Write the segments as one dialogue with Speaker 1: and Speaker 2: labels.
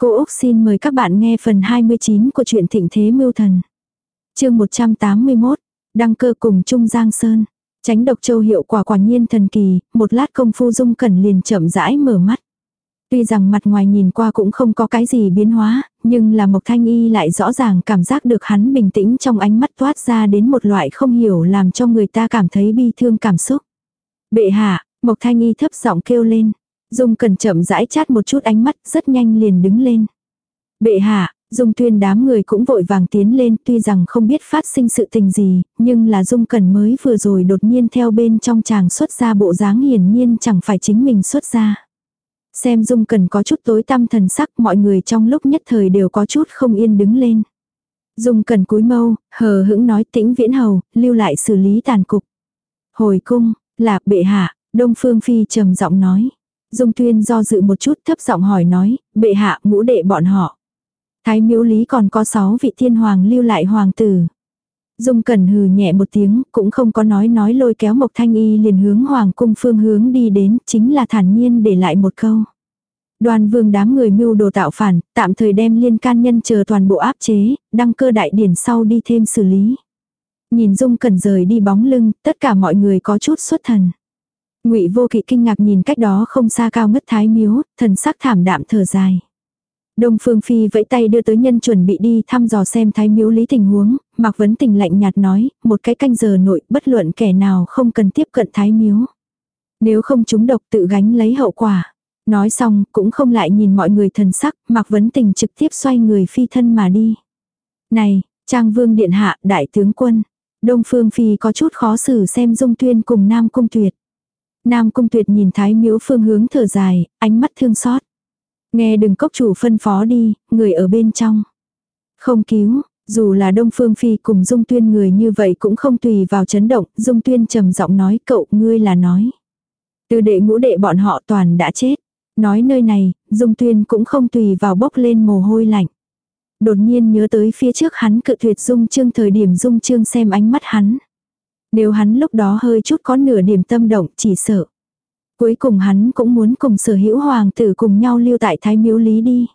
Speaker 1: Cô Úc xin mời các bạn nghe phần 29 của truyện Thịnh Thế Mưu Thần. chương 181, đăng cơ cùng Trung Giang Sơn. Tránh độc châu hiệu quả quả nhiên thần kỳ, một lát công phu dung cẩn liền chậm rãi mở mắt. Tuy rằng mặt ngoài nhìn qua cũng không có cái gì biến hóa, nhưng là Mộc Thanh Y lại rõ ràng cảm giác được hắn bình tĩnh trong ánh mắt toát ra đến một loại không hiểu làm cho người ta cảm thấy bi thương cảm xúc. Bệ hạ, Mộc Thanh Y thấp giọng kêu lên. Dung Cẩn chậm rãi chát một chút ánh mắt, rất nhanh liền đứng lên. Bệ hạ, Dung Tuyên đám người cũng vội vàng tiến lên, tuy rằng không biết phát sinh sự tình gì, nhưng là Dung Cẩn mới vừa rồi đột nhiên theo bên trong chàng xuất ra bộ dáng hiển nhiên chẳng phải chính mình xuất ra. Xem Dung Cẩn có chút tối tăm thần sắc, mọi người trong lúc nhất thời đều có chút không yên đứng lên. Dung Cẩn cúi mâu, hờ hững nói tĩnh viễn hầu, lưu lại xử lý tàn cục. Hồi cung, là bệ hạ, Đông Phương Phi trầm giọng nói. Dung Tuyên do dự một chút thấp giọng hỏi nói, bệ hạ ngũ đệ bọn họ. Thái miếu lý còn có sáu vị thiên hoàng lưu lại hoàng tử. Dung Cẩn hừ nhẹ một tiếng, cũng không có nói nói lôi kéo Mộc Thanh Y liền hướng hoàng cung phương hướng đi đến, chính là thản nhiên để lại một câu. Đoàn vương đám người mưu đồ tạo phản, tạm thời đem liên can nhân chờ toàn bộ áp chế, đăng cơ đại điển sau đi thêm xử lý. Nhìn Dung Cẩn rời đi bóng lưng, tất cả mọi người có chút xuất thần. Ngụy Vô Kỵ kinh ngạc nhìn cách đó không xa cao ngất thái miếu, thần sắc thảm đạm thở dài. Đông Phương Phi vẫy tay đưa tới nhân chuẩn bị đi thăm dò xem thái miếu lý tình huống, Mạc Vấn Tình lạnh nhạt nói, một cái canh giờ nội, bất luận kẻ nào không cần tiếp cận thái miếu. Nếu không chúng độc tự gánh lấy hậu quả. Nói xong, cũng không lại nhìn mọi người thần sắc, Mạc Vấn Tình trực tiếp xoay người phi thân mà đi. Này, Trang Vương Điện Hạ, Đại tướng quân. Đông Phương Phi có chút khó xử xem Dung Tuyên cùng Nam Cung Tuyệt. Nam Cung Tuyệt nhìn Thái Miếu phương hướng thở dài, ánh mắt thương xót. Nghe đừng cốc chủ phân phó đi, người ở bên trong. Không cứu, dù là Đông Phương Phi cùng Dung Tuyên người như vậy cũng không tùy vào chấn động, Dung Tuyên trầm giọng nói cậu ngươi là nói. Từ đệ ngũ đệ bọn họ toàn đã chết. Nói nơi này, Dung Tuyên cũng không tùy vào bốc lên mồ hôi lạnh. Đột nhiên nhớ tới phía trước hắn cự tuyệt Dung Trương thời điểm Dung Trương xem ánh mắt hắn. Nếu hắn lúc đó hơi chút có nửa điểm tâm động chỉ sợ. Cuối cùng hắn cũng muốn cùng sở hữu hoàng tử cùng nhau lưu tại thái miếu lý đi.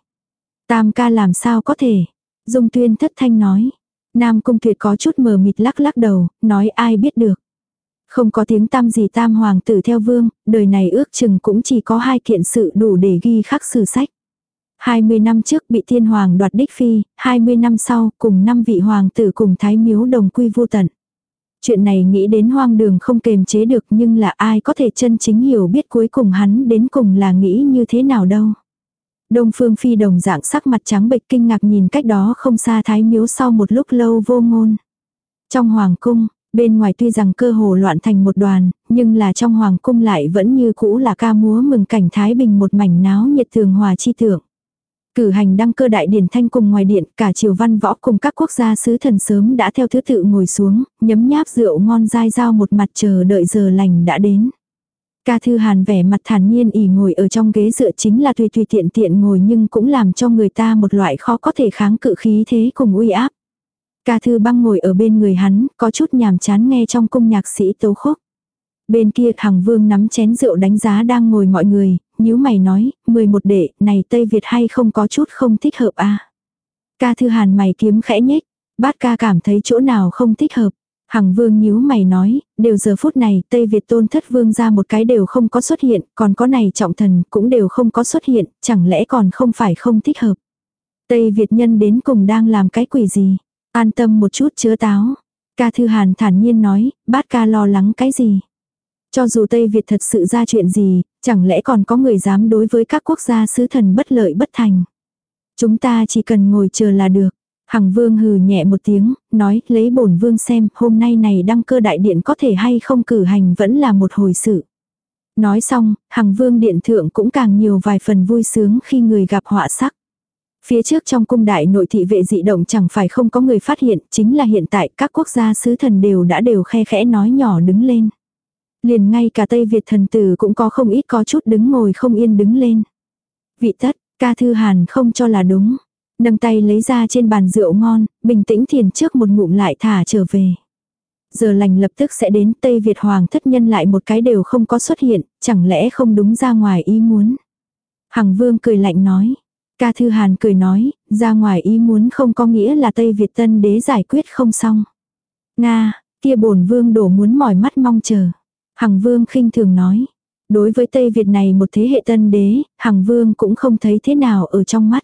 Speaker 1: Tam ca làm sao có thể. Dung tuyên thất thanh nói. Nam cung tuyệt có chút mờ mịt lắc lắc đầu, nói ai biết được. Không có tiếng tam gì tam hoàng tử theo vương, đời này ước chừng cũng chỉ có hai kiện sự đủ để ghi khắc sử sách. 20 năm trước bị thiên hoàng đoạt đích phi, 20 năm sau cùng năm vị hoàng tử cùng thái miếu đồng quy vô tận. Chuyện này nghĩ đến hoang đường không kềm chế được nhưng là ai có thể chân chính hiểu biết cuối cùng hắn đến cùng là nghĩ như thế nào đâu. Đông Phương Phi đồng dạng sắc mặt trắng bệch kinh ngạc nhìn cách đó không xa thái miếu sau một lúc lâu vô ngôn. Trong hoàng cung, bên ngoài tuy rằng cơ hồ loạn thành một đoàn, nhưng là trong hoàng cung lại vẫn như cũ là ca múa mừng cảnh Thái Bình một mảnh náo nhiệt thường hòa chi tượng. Cử hành đăng cơ đại điển thanh cùng ngoài điện, cả triều văn võ cùng các quốc gia sứ thần sớm đã theo thứ tự ngồi xuống, nhấm nháp rượu ngon dai dao một mặt chờ đợi giờ lành đã đến. Ca Thư Hàn vẻ mặt thản nhiên ỉ ngồi ở trong ghế dựa chính là tùy tùy tiện tiện ngồi nhưng cũng làm cho người ta một loại khó có thể kháng cự khí thế cùng uy áp. Ca Thư băng ngồi ở bên người hắn, có chút nhàm chán nghe trong cung nhạc sĩ tấu khúc. Bên kia Hằng Vương nắm chén rượu đánh giá đang ngồi mọi người, nhíu mày nói, 11 đệ, này Tây Việt hay không có chút không thích hợp à? Ca Thư Hàn mày kiếm khẽ nhếch, bát ca cảm thấy chỗ nào không thích hợp. Hằng vương nhíu mày nói, đều giờ phút này Tây Việt tôn thất vương ra một cái đều không có xuất hiện, còn có này trọng thần cũng đều không có xuất hiện, chẳng lẽ còn không phải không thích hợp. Tây Việt nhân đến cùng đang làm cái quỷ gì? An tâm một chút chứa táo. Ca Thư Hàn thản nhiên nói, bát ca lo lắng cái gì? Cho dù Tây Việt thật sự ra chuyện gì, chẳng lẽ còn có người dám đối với các quốc gia sứ thần bất lợi bất thành. Chúng ta chỉ cần ngồi chờ là được. Hằng vương hừ nhẹ một tiếng, nói lấy bổn vương xem hôm nay này đăng cơ đại điện có thể hay không cử hành vẫn là một hồi sự. Nói xong, hằng vương điện thượng cũng càng nhiều vài phần vui sướng khi người gặp họa sắc. Phía trước trong cung đại nội thị vệ dị động chẳng phải không có người phát hiện, chính là hiện tại các quốc gia sứ thần đều đã đều khe khẽ nói nhỏ đứng lên. Liền ngay cả Tây Việt thần tử cũng có không ít có chút đứng ngồi không yên đứng lên. Vị tất, ca thư hàn không cho là đúng. Nâng tay lấy ra trên bàn rượu ngon, bình tĩnh thiền trước một ngụm lại thả trở về. Giờ lành lập tức sẽ đến Tây Việt Hoàng thất nhân lại một cái đều không có xuất hiện, chẳng lẽ không đúng ra ngoài ý muốn. Hằng Vương cười lạnh nói. Ca Thư Hàn cười nói, ra ngoài ý muốn không có nghĩa là Tây Việt tân đế giải quyết không xong. Nga, kia bổn vương đổ muốn mỏi mắt mong chờ. Hằng vương khinh thường nói. Đối với Tây Việt này một thế hệ tân đế, Hằng vương cũng không thấy thế nào ở trong mắt.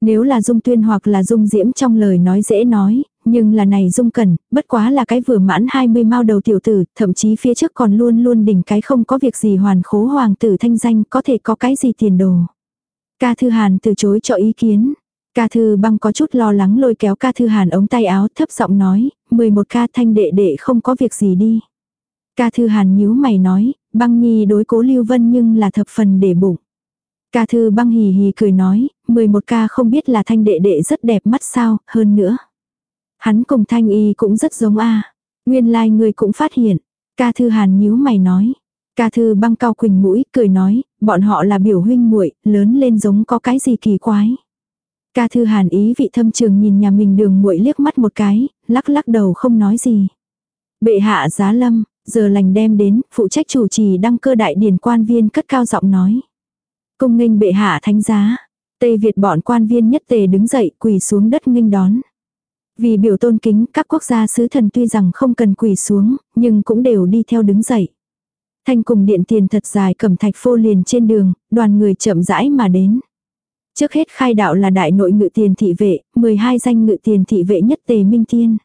Speaker 1: Nếu là dung tuyên hoặc là dung diễm trong lời nói dễ nói, nhưng là này dung cẩn, bất quá là cái vừa mãn 20 mao đầu tiểu tử, thậm chí phía trước còn luôn luôn đỉnh cái không có việc gì hoàn khố hoàng tử thanh danh có thể có cái gì tiền đồ. Ca Thư Hàn từ chối cho ý kiến. Ca Thư băng có chút lo lắng lôi kéo Ca Thư Hàn ống tay áo thấp giọng nói, 11 ca thanh đệ đệ không có việc gì đi. Ca Thư Hàn nhíu mày nói, băng nhi đối cố Lưu Vân nhưng là thập phần để bụng. Ca Thư băng hì hì cười nói, 11 ca không biết là thanh đệ đệ rất đẹp mắt sao, hơn nữa. Hắn cùng thanh y cũng rất giống a Nguyên lai like người cũng phát hiện. Ca Thư Hàn nhíu mày nói. Ca Thư băng cao quỳnh mũi, cười nói, bọn họ là biểu huynh muội lớn lên giống có cái gì kỳ quái. Ca Thư Hàn ý vị thâm trường nhìn nhà mình đường muội liếc mắt một cái, lắc lắc đầu không nói gì. Bệ hạ giá lâm, giờ lành đem đến, phụ trách chủ trì đăng cơ đại điển quan viên cất cao giọng nói. Cung nghênh bệ hạ thánh giá. Tây Việt bọn quan viên nhất tề đứng dậy quỳ xuống đất nghênh đón. Vì biểu tôn kính các quốc gia sứ thần tuy rằng không cần quỳ xuống, nhưng cũng đều đi theo đứng dậy. Thanh cùng điện tiền thật dài cầm thạch phô liền trên đường, đoàn người chậm rãi mà đến. Trước hết khai đạo là đại nội ngự tiền thị vệ, 12 danh ngự tiền thị vệ nhất tề minh tiên.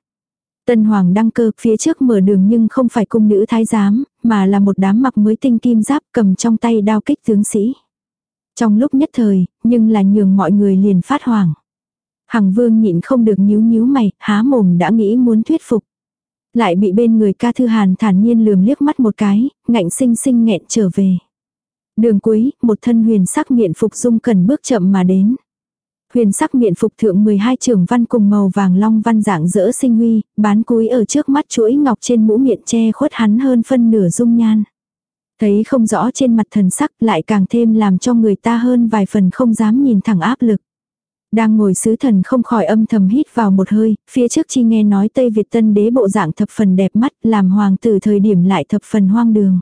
Speaker 1: Tân hoàng đăng cơ phía trước mở đường nhưng không phải cung nữ thái giám, mà là một đám mặc mới tinh kim giáp cầm trong tay đao kích tướng sĩ. Trong lúc nhất thời, nhưng là nhường mọi người liền phát hoảng. Hằng vương nhịn không được nhíu nhíu mày, há mồm đã nghĩ muốn thuyết phục. Lại bị bên người ca thư hàn thản nhiên lườm liếc mắt một cái, ngạnh sinh sinh nghẹn trở về. Đường cuối, một thân huyền sắc miệng phục dung cần bước chậm mà đến. Huyền sắc miệng phục thượng 12 trưởng văn cùng màu vàng long văn dạng dỡ sinh huy, bán cúi ở trước mắt chuỗi ngọc trên mũ miệng che khuất hắn hơn phân nửa dung nhan. Thấy không rõ trên mặt thần sắc lại càng thêm làm cho người ta hơn vài phần không dám nhìn thẳng áp lực. Đang ngồi sứ thần không khỏi âm thầm hít vào một hơi, phía trước chi nghe nói Tây Việt tân đế bộ dạng thập phần đẹp mắt, làm hoàng tử thời điểm lại thập phần hoang đường.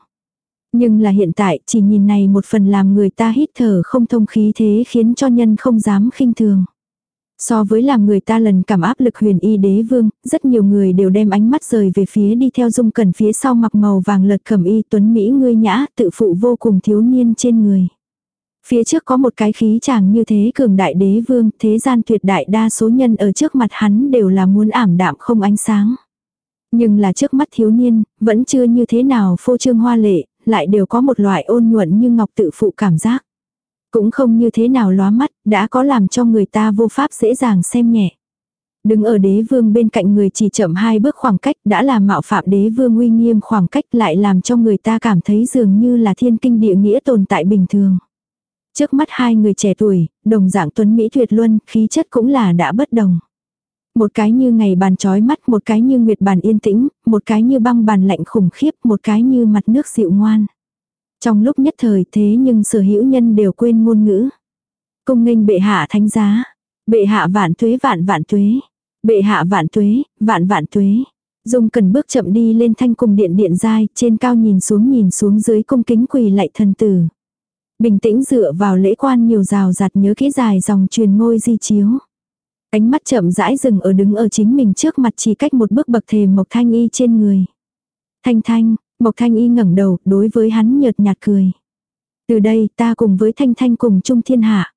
Speaker 1: Nhưng là hiện tại, chỉ nhìn này một phần làm người ta hít thở không thông khí thế khiến cho nhân không dám khinh thường. So với làm người ta lần cảm áp lực huyền y đế vương, rất nhiều người đều đem ánh mắt rời về phía đi theo dung cẩn phía sau mặc màu vàng lật cẩm y tuấn Mỹ ngươi nhã tự phụ vô cùng thiếu niên trên người. Phía trước có một cái khí chàng như thế cường đại đế vương, thế gian tuyệt đại đa số nhân ở trước mặt hắn đều là muốn ảm đạm không ánh sáng. Nhưng là trước mắt thiếu niên, vẫn chưa như thế nào phô trương hoa lệ, lại đều có một loại ôn nhuận như ngọc tự phụ cảm giác. Cũng không như thế nào lóa mắt, đã có làm cho người ta vô pháp dễ dàng xem nhẹ. Đứng ở đế vương bên cạnh người chỉ chậm hai bước khoảng cách đã làm mạo phạm đế vương uy nghiêm khoảng cách lại làm cho người ta cảm thấy dường như là thiên kinh địa nghĩa tồn tại bình thường. Trước mắt hai người trẻ tuổi, đồng dạng tuấn Mỹ tuyệt luân, khí chất cũng là đã bất đồng. Một cái như ngày bàn trói mắt, một cái như nguyệt bàn yên tĩnh, một cái như băng bàn lạnh khủng khiếp, một cái như mặt nước dịu ngoan. Trong lúc nhất thời thế nhưng sở hữu nhân đều quên ngôn ngữ. Cung nghênh bệ hạ thánh giá. Bệ hạ vạn tuế vạn vạn tuế. Bệ hạ vạn tuế, vạn vạn tuế. Dung cần bước chậm đi lên thanh cung điện điện dai, trên cao nhìn xuống nhìn xuống dưới cung kính quỳ lạy thần tử. Bình tĩnh dựa vào lễ quan nhiều rào rạt nhớ kỹ dài dòng truyền ngôi di chiếu. Ánh mắt chậm rãi dừng ở đứng ở chính mình trước mặt chỉ cách một bước bậc thềm Mộc Thanh Y trên người. Thanh Thanh, Mộc Thanh Y ngẩng đầu đối với hắn nhợt nhạt cười. Từ đây ta cùng với Thanh Thanh cùng chung thiên hạ.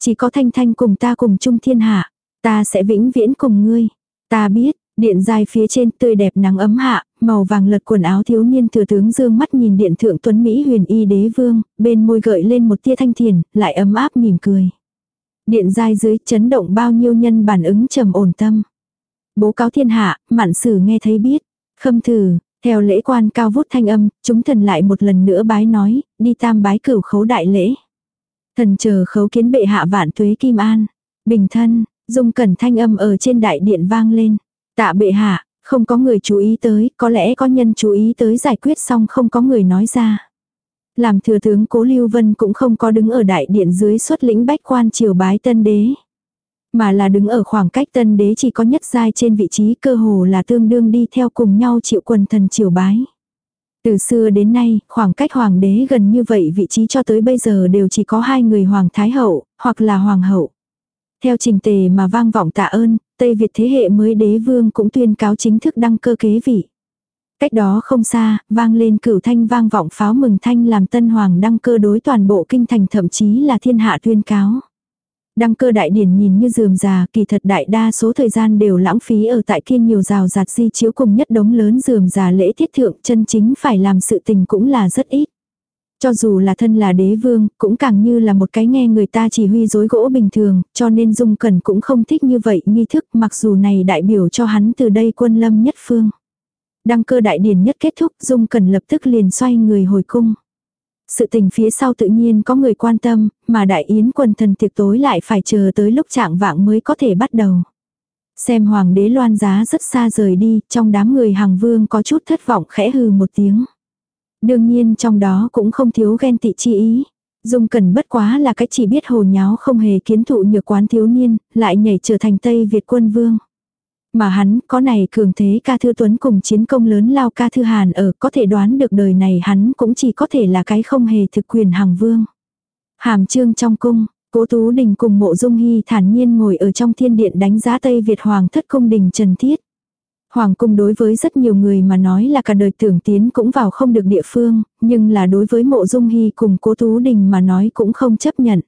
Speaker 1: Chỉ có Thanh Thanh cùng ta cùng chung thiên hạ. Ta sẽ vĩnh viễn cùng ngươi. Ta biết, điện dài phía trên tươi đẹp nắng ấm hạ, màu vàng lật quần áo thiếu niên thừa tướng dương mắt nhìn điện thượng tuấn Mỹ huyền y đế vương, bên môi gợi lên một tia thanh thiền, lại ấm áp mỉm cười. Điện giai dưới chấn động bao nhiêu nhân bản ứng trầm ổn tâm. Bố cáo thiên hạ, mạn sử nghe thấy biết. Khâm thử, theo lễ quan cao vút thanh âm, chúng thần lại một lần nữa bái nói, đi tam bái cửu khấu đại lễ. Thần chờ khấu kiến bệ hạ vạn tuế kim an. Bình thân, dung cẩn thanh âm ở trên đại điện vang lên. Tạ bệ hạ, không có người chú ý tới, có lẽ có nhân chú ý tới giải quyết xong không có người nói ra. Làm thừa tướng cố Lưu Vân cũng không có đứng ở đại điện dưới xuất lĩnh bách quan triều bái tân đế. Mà là đứng ở khoảng cách tân đế chỉ có nhất giai trên vị trí cơ hồ là tương đương đi theo cùng nhau chịu quần thần triều bái. Từ xưa đến nay, khoảng cách hoàng đế gần như vậy vị trí cho tới bây giờ đều chỉ có hai người hoàng thái hậu, hoặc là hoàng hậu. Theo trình tề mà vang vọng tạ ơn, Tây Việt thế hệ mới đế vương cũng tuyên cáo chính thức đăng cơ kế vị. Cách đó không xa, vang lên cửu thanh vang vọng pháo mừng thanh làm tân hoàng đăng cơ đối toàn bộ kinh thành thậm chí là thiên hạ tuyên cáo. Đăng cơ đại điển nhìn như dườm già, kỳ thật đại đa số thời gian đều lãng phí ở tại kia nhiều rào rạt di chiếu cùng nhất đống lớn dườm già lễ thiết thượng chân chính phải làm sự tình cũng là rất ít. Cho dù là thân là đế vương, cũng càng như là một cái nghe người ta chỉ huy dối gỗ bình thường, cho nên Dung Cẩn cũng không thích như vậy nghi thức mặc dù này đại biểu cho hắn từ đây quân lâm nhất phương. Đăng cơ đại điển nhất kết thúc Dung Cẩn lập tức liền xoay người hồi cung. Sự tình phía sau tự nhiên có người quan tâm, mà đại yến quần thần tiệc tối lại phải chờ tới lúc trạng vạng mới có thể bắt đầu. Xem hoàng đế loan giá rất xa rời đi, trong đám người hàng vương có chút thất vọng khẽ hừ một tiếng. Đương nhiên trong đó cũng không thiếu ghen tị chi ý. Dung cần bất quá là cái chỉ biết hồ nháo không hề kiến thụ nhược quán thiếu niên, lại nhảy trở thành Tây Việt quân vương. Mà hắn, có này cường thế ca thư tuấn cùng chiến công lớn lao ca thư hàn ở, có thể đoán được đời này hắn cũng chỉ có thể là cái không hề thực quyền hàng vương. Hàm trương trong cung, cố tú đình cùng mộ dung hy thản nhiên ngồi ở trong thiên điện đánh giá Tây Việt Hoàng thất cung đình trần thiết. Hoàng cung đối với rất nhiều người mà nói là cả đời tưởng tiến cũng vào không được địa phương, nhưng là đối với mộ dung hy cùng cố tú đình mà nói cũng không chấp nhận.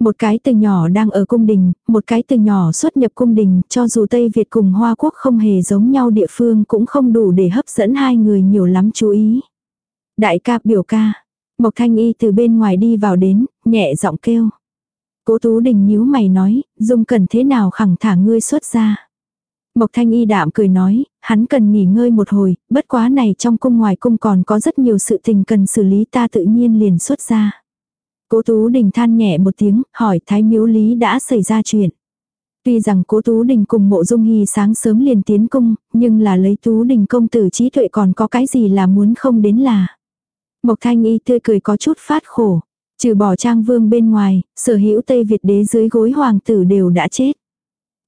Speaker 1: Một cái từ nhỏ đang ở cung đình, một cái từ nhỏ xuất nhập cung đình, cho dù Tây Việt cùng Hoa Quốc không hề giống nhau địa phương cũng không đủ để hấp dẫn hai người nhiều lắm chú ý. Đại ca biểu ca, Mộc Thanh Y từ bên ngoài đi vào đến, nhẹ giọng kêu. Cố Tú Đình nhíu mày nói, Dung cần thế nào khẳng thả ngươi xuất ra. Mộc Thanh Y đạm cười nói, hắn cần nghỉ ngơi một hồi, bất quá này trong cung ngoài cung còn có rất nhiều sự tình cần xử lý ta tự nhiên liền xuất ra. Cố Tú Đình than nhẹ một tiếng, hỏi Thái Miếu Lý đã xảy ra chuyện. Tuy rằng cố Tú Đình cùng mộ dung hy sáng sớm liền tiến cung, nhưng là lấy Tú Đình công tử trí tuệ còn có cái gì là muốn không đến là. Mộc Thanh Y tươi cười có chút phát khổ. Trừ bỏ trang vương bên ngoài, sở hữu Tây Việt đế dưới gối hoàng tử đều đã chết.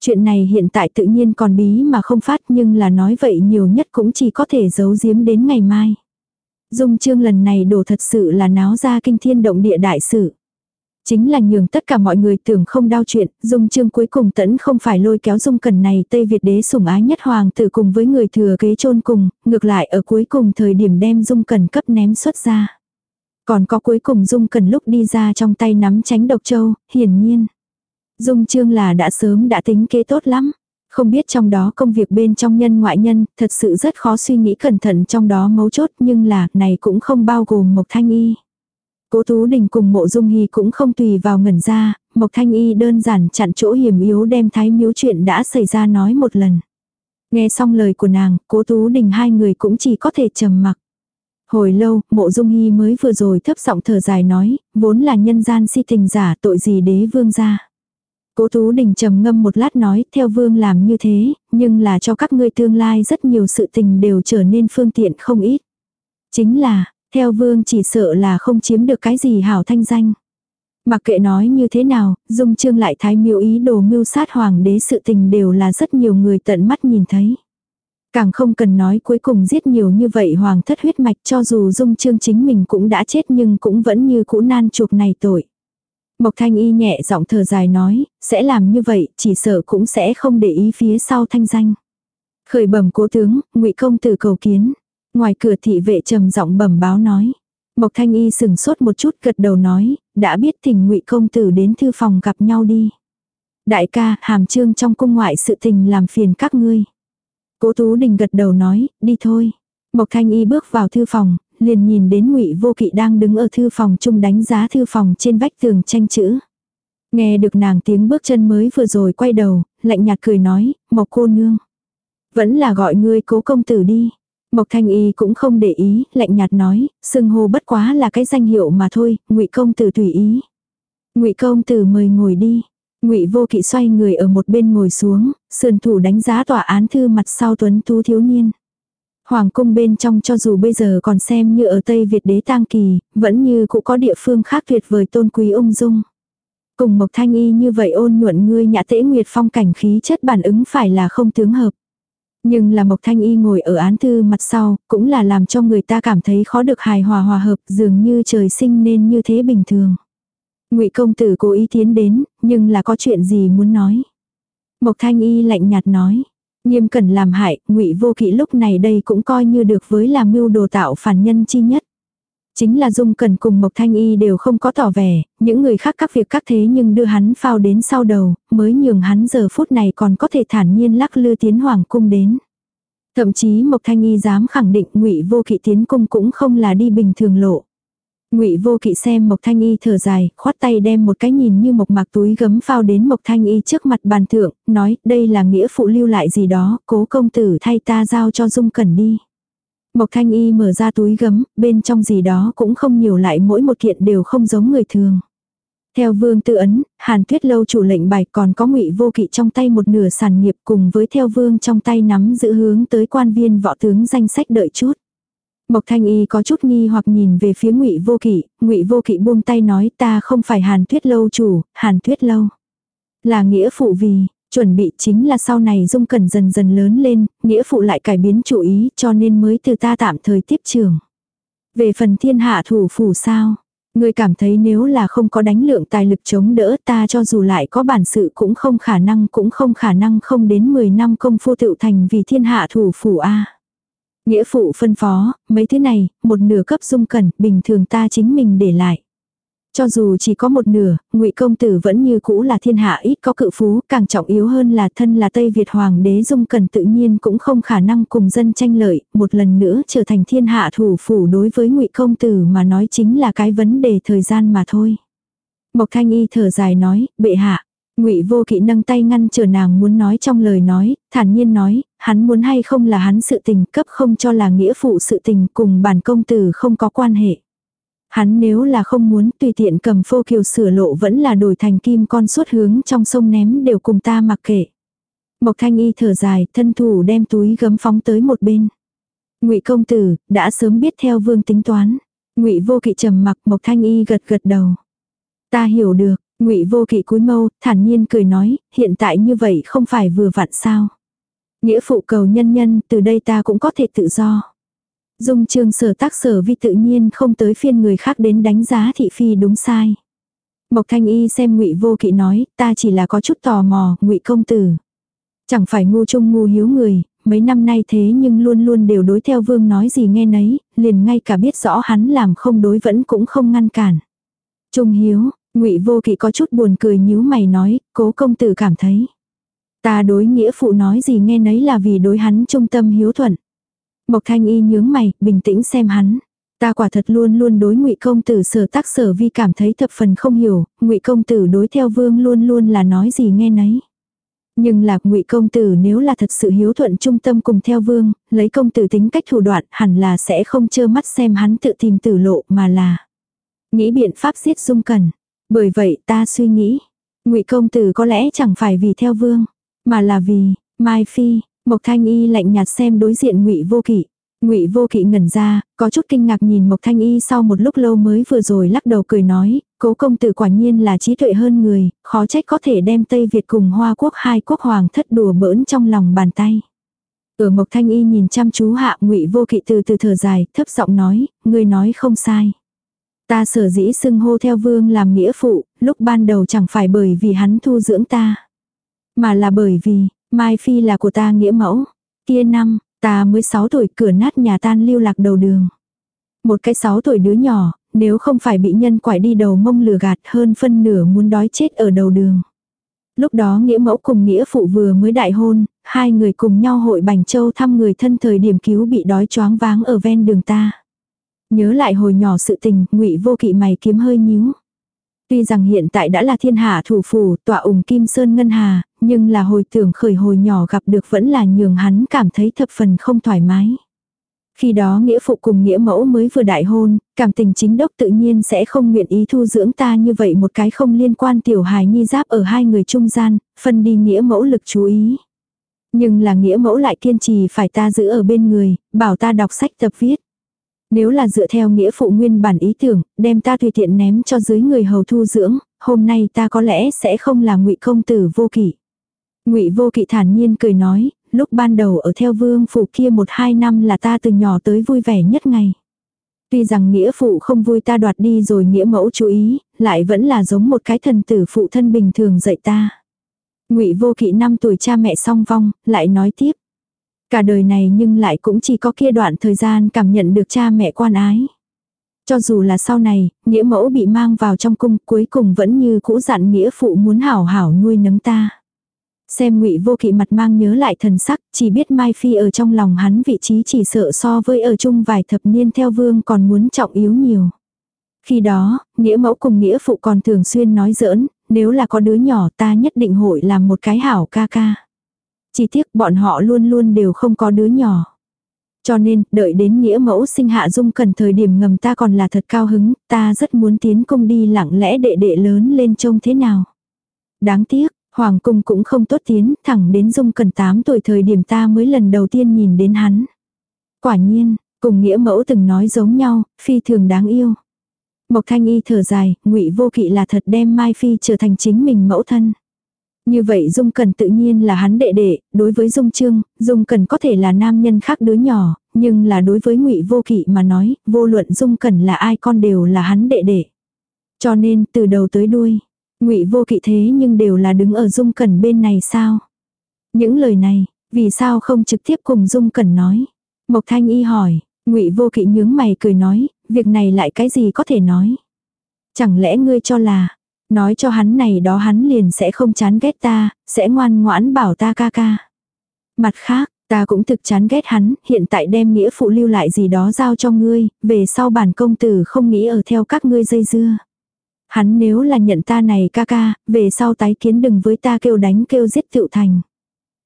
Speaker 1: Chuyện này hiện tại tự nhiên còn bí mà không phát nhưng là nói vậy nhiều nhất cũng chỉ có thể giấu giếm đến ngày mai. Dung trương lần này đổ thật sự là náo ra kinh thiên động địa đại sự. Chính là nhường tất cả mọi người tưởng không đau chuyện, dung trương cuối cùng tẫn không phải lôi kéo dung cần này Tây Việt đế sủng ái nhất hoàng tử cùng với người thừa kế chôn cùng, ngược lại ở cuối cùng thời điểm đem dung cần cấp ném xuất ra. Còn có cuối cùng dung cần lúc đi ra trong tay nắm tránh độc châu, hiển nhiên. Dung trương là đã sớm đã tính kế tốt lắm. Không biết trong đó công việc bên trong nhân ngoại nhân, thật sự rất khó suy nghĩ cẩn thận trong đó mấu chốt nhưng là, này cũng không bao gồm Mộc Thanh Y. Cố Tú Đình cùng mộ dung hy cũng không tùy vào ngẩn ra, Mộc Thanh Y đơn giản chặn chỗ hiểm yếu đem thái miếu chuyện đã xảy ra nói một lần. Nghe xong lời của nàng, cố Tú Đình hai người cũng chỉ có thể trầm mặc. Hồi lâu, mộ dung hy mới vừa rồi thấp giọng thở dài nói, vốn là nhân gian si tình giả tội gì đế vương gia Cố Tú Đình trầm ngâm một lát nói, theo vương làm như thế, nhưng là cho các ngươi tương lai rất nhiều sự tình đều trở nên phương tiện không ít. Chính là, theo vương chỉ sợ là không chiếm được cái gì hảo thanh danh. Mặc kệ nói như thế nào, dung trương lại thái miêu ý đồ mưu sát hoàng đế sự tình đều là rất nhiều người tận mắt nhìn thấy. Càng không cần nói cuối cùng giết nhiều như vậy hoàng thất huyết mạch cho dù dung trương chính mình cũng đã chết nhưng cũng vẫn như cũ nan chuộc này tội. Mộc Thanh Y nhẹ giọng thở dài nói, sẽ làm như vậy, chỉ sợ cũng sẽ không để ý phía sau thanh danh. Khởi bẩm cố tướng, ngụy công tử cầu kiến. Ngoài cửa thị vệ trầm giọng bẩm báo nói. Mộc Thanh Y sừng sốt một chút gật đầu nói, đã biết tình ngụy công tử đến thư phòng gặp nhau đi. Đại ca, hàm trương trong cung ngoại sự tình làm phiền các ngươi. Cố Tú Đình gật đầu nói, đi thôi. Mộc Thanh Y bước vào thư phòng, liền nhìn đến ngụy Vô Kỵ đang đứng ở thư phòng chung đánh giá thư phòng trên vách tường tranh chữ. Nghe được nàng tiếng bước chân mới vừa rồi quay đầu, lạnh nhạt cười nói, Mộc cô nương. Vẫn là gọi ngươi cố công tử đi. Mộc Thanh Y cũng không để ý, lạnh nhạt nói, xưng hô bất quá là cái danh hiệu mà thôi, Ngụy công tử tùy ý. Ngụy công tử mời ngồi đi. Ngụy Vô Kỵ xoay người ở một bên ngồi xuống, sườn thủ đánh giá tòa án thư mặt sau tuấn tú thiếu niên. Hoàng cung bên trong cho dù bây giờ còn xem như ở Tây Việt đế tang kỳ, vẫn như cũng có địa phương khác tuyệt vời tôn quý ung dung. Cùng Mộc Thanh Y như vậy ôn nhuận ngươi nhã tễ nguyệt phong cảnh khí chất bản ứng phải là không tướng hợp. Nhưng là Mộc Thanh Y ngồi ở án thư mặt sau, cũng là làm cho người ta cảm thấy khó được hài hòa hòa hợp, dường như trời sinh nên như thế bình thường. Ngụy công tử cố ý tiến đến, nhưng là có chuyện gì muốn nói. Mộc Thanh Y lạnh nhạt nói, nghiêm cẩn làm hại, Ngụy Vô Kỵ lúc này đây cũng coi như được với là mưu đồ tạo phản nhân chi nhất. Chính là Dung Cẩn cùng Mộc Thanh Y đều không có tỏ vẻ, những người khác các việc các thế nhưng đưa hắn phao đến sau đầu, mới nhường hắn giờ phút này còn có thể thản nhiên lắc lư tiến hoàng cung đến. Thậm chí Mộc Thanh Y dám khẳng định Ngụy Vô Kỵ tiến cung cũng không là đi bình thường lộ. Ngụy Vô Kỵ xem Mộc Thanh Y thở dài, khoát tay đem một cái nhìn như mộc mạc túi gấm phao đến Mộc Thanh Y trước mặt bàn thượng, nói, đây là nghĩa phụ lưu lại gì đó, cố công tử thay ta giao cho Dung Cẩn đi. Mộc Thanh Y mở ra túi gấm, bên trong gì đó cũng không nhiều lại mỗi một kiện đều không giống người thường. Theo vương Tư ấn, Hàn Tuyết lâu chủ lệnh bài còn có ngụy vô kỵ trong tay một nửa sản nghiệp cùng với theo vương trong tay nắm giữ hướng tới quan viên võ tướng danh sách đợi chút. Mộc Thanh Y có chút nghi hoặc nhìn về phía Ngụy Vô Kỵ, Ngụy Vô Kỵ buông tay nói ta không phải Hàn Tuyết lâu chủ, Hàn Tuyết lâu là nghĩa phụ vì chuẩn bị chính là sau này Dung Cẩn dần dần lớn lên, nghĩa phụ lại cải biến chủ ý cho nên mới từ ta tạm thời tiếp trường. Về phần thiên hạ thủ phủ sao, người cảm thấy nếu là không có đánh lượng tài lực chống đỡ ta cho dù lại có bản sự cũng không khả năng cũng không khả năng không đến 10 năm công phu tự thành vì thiên hạ thủ phủ a. Nghĩa phụ phân phó, mấy thứ này, một nửa cấp dung cẩn, bình thường ta chính mình để lại. Cho dù chỉ có một nửa, ngụy công tử vẫn như cũ là thiên hạ ít có cự phú, càng trọng yếu hơn là thân là Tây Việt Hoàng đế dung cẩn tự nhiên cũng không khả năng cùng dân tranh lợi, một lần nữa trở thành thiên hạ thủ phủ đối với ngụy công tử mà nói chính là cái vấn đề thời gian mà thôi. Mộc Thanh Y thở dài nói, bệ hạ, Ngụy Vô Kỵ nâng tay ngăn trở nàng muốn nói trong lời nói, thản nhiên nói, hắn muốn hay không là hắn sự tình, cấp không cho là nghĩa phụ sự tình, cùng bản công tử không có quan hệ. Hắn nếu là không muốn tùy tiện cầm phô kiều sửa lộ vẫn là đổi thành kim con suốt hướng trong sông ném đều cùng ta mặc kệ. Mộc Thanh Y thở dài, thân thủ đem túi gấm phóng tới một bên. Ngụy công tử đã sớm biết theo vương tính toán. Ngụy Vô Kỵ trầm mặc, Mộc Thanh Y gật gật đầu. Ta hiểu được, Ngụy Vô Kỵ cúi mâu, thản nhiên cười nói, hiện tại như vậy không phải vừa vặn sao? Nghĩa phụ cầu nhân nhân, từ đây ta cũng có thể tự do. Dung Trương sở tác sở vi tự nhiên không tới phiên người khác đến đánh giá thị phi đúng sai. Mộc Thanh Y xem Ngụy Vô Kỵ nói, ta chỉ là có chút tò mò, Ngụy công tử. Chẳng phải ngu trung ngu hiếu người, mấy năm nay thế nhưng luôn luôn đều đối theo vương nói gì nghe nấy, liền ngay cả biết rõ hắn làm không đối vẫn cũng không ngăn cản. Trung hiếu, Ngụy Vô Kỵ có chút buồn cười nhíu mày nói, cố công tử cảm thấy. Ta đối nghĩa phụ nói gì nghe nấy là vì đối hắn trung tâm hiếu thuận. Mộc Thanh Y nhướng mày, bình tĩnh xem hắn. Ta quả thật luôn luôn đối Ngụy công tử sở tác sở vi cảm thấy thập phần không hiểu, Ngụy công tử đối theo vương luôn luôn là nói gì nghe nấy. Nhưng lạc Ngụy công tử nếu là thật sự hiếu thuận trung tâm cùng theo vương, lấy công tử tính cách thủ đoạn, hẳn là sẽ không trơ mắt xem hắn tự tìm tử lộ mà là nghĩ biện pháp giết Dung cần. Bởi vậy ta suy nghĩ, ngụy công tử có lẽ chẳng phải vì theo vương, mà là vì, Mai Phi, Mộc Thanh Y lạnh nhạt xem đối diện ngụy vô kỵ. Ngụy Vô Kỵ ngẩn ra, có chút kinh ngạc nhìn Mộc Thanh Y sau một lúc lâu mới vừa rồi lắc đầu cười nói, cố công tử quả nhiên là trí tuệ hơn người, khó trách có thể đem Tây Việt cùng Hoa Quốc hai quốc hoàng thất đùa bỡn trong lòng bàn tay. Ở Mộc Thanh Y nhìn chăm chú hạ Ngụy Vô Kỵ từ từ thở dài, thấp giọng nói, người nói không sai. Ta sở dĩ xưng hô theo vương làm nghĩa phụ, lúc ban đầu chẳng phải bởi vì hắn thu dưỡng ta. Mà là bởi vì, Mai Phi là của ta nghĩa mẫu. Kia năm, ta mới 6 tuổi cửa nát nhà tan lưu lạc đầu đường. Một cái 6 tuổi đứa nhỏ, nếu không phải bị nhân quải đi đầu mông lừa gạt hơn phân nửa muốn đói chết ở đầu đường. Lúc đó nghĩa mẫu cùng nghĩa phụ vừa mới đại hôn, hai người cùng nhau hội Bành Châu thăm người thân thời điểm cứu bị đói choáng váng ở ven đường ta. Nhớ lại hồi nhỏ sự tình, ngụy vô kỵ mày kiếm hơi nhíu. Tuy rằng hiện tại đã là thiên hạ thủ phủ, tọa ủng kim sơn ngân hà, nhưng là hồi tưởng khởi hồi nhỏ gặp được vẫn là nhường hắn cảm thấy thập phần không thoải mái. Khi đó nghĩa phụ cùng nghĩa mẫu mới vừa đại hôn, cảm tình chính đốc tự nhiên sẽ không nguyện ý thu dưỡng ta như vậy một cái không liên quan tiểu hài nhi giáp ở hai người trung gian, phân đi nghĩa mẫu lực chú ý. Nhưng là nghĩa mẫu lại kiên trì phải ta giữ ở bên người, bảo ta đọc sách tập viết. Nếu là dựa theo nghĩa phụ nguyên bản ý tưởng, đem ta tùy tiện ném cho dưới người hầu thu dưỡng, hôm nay ta có lẽ sẽ không là ngụy công tử vô kỷ. Ngụy Vô Kỵ thản nhiên cười nói, lúc ban đầu ở theo vương phủ kia một hai năm là ta từ nhỏ tới vui vẻ nhất ngày. Tuy rằng nghĩa phụ không vui ta đoạt đi rồi nghĩa mẫu chú ý, lại vẫn là giống một cái thần tử phụ thân bình thường dạy ta. Ngụy Vô Kỵ năm tuổi cha mẹ song vong, lại nói tiếp. Cả đời này nhưng lại cũng chỉ có kia đoạn thời gian cảm nhận được cha mẹ quan ái. Cho dù là sau này, nghĩa mẫu bị mang vào trong cung cuối cùng vẫn như cũ dặn nghĩa phụ muốn hảo hảo nuôi nấng ta. Xem ngụy vô kỵ mặt mang nhớ lại thần sắc, chỉ biết Mai Phi ở trong lòng hắn vị trí chỉ sợ so với ở chung vài thập niên theo vương còn muốn trọng yếu nhiều. Khi đó, nghĩa mẫu cùng nghĩa phụ còn thường xuyên nói giỡn, nếu là có đứa nhỏ ta nhất định hội làm một cái hảo ca ca. Chỉ tiếc bọn họ luôn luôn đều không có đứa nhỏ. Cho nên, đợi đến nghĩa mẫu sinh hạ dung cần thời điểm ngầm ta còn là thật cao hứng, ta rất muốn tiến công đi lặng lẽ đệ đệ lớn lên trông thế nào. Đáng tiếc, Hoàng cung cũng không tốt tiến, thẳng đến dung cần 8 tuổi thời điểm ta mới lần đầu tiên nhìn đến hắn. Quả nhiên, cùng nghĩa mẫu từng nói giống nhau, phi thường đáng yêu. Mộc thanh y thở dài, ngụy vô kỵ là thật đem Mai Phi trở thành chính mình mẫu thân. Như vậy Dung Cần tự nhiên là hắn đệ đệ, đối với Dung Trương, Dung Cần có thể là nam nhân khác đứa nhỏ, nhưng là đối với Ngụy Vô Kỵ mà nói, vô luận Dung Cần là ai con đều là hắn đệ đệ. Cho nên từ đầu tới đuôi, Ngụy Vô Kỵ thế nhưng đều là đứng ở Dung Cần bên này sao? Những lời này, vì sao không trực tiếp cùng Dung Cần nói? Mộc Thanh Y hỏi, Ngụy Vô Kỵ nhướng mày cười nói, việc này lại cái gì có thể nói? Chẳng lẽ ngươi cho là, Nói cho hắn này đó hắn liền sẽ không chán ghét ta, sẽ ngoan ngoãn bảo ta ca ca. Mặt khác, ta cũng thực chán ghét hắn, hiện tại đem nghĩa phụ lưu lại gì đó giao cho ngươi, về sau bản công tử không nghĩ ở theo các ngươi dây dưa. Hắn nếu là nhận ta này ca ca, về sau tái kiến đừng với ta kêu đánh kêu giết tự thành.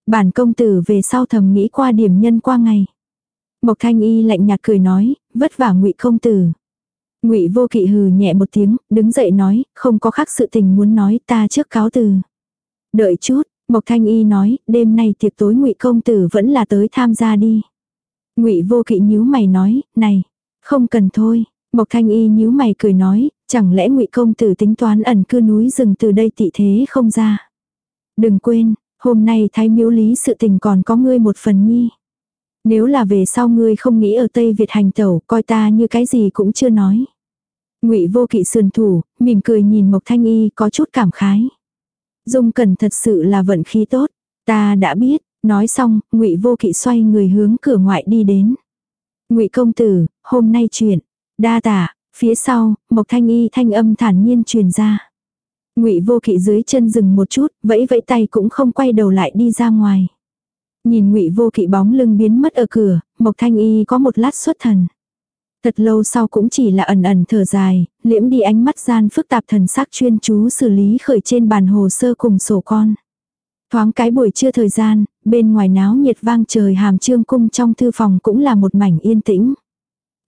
Speaker 1: Bản công tử về sau thầm nghĩ qua điểm nhân qua ngày. Mộc thanh y lạnh nhạt cười nói, vất vả ngụy công tử. Ngụy Vô Kỵ hừ nhẹ một tiếng, đứng dậy nói, không có khác sự tình muốn nói, ta trước cáo từ. Đợi chút, Mộc Thanh Y nói, đêm nay tiệc tối Ngụy công tử vẫn là tới tham gia đi. Ngụy Vô Kỵ nhíu mày nói, này, không cần thôi. Mộc Thanh Y nhíu mày cười nói, chẳng lẽ Ngụy công tử tính toán ẩn cư núi rừng từ đây tị thế không ra. Đừng quên, hôm nay thái miếu lý sự tình còn có ngươi một phần nhi. Nếu là về sau ngươi không nghĩ ở Tây Việt hành tẩu, coi ta như cái gì cũng chưa nói. Ngụy Vô Kỵ sườn thủ, mỉm cười nhìn Mộc Thanh Y có chút cảm khái. Dung Cẩn thật sự là vận khí tốt, ta đã biết, nói xong, Ngụy Vô Kỵ xoay người hướng cửa ngoại đi đến. Ngụy công tử, hôm nay chuyện, đa tạ, phía sau, Mộc Thanh Y thanh âm thản nhiên truyền ra. Ngụy Vô Kỵ dưới chân dừng một chút, vẫy vẫy tay cũng không quay đầu lại đi ra ngoài. Nhìn Ngụy Vô Kỵ bóng lưng biến mất ở cửa, Mộc Thanh Y có một lát xuất thần. Thật lâu sau cũng chỉ là ẩn ẩn thở dài, liễm đi ánh mắt gian phức tạp thần sắc chuyên chú xử lý khởi trên bàn hồ sơ cùng sổ con. Thoáng cái buổi trưa thời gian, bên ngoài náo nhiệt vang trời hàm trương cung trong thư phòng cũng là một mảnh yên tĩnh.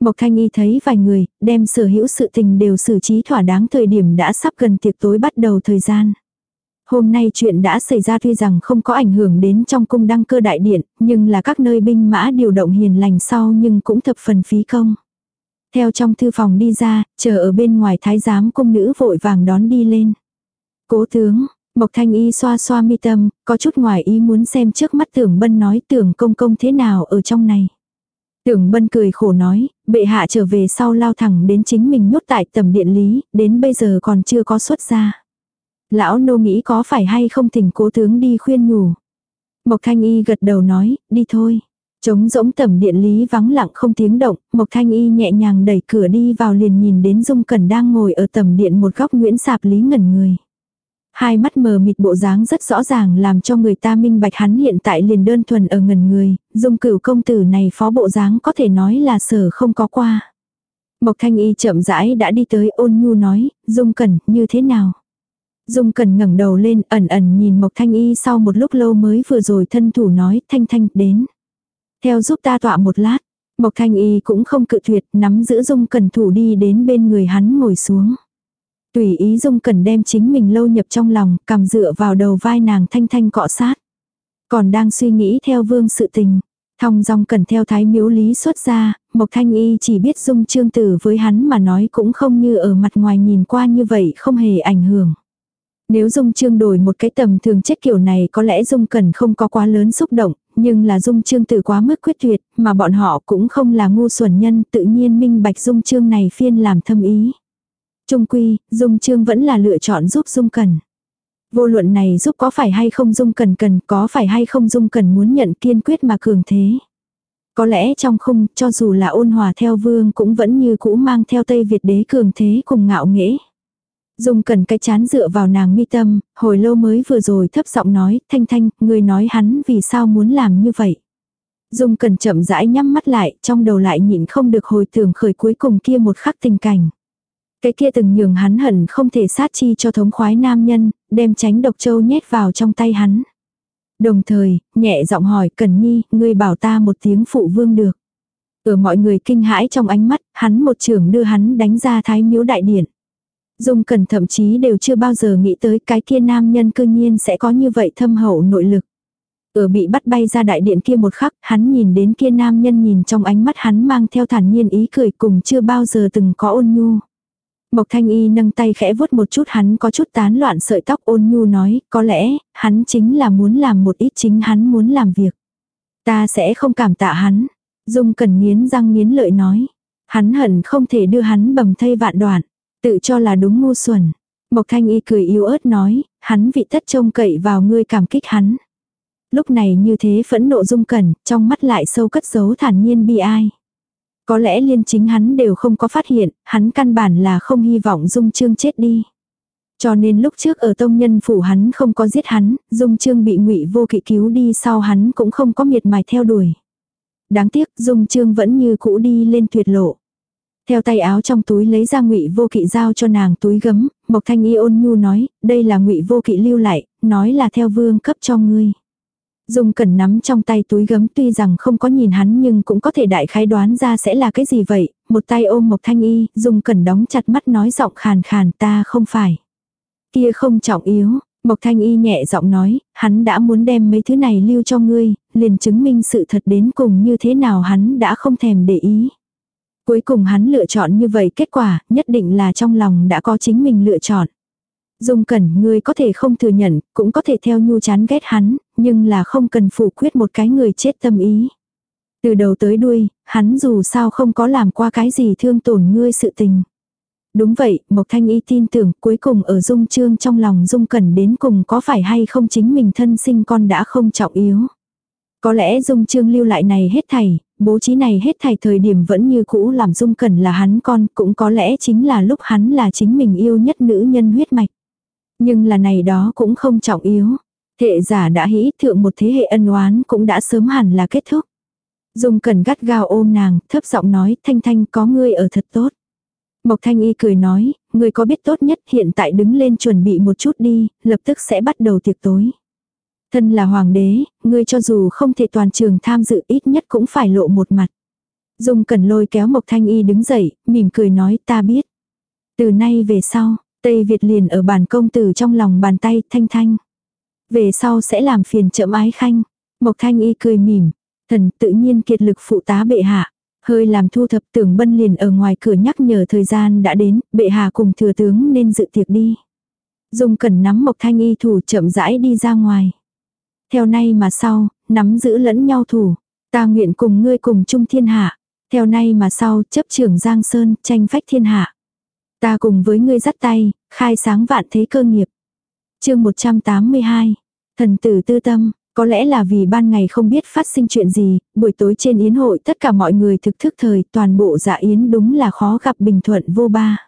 Speaker 1: Mộc Thanh Y thấy vài người, đem sở hữu sự tình đều xử trí thỏa đáng thời điểm đã sắp gần tiệc tối bắt đầu thời gian. Hôm nay chuyện đã xảy ra tuy rằng không có ảnh hưởng đến trong cung đăng cơ đại điện, nhưng là các nơi binh mã điều động hiền lành sau nhưng cũng thập phần phí công. Theo trong thư phòng đi ra, chờ ở bên ngoài thái giám cung nữ vội vàng đón đi lên. Cố tướng, Mộc Thanh Y xoa xoa mi tâm, có chút ngoài ý muốn xem trước mắt tưởng bân nói tưởng công công thế nào ở trong này. Tưởng bân cười khổ nói, bệ hạ trở về sau lao thẳng đến chính mình nhốt tại tầm điện lý, đến bây giờ còn chưa có xuất ra. Lão nô nghĩ có phải hay không thỉnh cố tướng đi khuyên nhủ. Mộc Thanh Y gật đầu nói, đi thôi. Trống rỗng tầm điện lý vắng lặng không tiếng động, Mộc Thanh Y nhẹ nhàng đẩy cửa đi vào liền nhìn đến Dung Cẩn đang ngồi ở tầm điện một góc Nguyễn Sạp Lý ngẩn người. Hai mắt mờ mịt bộ dáng rất rõ ràng làm cho người ta minh bạch hắn hiện tại liền đơn thuần ở ngẩn người, Dung cửu công tử này phó bộ dáng có thể nói là sở không có qua. Mộc Thanh Y chậm rãi đã đi tới ôn nhu nói, Dung Cẩn như thế nào? Dung Cẩn ngẩng đầu lên ẩn ẩn nhìn Mộc Thanh Y sau một lúc lâu mới vừa rồi thân thủ nói Thanh Thanh đến. Theo giúp ta tọa một lát. Mộc Thanh Y cũng không cự tuyệt nắm giữ Dung Cẩn thủ đi đến bên người hắn ngồi xuống. Tùy ý Dung Cẩn đem chính mình lâu nhập trong lòng, cầm dựa vào đầu vai nàng thanh thanh cọ sát. Còn đang suy nghĩ theo vương sự tình. Thong dong cần theo thái miếu lý xuất ra, Mộc Thanh Y chỉ biết Dung Trương Tử với hắn mà nói cũng không như ở mặt ngoài nhìn qua như vậy không hề ảnh hưởng. Nếu Dung Trương đổi một cái tầm thường chết kiểu này có lẽ Dung Cần không có quá lớn xúc động, nhưng là Dung Trương tự quá mức quyết tuyệt, mà bọn họ cũng không là ngu xuẩn nhân, tự nhiên minh bạch Dung Trương này phiên làm thâm ý. Trung quy, Dung Trương vẫn là lựa chọn giúp Dung Cần. Vô luận này giúp có phải hay không Dung Cần cần, có phải hay không Dung Cần muốn nhận kiên quyết mà cường thế. Có lẽ trong khung, cho dù là ôn hòa theo vương cũng vẫn như cũ mang theo Tây Việt đế cường thế cùng ngạo nghễ. Dung cần cái chán dựa vào nàng mi tâm, hồi lâu mới vừa rồi thấp giọng nói, thanh thanh, người nói hắn vì sao muốn làm như vậy. Dung cần chậm rãi nhắm mắt lại, trong đầu lại nhịn không được hồi tưởng khởi cuối cùng kia một khắc tình cảnh. Cái kia từng nhường hắn hận không thể sát chi cho thống khoái nam nhân, đem tránh độc châu nhét vào trong tay hắn. Đồng thời, nhẹ giọng hỏi Cần Nhi, ngươi bảo ta một tiếng phụ vương được. Ở mọi người kinh hãi trong ánh mắt, hắn một trường đưa hắn đánh ra thái miếu đại điện. Dung Cần thậm chí đều chưa bao giờ nghĩ tới cái kia nam nhân cư nhiên sẽ có như vậy thâm hậu nội lực. Ở bị bắt bay ra đại điện kia một khắc, hắn nhìn đến kia nam nhân nhìn trong ánh mắt hắn mang theo thản nhiên ý cười cùng chưa bao giờ từng có ôn nhu. Mộc Thanh Y nâng tay khẽ vuốt một chút hắn có chút tán loạn sợi tóc ôn nhu nói, có lẽ, hắn chính là muốn làm một ít chính hắn muốn làm việc. Ta sẽ không cảm tạ hắn. Dung cần nghiến răng nghiến lợi nói. Hắn hận không thể đưa hắn bầm thây vạn đoạn. Tự cho là đúng ngu xuẩn. Mộc Thanh Y cười yếu ớt nói, hắn vị tất trông cậy vào ngươi cảm kích hắn. Lúc này như thế phẫn nộ dung cẩn, trong mắt lại sâu cất giấu thản nhiên bi ai. Có lẽ liên chính hắn đều không có phát hiện, hắn căn bản là không hy vọng dung trương chết đi. Cho nên lúc trước ở tông nhân phủ hắn không có giết hắn, dung trương bị ngụy vô kỵ cứu đi sau hắn cũng không có miệt mài theo đuổi. Đáng tiếc dung trương vẫn như cũ đi lên tuyệt lộ. Theo tay áo trong túi lấy ra ngụy vô kỵ giao cho nàng túi gấm, Mộc Thanh Y ôn nhu nói, đây là ngụy vô kỵ lưu lại, nói là theo vương cấp cho ngươi. Dung cẩn nắm trong tay túi gấm tuy rằng không có nhìn hắn nhưng cũng có thể đại khái đoán ra sẽ là cái gì vậy, một tay ôm Mộc Thanh Y, Dung cẩn đóng chặt mắt nói giọng khàn khàn ta không phải. Kia không trọng yếu, Mộc Thanh Y nhẹ giọng nói, hắn đã muốn đem mấy thứ này lưu cho ngươi, liền chứng minh sự thật đến cùng như thế nào hắn đã không thèm để ý. Cuối cùng hắn lựa chọn như vậy kết quả nhất định là trong lòng đã có chính mình lựa chọn. Dung cẩn ngươi có thể không thừa nhận, cũng có thể theo nhu chán ghét hắn, nhưng là không cần phủ quyết một cái người chết tâm ý. Từ đầu tới đuôi, hắn dù sao không có làm qua cái gì thương tổn ngươi sự tình. Đúng vậy, Mộc Thanh Y tin tưởng cuối cùng ở Dung Trương trong lòng Dung Cẩn đến cùng có phải hay không chính mình thân sinh con đã không trọng yếu. Có lẽ Dung Trương lưu lại này hết thảy, bố trí này hết thảy thời điểm vẫn như cũ làm Dung Cẩn là hắn con, cũng có lẽ chính là lúc hắn là chính mình yêu nhất nữ nhân huyết mạch. Nhưng là này đó cũng không trọng yếu. Thệ giả đã hĩ thượng một thế hệ ân oán cũng đã sớm hẳn là kết thúc. Dung Cẩn gắt gao ôm nàng, thấp giọng nói, Thanh Thanh có ngươi ở thật tốt. Mộc Thanh Y cười nói, ngươi có biết tốt nhất hiện tại đứng lên chuẩn bị một chút đi, lập tức sẽ bắt đầu tiệc tối. Thân là hoàng đế, ngươi cho dù không thể toàn trường tham dự ít nhất cũng phải lộ một mặt. Dung Cẩn lôi kéo Mộc Thanh Y đứng dậy, mỉm cười nói ta biết. Từ nay về sau, Tây Việt liền ở bàn công tử trong lòng bàn tay Thanh Thanh. Về sau sẽ làm phiền chậm ái khanh. Mộc Thanh Y cười mỉm. Thần tự nhiên kiệt lực phụ tá bệ hạ. Hơi làm thu thập tưởng bân liền ở ngoài cửa nhắc nhở thời gian đã đến, bệ hạ cùng thừa tướng nên dự tiệc đi. Dung cẩn nắm Mộc Thanh Y thủ chậm rãi đi ra ngoài. Theo nay mà sau, nắm giữ lẫn nhau thủ. Ta nguyện cùng ngươi cùng chung thiên hạ. Theo nay mà sau, chấp trưởng Giang Sơn, tranh phách thiên hạ. Ta cùng với ngươi dắt tay, khai sáng vạn thế cơ nghiệp. chương 182. Thần tử tư tâm, có lẽ là vì ban ngày không biết phát sinh chuyện gì, buổi tối trên yến hội tất cả mọi người thực thức thời, toàn bộ dạ yến đúng là khó gặp bình thuận vô ba.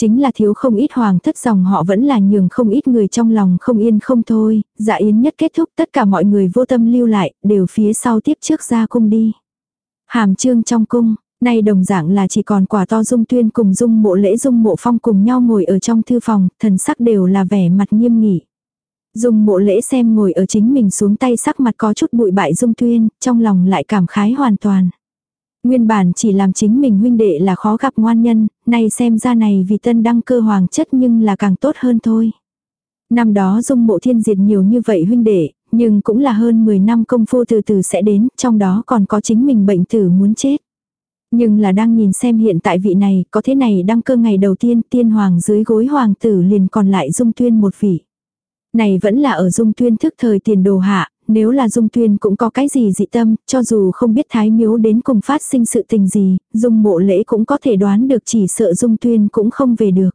Speaker 1: Chính là thiếu không ít hoàng thất dòng họ vẫn là nhường không ít người trong lòng không yên không thôi, dạ yến nhất kết thúc tất cả mọi người vô tâm lưu lại, đều phía sau tiếp trước ra cung đi. Hàm trương trong cung, nay đồng dạng là chỉ còn quả to dung tuyên cùng dung mộ lễ dung mộ phong cùng nhau ngồi ở trong thư phòng, thần sắc đều là vẻ mặt nghiêm nghị. Dung mộ lễ xem ngồi ở chính mình xuống tay sắc mặt có chút bụi bại dung tuyên, trong lòng lại cảm khái hoàn toàn. Nguyên bản chỉ làm chính mình huynh đệ là khó gặp ngoan nhân, nay xem ra này vì tân đăng cơ hoàng chất nhưng là càng tốt hơn thôi. Năm đó dung mộ thiên diệt nhiều như vậy huynh đệ, nhưng cũng là hơn 10 năm công phu từ từ sẽ đến, trong đó còn có chính mình bệnh tử muốn chết. Nhưng là đang nhìn xem hiện tại vị này, có thế này đăng cơ ngày đầu tiên tiên hoàng dưới gối hoàng tử liền còn lại dung tuyên một vị. Này vẫn là ở dung tuyên thức thời tiền đồ hạ, nếu là dung tuyên cũng có cái gì dị tâm, cho dù không biết thái miếu đến cùng phát sinh sự tình gì, dung mộ lễ cũng có thể đoán được chỉ sợ dung tuyên cũng không về được.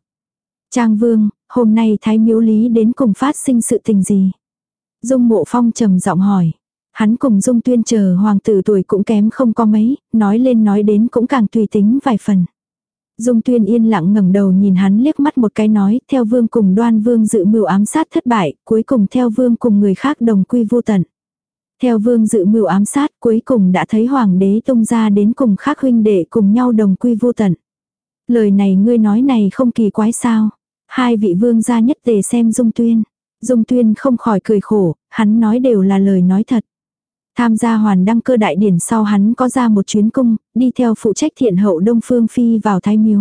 Speaker 1: Trang vương, hôm nay thái miếu lý đến cùng phát sinh sự tình gì? Dung mộ phong trầm giọng hỏi. Hắn cùng dung tuyên chờ hoàng tử tuổi cũng kém không có mấy, nói lên nói đến cũng càng tùy tính vài phần. Dung tuyên yên lặng ngẩng đầu nhìn hắn liếc mắt một cái nói, theo vương cùng đoan vương dự mưu ám sát thất bại, cuối cùng theo vương cùng người khác đồng quy vô tận. Theo vương dự mưu ám sát cuối cùng đã thấy hoàng đế tung ra đến cùng khác huynh đệ cùng nhau đồng quy vô tận. Lời này ngươi nói này không kỳ quái sao. Hai vị vương gia nhất tề xem dung tuyên. Dung tuyên không khỏi cười khổ, hắn nói đều là lời nói thật. Tham gia hoàn đăng cơ đại điển sau hắn có ra một chuyến cung, đi theo phụ trách thiện hậu Đông Phương Phi vào Thái Miếu.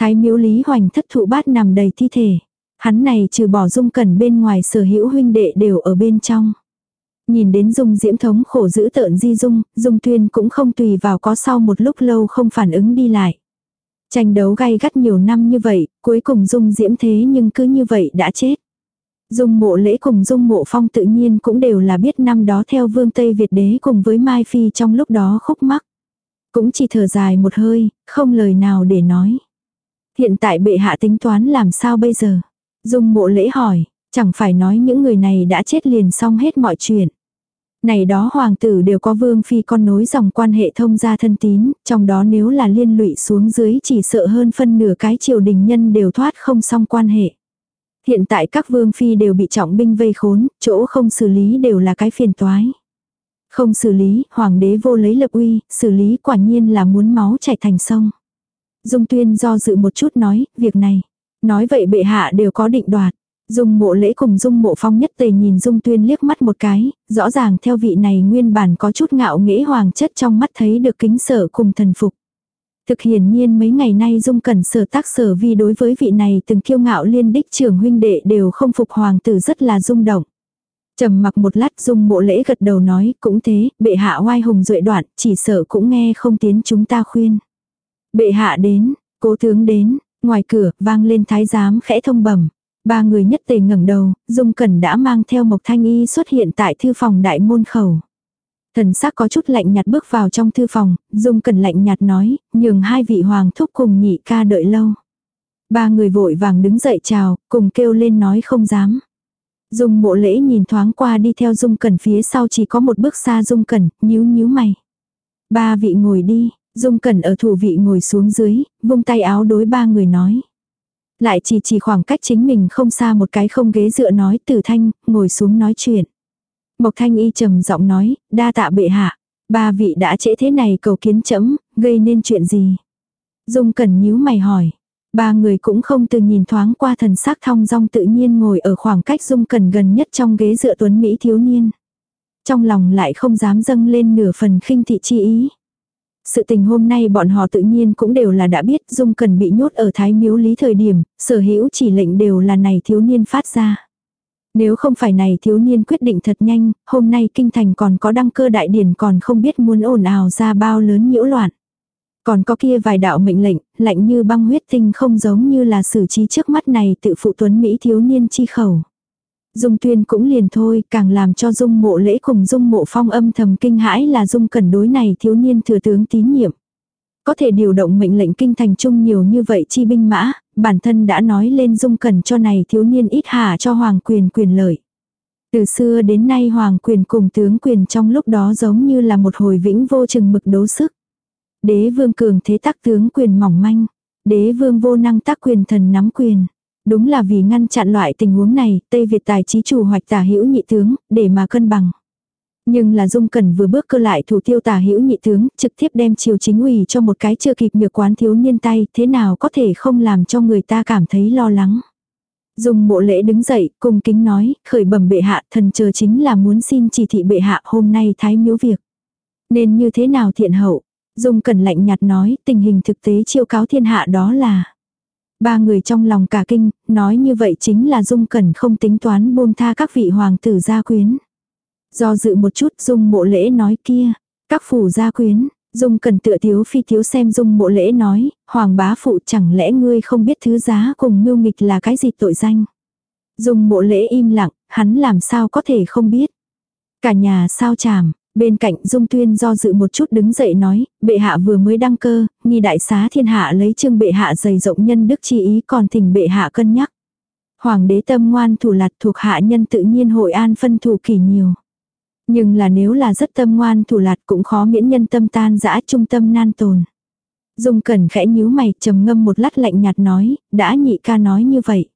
Speaker 1: Thái Miếu Lý Hoành thất thụ bát nằm đầy thi thể. Hắn này trừ bỏ dung cẩn bên ngoài sở hữu huynh đệ đều ở bên trong. Nhìn đến dung diễm thống khổ giữ tợn di dung, dung tuyên cũng không tùy vào có sau một lúc lâu không phản ứng đi lại. Tranh đấu gay gắt nhiều năm như vậy, cuối cùng dung diễm thế nhưng cứ như vậy đã chết. Dung mộ lễ cùng dung mộ phong tự nhiên cũng đều là biết năm đó theo vương Tây Việt đế cùng với Mai Phi trong lúc đó khúc mắc. Cũng chỉ thở dài một hơi, không lời nào để nói. Hiện tại bệ hạ tính toán làm sao bây giờ? Dung mộ lễ hỏi, chẳng phải nói những người này đã chết liền xong hết mọi chuyện. Này đó hoàng tử đều có vương phi con nối dòng quan hệ thông gia thân tín, trong đó nếu là liên lụy xuống dưới chỉ sợ hơn phân nửa cái triều đình nhân đều thoát không xong quan hệ. Hiện tại các vương phi đều bị trọng binh vây khốn, chỗ không xử lý đều là cái phiền toái. Không xử lý, hoàng đế vô lấy lập uy, xử lý quả nhiên là muốn máu chảy thành sông. Dung tuyên do dự một chút nói, việc này. Nói vậy bệ hạ đều có định đoạt. Dung mộ lễ cùng dung mộ phong nhất tề nhìn dung tuyên liếc mắt một cái, rõ ràng theo vị này nguyên bản có chút ngạo nghễ hoàng chất trong mắt thấy được kính sợ cùng thần phục. Thực hiển nhiên mấy ngày nay dung cẩn sở tác sở vi đối với vị này từng kiêu ngạo liên đích trưởng huynh đệ đều không phục hoàng tử rất là rung động. trầm mặc một lát dung mộ lễ gật đầu nói cũng thế, bệ hạ oai hùng duệ đoạn, chỉ sợ cũng nghe không tiến chúng ta khuyên. Bệ hạ đến, cố tướng đến, ngoài cửa vang lên thái giám khẽ thông bẩm Ba người nhất tề ngẩng đầu, Dung Cẩn đã mang theo Mộc Thanh Y xuất hiện tại thư phòng đại môn khẩu. Thần sắc có chút lạnh nhạt bước vào trong thư phòng, Dung Cẩn lạnh nhạt nói, nhường hai vị hoàng thúc cùng nhị ca đợi lâu. Ba người vội vàng đứng dậy chào, cùng kêu lên nói không dám. Dung mộ lễ nhìn thoáng qua đi theo Dung Cẩn phía sau chỉ có một bước xa Dung Cẩn, nhíu nhíu mày. Ba vị ngồi đi, Dung Cẩn ở thủ vị ngồi xuống dưới, vung tay áo đối ba người nói. Lại chỉ chỉ khoảng cách chính mình không xa một cái không ghế dựa nói tử thanh, ngồi xuống nói chuyện. Mộc thanh y trầm giọng nói, đa tạ bệ hạ. Ba vị đã trễ thế này cầu kiến chấm, gây nên chuyện gì? Dung cẩn nhíu mày hỏi. Ba người cũng không từ nhìn thoáng qua thần sắc thong dong tự nhiên ngồi ở khoảng cách dung cẩn gần nhất trong ghế dựa tuấn Mỹ thiếu niên. Trong lòng lại không dám dâng lên nửa phần khinh thị chi ý. Sự tình hôm nay bọn họ tự nhiên cũng đều là đã biết Dung Cần bị nhốt ở Thái Miếu Lý thời điểm, sở hữu chỉ lệnh đều là này thiếu niên phát ra. Nếu không phải này thiếu niên quyết định thật nhanh, hôm nay kinh thành còn có đăng cơ đại điển còn không biết muốn ồn ào ra bao lớn nhiễu loạn. Còn có kia vài đạo mệnh lệnh, lạnh như băng huyết tinh không giống như là xử trí trước mắt này tự phụ tuấn Mỹ thiếu niên chi khẩu. Dung tuyên cũng liền thôi, càng làm cho dung mộ lễ cùng dung mộ phong âm thầm kinh hãi là dung cẩn đối này thiếu niên thừa tướng tín nhiệm. Có thể điều động mệnh lệnh kinh thành chung nhiều như vậy chi binh mã, bản thân đã nói lên dung cẩn cho này thiếu niên ít hà cho hoàng quyền quyền lợi. Từ xưa đến nay hoàng quyền cùng tướng quyền trong lúc đó giống như là một hồi vĩnh vô chừng mực đấu sức. Đế vương cường thế tác tướng quyền mỏng manh. Đế vương vô năng tác quyền thần nắm quyền. Đúng là vì ngăn chặn loại tình huống này, Tây Việt tài trí chủ hoạch tả hữu nhị tướng, để mà cân bằng. Nhưng là Dung Cẩn vừa bước cơ lại thủ tiêu tả hữu nhị tướng, trực tiếp đem triều chính ủy cho một cái chưa kịp nhược quán thiếu niên tay, thế nào có thể không làm cho người ta cảm thấy lo lắng. Dung mộ lễ đứng dậy, cung kính nói, khởi bẩm bệ hạ, thần chờ chính là muốn xin chỉ thị bệ hạ hôm nay thái miếu việc. Nên như thế nào thiện hậu? Dung Cẩn lạnh nhạt nói, tình hình thực tế chiêu cáo thiên hạ đó là Ba người trong lòng cả kinh, nói như vậy chính là Dung Cẩn không tính toán buông tha các vị hoàng tử gia quyến. Do dự một chút Dung mộ lễ nói kia, các phủ gia quyến, Dung cần tựa thiếu phi thiếu xem dung mộ lễ nói, hoàng bá phụ chẳng lẽ ngươi không biết thứ giá cùng mưu nghịch là cái gì tội danh. Dung mộ lễ im lặng, hắn làm sao có thể không biết. Cả nhà sao chàm, bên cạnh Dung Tuyên do dự một chút đứng dậy nói, bệ hạ vừa mới đăng cơ, nghi đại xá thiên hạ lấy trương bệ hạ dày rộng nhân đức chi ý còn thỉnh bệ hạ cân nhắc. Hoàng đế tâm ngoan thủ lạt thuộc hạ nhân tự nhiên hội an phân thủ kỳ nhiều. Nhưng là nếu là rất tâm ngoan thủ lạt cũng khó miễn nhân tâm tan dã trung tâm nan tồn. Dung cẩn khẽ nhíu mày trầm ngâm một lát lạnh nhạt nói, đã nhị ca nói như vậy.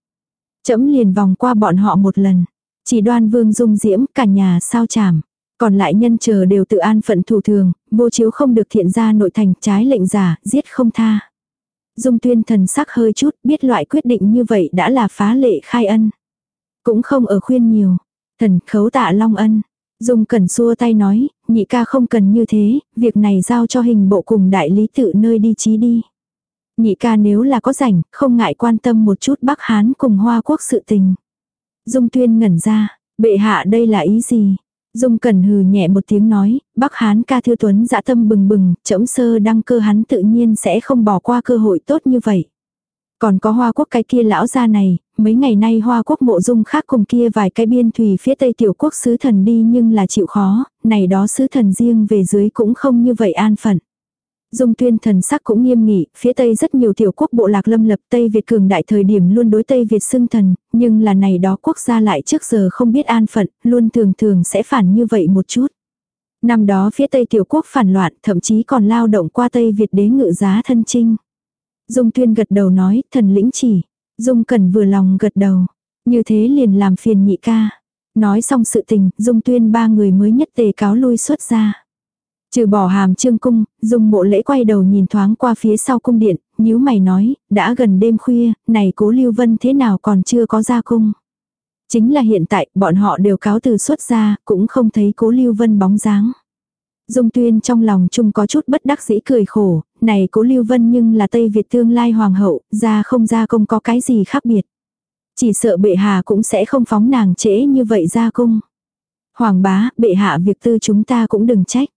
Speaker 1: Chấm liền vòng qua bọn họ một lần. Chỉ đoan vương dung diễm cả nhà sao chảm. Còn lại nhân chờ đều tự an phận thủ thường, vô chiếu không được thiện ra nội thành trái lệnh giả, giết không tha. Dung tuyên thần sắc hơi chút, biết loại quyết định như vậy đã là phá lệ khai ân. Cũng không ở khuyên nhiều. Thần khấu tạ long ân. Dung cẩn xua tay nói, nhị ca không cần như thế, việc này giao cho hình bộ cùng đại lý tự nơi đi trí đi. Nhị ca nếu là có rảnh, không ngại quan tâm một chút Bắc Hán cùng Hoa Quốc sự tình. Dung tuyên ngẩn ra, bệ hạ đây là ý gì? Dung Cẩn hừ nhẹ một tiếng nói, Bắc Hán ca thư tuấn dã tâm bừng bừng, chậm sơ đăng cơ hắn tự nhiên sẽ không bỏ qua cơ hội tốt như vậy. Còn có hoa quốc cái kia lão gia này, mấy ngày nay hoa quốc mộ dung khác cùng kia vài cái biên thủy phía tây tiểu quốc sứ thần đi nhưng là chịu khó, này đó sứ thần riêng về dưới cũng không như vậy an phận. Dung tuyên thần sắc cũng nghiêm nghị, phía Tây rất nhiều tiểu quốc bộ lạc lâm lập Tây Việt cường đại thời điểm luôn đối Tây Việt xưng thần, nhưng là này đó quốc gia lại trước giờ không biết an phận, luôn thường thường sẽ phản như vậy một chút. Năm đó phía Tây tiểu quốc phản loạn, thậm chí còn lao động qua Tây Việt đế ngự giá thân trinh. Dung tuyên gật đầu nói, thần lĩnh chỉ. Dung cần vừa lòng gật đầu. Như thế liền làm phiền nhị ca. Nói xong sự tình, Dung tuyên ba người mới nhất tề cáo lui xuất ra. Trừ bỏ hàm trương cung, Dung bộ lễ quay đầu nhìn thoáng qua phía sau cung điện, nhíu mày nói, đã gần đêm khuya, này cố lưu vân thế nào còn chưa có ra cung. Chính là hiện tại, bọn họ đều cáo từ xuất ra, cũng không thấy cố lưu vân bóng dáng. Dung tuyên trong lòng chung có chút bất đắc dĩ cười khổ, này cố lưu vân nhưng là Tây Việt tương lai hoàng hậu, ra không ra công có cái gì khác biệt. Chỉ sợ bệ hạ cũng sẽ không phóng nàng trễ như vậy ra cung. Hoàng bá, bệ hạ việc tư chúng ta cũng đừng trách.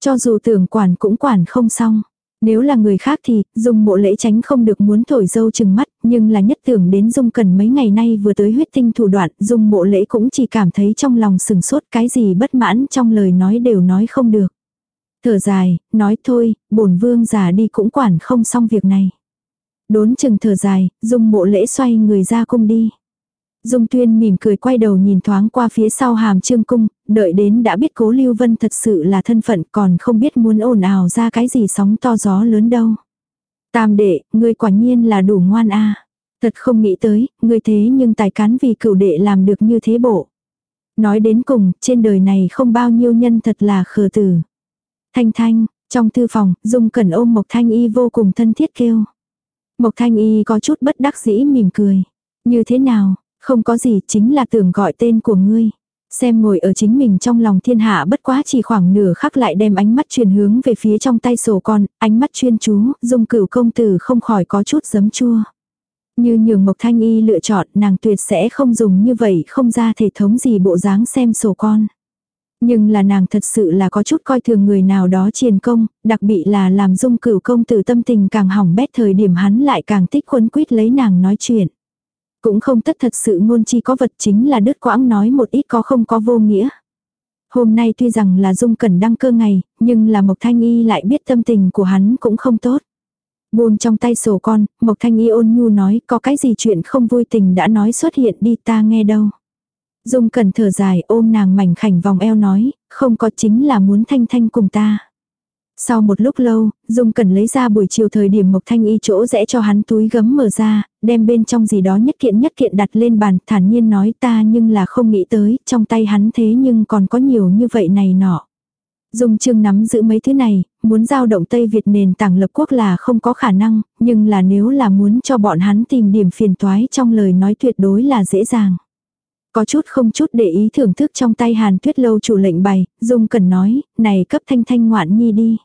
Speaker 1: Cho dù tưởng quản cũng quản không xong. Nếu là người khác thì, dung mộ lễ tránh không được muốn thổi dâu chừng mắt, nhưng là nhất tưởng đến dung cần mấy ngày nay vừa tới huyết tinh thủ đoạn, dung mộ lễ cũng chỉ cảm thấy trong lòng sừng sốt cái gì bất mãn trong lời nói đều nói không được. Thở dài, nói thôi, bổn vương già đi cũng quản không xong việc này. Đốn chừng thở dài, dung mộ lễ xoay người ra cung đi. Dung tuyên mỉm cười quay đầu nhìn thoáng qua phía sau hàm trương cung, đợi đến đã biết cố Lưu Vân thật sự là thân phận còn không biết muốn ồn ào ra cái gì sóng to gió lớn đâu. Tam đệ, ngươi quả nhiên là đủ ngoan a Thật không nghĩ tới, ngươi thế nhưng tài cán vì cửu đệ làm được như thế bộ. Nói đến cùng, trên đời này không bao nhiêu nhân thật là khờ tử. Thanh Thanh, trong thư phòng, Dung Cẩn ôm Mộc Thanh Y vô cùng thân thiết kêu. Mộc Thanh Y có chút bất đắc dĩ mỉm cười. Như thế nào, không có gì chính là tưởng gọi tên của ngươi. Xem ngồi ở chính mình trong lòng thiên hạ bất quá chỉ khoảng nửa khắc lại đem ánh mắt truyền hướng về phía trong tay sổ con, ánh mắt chuyên chú, dung cửu công tử không khỏi có chút giấm chua. Như nhường Mộc Thanh Y lựa chọn nàng tuyệt sẽ không dùng như vậy không ra thể thống gì bộ dáng xem sổ con. Nhưng là nàng thật sự là có chút coi thường người nào đó triền công, đặc biệt là làm dung cửu công tử tâm tình càng hỏng bét thời điểm hắn lại càng thích khuấn quýt lấy nàng nói chuyện. Cũng không tất thật sự ngôn chi có vật chính là đứt quãng nói một ít có không có vô nghĩa. Hôm nay tuy rằng là dung cẩn đăng cơ ngày, nhưng là Mộc Thanh Y lại biết tâm tình của hắn cũng không tốt. Buông trong tay sổ con, Mộc Thanh Y ôn nhu nói có cái gì chuyện không vui tình đã nói xuất hiện đi ta nghe đâu. Dung cần thở dài ôm nàng mảnh khảnh vòng eo nói, không có chính là muốn Thanh Thanh cùng ta. Sau một lúc lâu, Dung cần lấy ra buổi chiều thời điểm Mộc Thanh Y chỗ rẽ cho hắn túi gấm mở ra, đem bên trong gì đó nhất kiện nhất kiện đặt lên bàn, thản nhiên nói ta nhưng là không nghĩ tới, trong tay hắn thế nhưng còn có nhiều như vậy này nọ. Dung Trương nắm giữ mấy thứ này, muốn giao động Tây Việt nền tảng lập quốc là không có khả năng, nhưng là nếu là muốn cho bọn hắn tìm điểm phiền toái trong lời nói tuyệt đối là dễ dàng. Có chút không chút để ý thưởng thức trong tay Hàn Tuyết Lâu chủ lệnh bày, Dung cần nói, này cấp thanh thanh ngoạn nhi đi.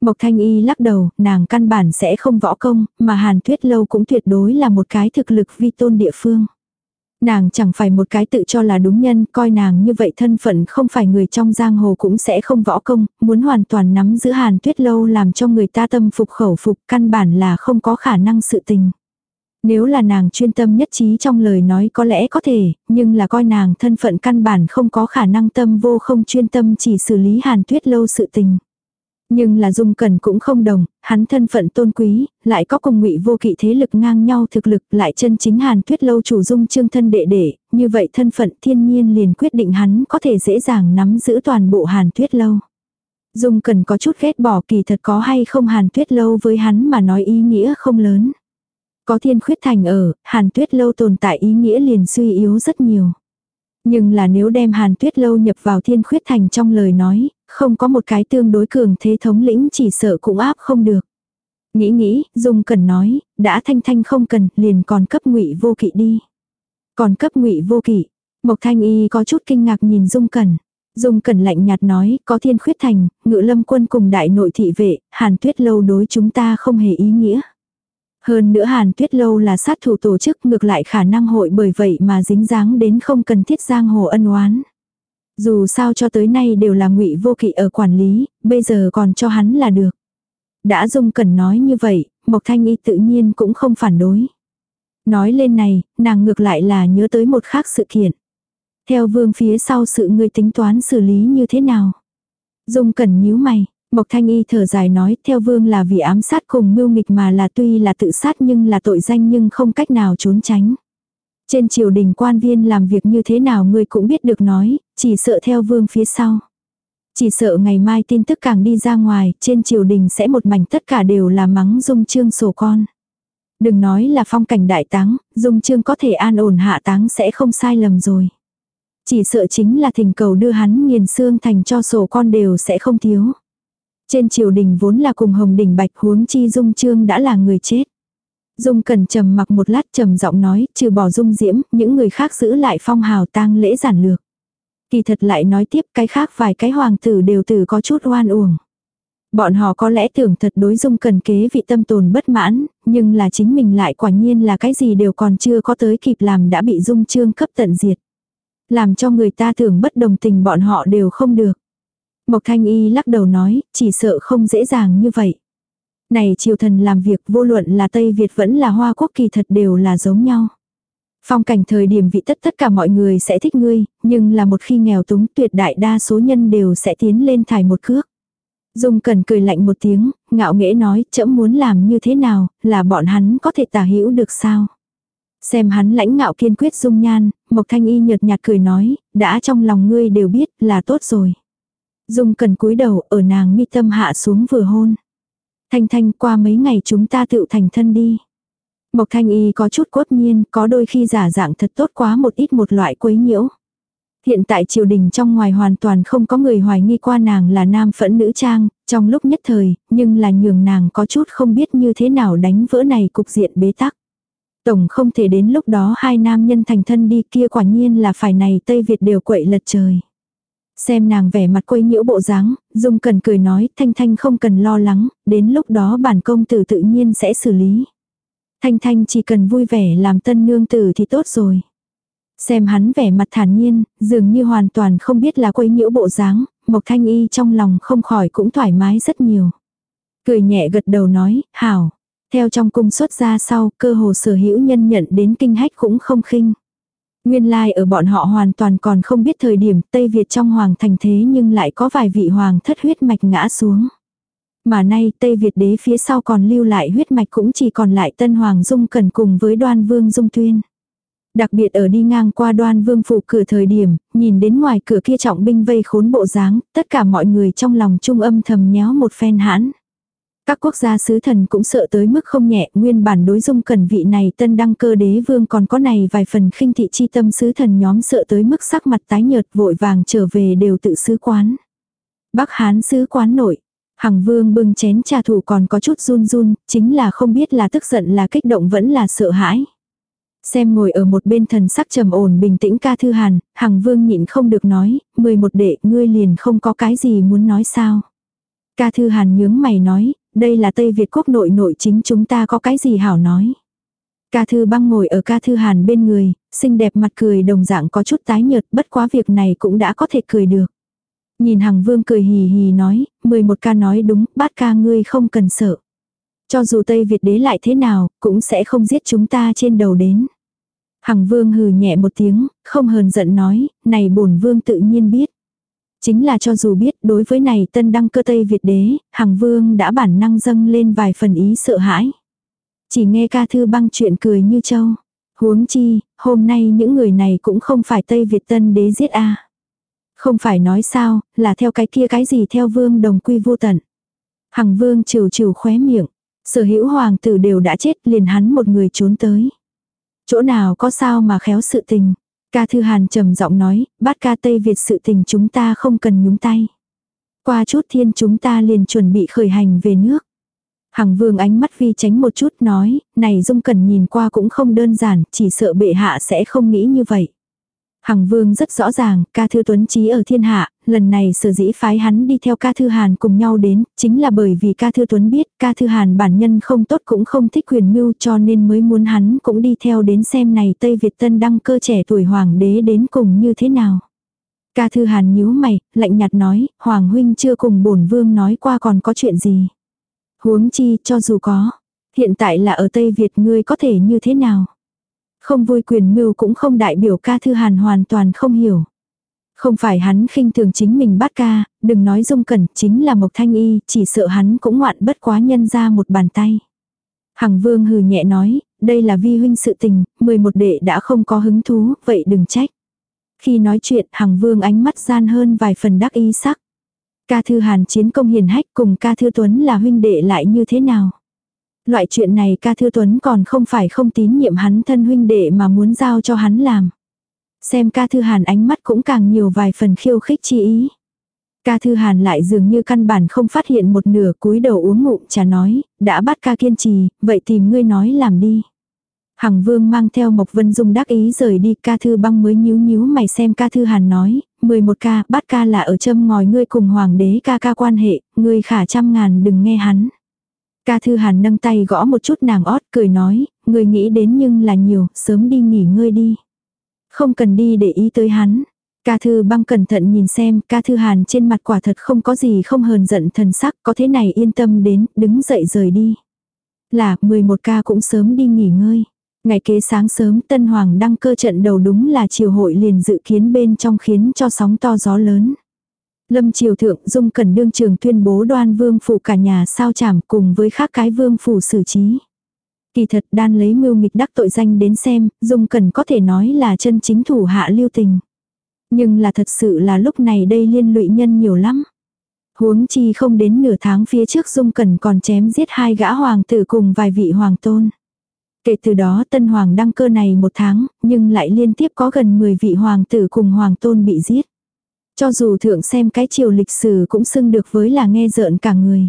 Speaker 1: Mộc Thanh Y lắc đầu, nàng căn bản sẽ không võ công, mà Hàn Tuyết Lâu cũng tuyệt đối là một cái thực lực vi tôn địa phương. Nàng chẳng phải một cái tự cho là đúng nhân, coi nàng như vậy thân phận không phải người trong giang hồ cũng sẽ không võ công, muốn hoàn toàn nắm giữ hàn tuyết lâu làm cho người ta tâm phục khẩu phục căn bản là không có khả năng sự tình. Nếu là nàng chuyên tâm nhất trí trong lời nói có lẽ có thể, nhưng là coi nàng thân phận căn bản không có khả năng tâm vô không chuyên tâm chỉ xử lý hàn tuyết lâu sự tình. Nhưng là Dung Cẩn cũng không đồng, hắn thân phận tôn quý, lại có cùng ngụy vô kỵ thế lực ngang nhau thực lực, lại chân chính Hàn Tuyết lâu chủ Dung Trương thân đệ đệ, như vậy thân phận thiên nhiên liền quyết định hắn có thể dễ dàng nắm giữ toàn bộ Hàn Tuyết lâu. Dung Cẩn có chút ghét bỏ kỳ thật có hay không Hàn Tuyết lâu với hắn mà nói ý nghĩa không lớn. Có thiên khuyết thành ở, Hàn Tuyết lâu tồn tại ý nghĩa liền suy yếu rất nhiều. Nhưng là nếu đem Hàn Tuyết lâu nhập vào thiên khuyết thành trong lời nói, không có một cái tương đối cường thế thống lĩnh chỉ sợ cũng áp không được. Nghĩ nghĩ, Dung cần nói, đã thanh thanh không cần, liền còn cấp ngụy vô kỵ đi. Còn cấp ngụy vô kỵ, Mộc Thanh Y có chút kinh ngạc nhìn Dung Cẩn. Dung Cẩn lạnh nhạt nói, có thiên khuyết thành, ngự lâm quân cùng đại nội thị vệ, hàn tuyết lâu đối chúng ta không hề ý nghĩa. Hơn nữa hàn tuyết lâu là sát thủ tổ chức ngược lại khả năng hội bởi vậy mà dính dáng đến không cần thiết giang hồ ân oán. Dù sao cho tới nay đều là ngụy vô kỵ ở quản lý, bây giờ còn cho hắn là được. Đã dung cần nói như vậy, Mộc Thanh Y tự nhiên cũng không phản đối. Nói lên này, nàng ngược lại là nhớ tới một khác sự kiện. Theo vương phía sau sự ngươi tính toán xử lý như thế nào? Dung cẩn nhíu mày, Mộc Thanh Y thở dài nói, theo vương là vì ám sát cùng mưu nghịch mà là tuy là tự sát nhưng là tội danh nhưng không cách nào trốn tránh. Trên triều đình quan viên làm việc như thế nào ngươi cũng biết được nói, chỉ sợ theo vương phía sau. Chỉ sợ ngày mai tin tức càng đi ra ngoài, trên triều đình sẽ một mảnh tất cả đều là mắng dung trương sổ con. Đừng nói là phong cảnh đại táng, dung trương có thể an ổn hạ táng sẽ không sai lầm rồi. Chỉ sợ chính là thỉnh cầu đưa hắn nghiền xương thành cho sổ con đều sẽ không thiếu. Trên triều đình vốn là cùng hồng đỉnh bạch huống chi dung trương đã là người chết. Dung cần trầm mặc một lát trầm giọng nói, trừ bỏ Dung Diễm, những người khác giữ lại phong hào tang lễ giản lược. Kỳ thật lại nói tiếp cái khác vài cái hoàng tử đều từ có chút oan uổng. Bọn họ có lẽ tưởng thật đối Dung cần kế vị tâm tồn bất mãn, nhưng là chính mình lại quả nhiên là cái gì đều còn chưa có tới kịp làm đã bị Dung Trương cấp tận diệt. Làm cho người ta tưởng bất đồng tình bọn họ đều không được. Mộc Thanh Y lắc đầu nói, chỉ sợ không dễ dàng như vậy. Này triều thần làm việc vô luận là Tây Việt vẫn là Hoa Quốc kỳ thật đều là giống nhau. Phong cảnh thời điểm vị tất tất cả mọi người sẽ thích ngươi, nhưng là một khi nghèo túng tuyệt đại đa số nhân đều sẽ tiến lên thải một cước. Dung cần cười lạnh một tiếng, ngạo nghễ nói, chậm muốn làm như thế nào, là bọn hắn có thể tả hữu được sao. Xem hắn lãnh ngạo kiên quyết dung nhan, Mộc Thanh Y nhợt nhạt cười nói, đã trong lòng ngươi đều biết là tốt rồi. Dung cần cúi đầu ở nàng mi tâm hạ xuống vừa hôn. Thanh Thanh qua mấy ngày chúng ta tự thành thân đi. Mộc Thanh Y có chút cốt nhiên, có đôi khi giả dạng thật tốt quá một ít một loại quấy nhiễu. Hiện tại triều đình trong ngoài hoàn toàn không có người hoài nghi qua nàng là nam phẫn nữ trang, trong lúc nhất thời, nhưng là nhường nàng có chút không biết như thế nào đánh vỡ này cục diện bế tắc. Tổng không thể đến lúc đó hai nam nhân thành thân đi kia quả nhiên là phải này Tây Việt đều quậy lật trời. Xem nàng vẻ mặt quấy nhiễu bộ dáng, Dung cần cười nói, Thanh Thanh không cần lo lắng, đến lúc đó bản công tử tự nhiên sẽ xử lý. Thanh Thanh chỉ cần vui vẻ làm tân nương tử thì tốt rồi. Xem hắn vẻ mặt thản nhiên, dường như hoàn toàn không biết là quấy nhiễu bộ dáng, Mộc Thanh Y trong lòng không khỏi cũng thoải mái rất nhiều. Cười nhẹ gật đầu nói, hảo. Theo trong cung xuất ra sau, cơ hồ sở hữu nhân nhận đến kinh hách cũng không khinh. Nguyên lai like ở bọn họ hoàn toàn còn không biết thời điểm Tây Việt trong hoàng thành thế nhưng lại có vài vị hoàng thất huyết mạch ngã xuống. Mà nay Tây Việt đế phía sau còn lưu lại huyết mạch cũng chỉ còn lại Tân Hoàng Dung Cần cùng với đoan vương Dung Tuyên. Đặc biệt ở đi ngang qua đoan vương phủ cửa thời điểm, nhìn đến ngoài cửa kia trọng binh vây khốn bộ dáng, tất cả mọi người trong lòng trung âm thầm nhéo một phen hãn. Các quốc gia sứ thần cũng sợ tới mức không nhẹ, nguyên bản đối dung cần vị này tân đăng cơ đế vương còn có này vài phần khinh thị chi tâm sứ thần nhóm sợ tới mức sắc mặt tái nhợt vội vàng trở về đều tự sứ quán. Bắc Hán sứ quán nội, Hằng vương bưng chén trà thủ còn có chút run run, chính là không biết là tức giận là kích động vẫn là sợ hãi. Xem ngồi ở một bên thần sắc trầm ổn bình tĩnh ca thư hàn, hằng vương nhịn không được nói, mười một đệ ngươi liền không có cái gì muốn nói sao. Ca thư hàn nhướng mày nói, đây là Tây Việt quốc nội nội chính chúng ta có cái gì hảo nói. Ca thư băng ngồi ở ca thư hàn bên người, xinh đẹp mặt cười đồng dạng có chút tái nhợt bất quá việc này cũng đã có thể cười được. Nhìn Hằng Vương cười hì hì nói, 11 ca nói đúng, bát ca ngươi không cần sợ. Cho dù Tây Việt đế lại thế nào, cũng sẽ không giết chúng ta trên đầu đến. Hằng Vương hừ nhẹ một tiếng, không hờn giận nói, này bổn Vương tự nhiên biết. Chính là cho dù biết đối với này tân đăng cơ Tây Việt đế, Hằng Vương đã bản năng dâng lên vài phần ý sợ hãi. Chỉ nghe ca thư băng chuyện cười như châu. Huống chi, hôm nay những người này cũng không phải Tây Việt tân đế giết a Không phải nói sao, là theo cái kia cái gì theo vương đồng quy vô tận. Hằng vương trừ trừ khóe miệng. Sở hữu hoàng tử đều đã chết liền hắn một người trốn tới. Chỗ nào có sao mà khéo sự tình. Ca Thư Hàn trầm giọng nói, bát ca Tây Việt sự tình chúng ta không cần nhúng tay. Qua chút thiên chúng ta liền chuẩn bị khởi hành về nước. Hằng vương ánh mắt vi tránh một chút nói, này dung cần nhìn qua cũng không đơn giản, chỉ sợ bệ hạ sẽ không nghĩ như vậy. Hằng Vương rất rõ ràng, ca thư tuấn trí ở thiên hạ, lần này sở dĩ phái hắn đi theo ca thư Hàn cùng nhau đến, chính là bởi vì ca thư tuấn biết ca thư Hàn bản nhân không tốt cũng không thích quyền mưu cho nên mới muốn hắn cũng đi theo đến xem này Tây Việt tân đăng cơ trẻ tuổi hoàng đế đến cùng như thế nào. Ca thư Hàn nhíu mày, lạnh nhạt nói, Hoàng huynh chưa cùng bổn vương nói qua còn có chuyện gì. Huống chi cho dù có, hiện tại là ở Tây Việt ngươi có thể như thế nào. Không vui quyền mưu cũng không đại biểu ca thư hàn hoàn toàn không hiểu. Không phải hắn khinh thường chính mình bắt ca, đừng nói dung cẩn, chính là Mộc Thanh Y, chỉ sợ hắn cũng ngoạn bất quá nhân ra một bàn tay. Hằng Vương hừ nhẹ nói, đây là vi huynh sự tình, 11 đệ đã không có hứng thú, vậy đừng trách. Khi nói chuyện, Hằng Vương ánh mắt gian hơn vài phần đắc ý sắc. Ca thư hàn chiến công hiền hách cùng ca thư tuấn là huynh đệ lại như thế nào? Loại chuyện này ca thư tuấn còn không phải không tín nhiệm hắn thân huynh đệ mà muốn giao cho hắn làm. Xem ca thư hàn ánh mắt cũng càng nhiều vài phần khiêu khích chi ý. Ca thư hàn lại dường như căn bản không phát hiện một nửa cúi đầu uống ngụm trà nói, đã bắt ca kiên trì, vậy tìm ngươi nói làm đi. Hằng vương mang theo Mộc Vân Dung đắc ý rời đi ca thư băng mới nhíu nhíu mày xem ca thư hàn nói, 11 ca, bắt ca là ở châm ngòi ngươi cùng hoàng đế ca ca quan hệ, ngươi khả trăm ngàn đừng nghe hắn. Ca Thư Hàn nâng tay gõ một chút nàng ót cười nói, người nghĩ đến nhưng là nhiều, sớm đi nghỉ ngơi đi. Không cần đi để ý tới hắn. Ca Thư băng cẩn thận nhìn xem, Ca Thư Hàn trên mặt quả thật không có gì không hờn giận thần sắc, có thế này yên tâm đến, đứng dậy rời đi. Là, 11 ca cũng sớm đi nghỉ ngơi. Ngày kế sáng sớm Tân Hoàng đăng cơ trận đầu đúng là triều hội liền dự kiến bên trong khiến cho sóng to gió lớn. Lâm triều thượng dung cần đương trường tuyên bố đoan vương phủ cả nhà sao chảm cùng với khác cái vương phủ xử trí. Kỳ thật đan lấy mưu nghịch đắc tội danh đến xem, dung cần có thể nói là chân chính thủ hạ lưu tình. Nhưng là thật sự là lúc này đây liên lụy nhân nhiều lắm. Huống chi không đến nửa tháng phía trước dung cần còn chém giết hai gã hoàng tử cùng vài vị hoàng tôn. Kể từ đó tân hoàng đăng cơ này một tháng, nhưng lại liên tiếp có gần 10 vị hoàng tử cùng hoàng tôn bị giết. Cho dù thượng xem cái chiều lịch sử cũng xưng được với là nghe rợn cả người.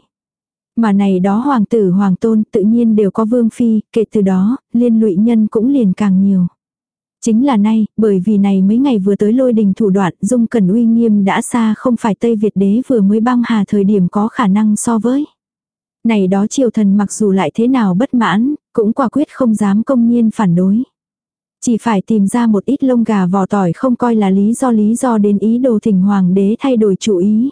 Speaker 1: Mà này đó hoàng tử hoàng tôn tự nhiên đều có vương phi, kể từ đó, liên lụy nhân cũng liền càng nhiều. Chính là nay, bởi vì này mấy ngày vừa tới lôi đình thủ đoạn dung cần uy nghiêm đã xa không phải Tây Việt đế vừa mới băng hà thời điểm có khả năng so với. Này đó triều thần mặc dù lại thế nào bất mãn, cũng quả quyết không dám công nhiên phản đối. Chỉ phải tìm ra một ít lông gà vỏ tỏi không coi là lý do lý do đến ý đồ thỉnh hoàng đế thay đổi chủ ý.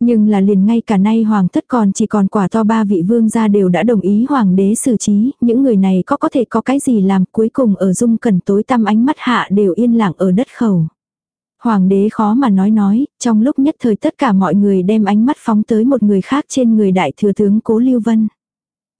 Speaker 1: Nhưng là liền ngay cả nay hoàng thất còn chỉ còn quả to ba vị vương gia đều đã đồng ý hoàng đế xử trí, những người này có có thể có cái gì làm cuối cùng ở dung cần tối tăm ánh mắt hạ đều yên lặng ở đất khẩu. Hoàng đế khó mà nói nói, trong lúc nhất thời tất cả mọi người đem ánh mắt phóng tới một người khác trên người đại thừa tướng Cố Lưu Vân.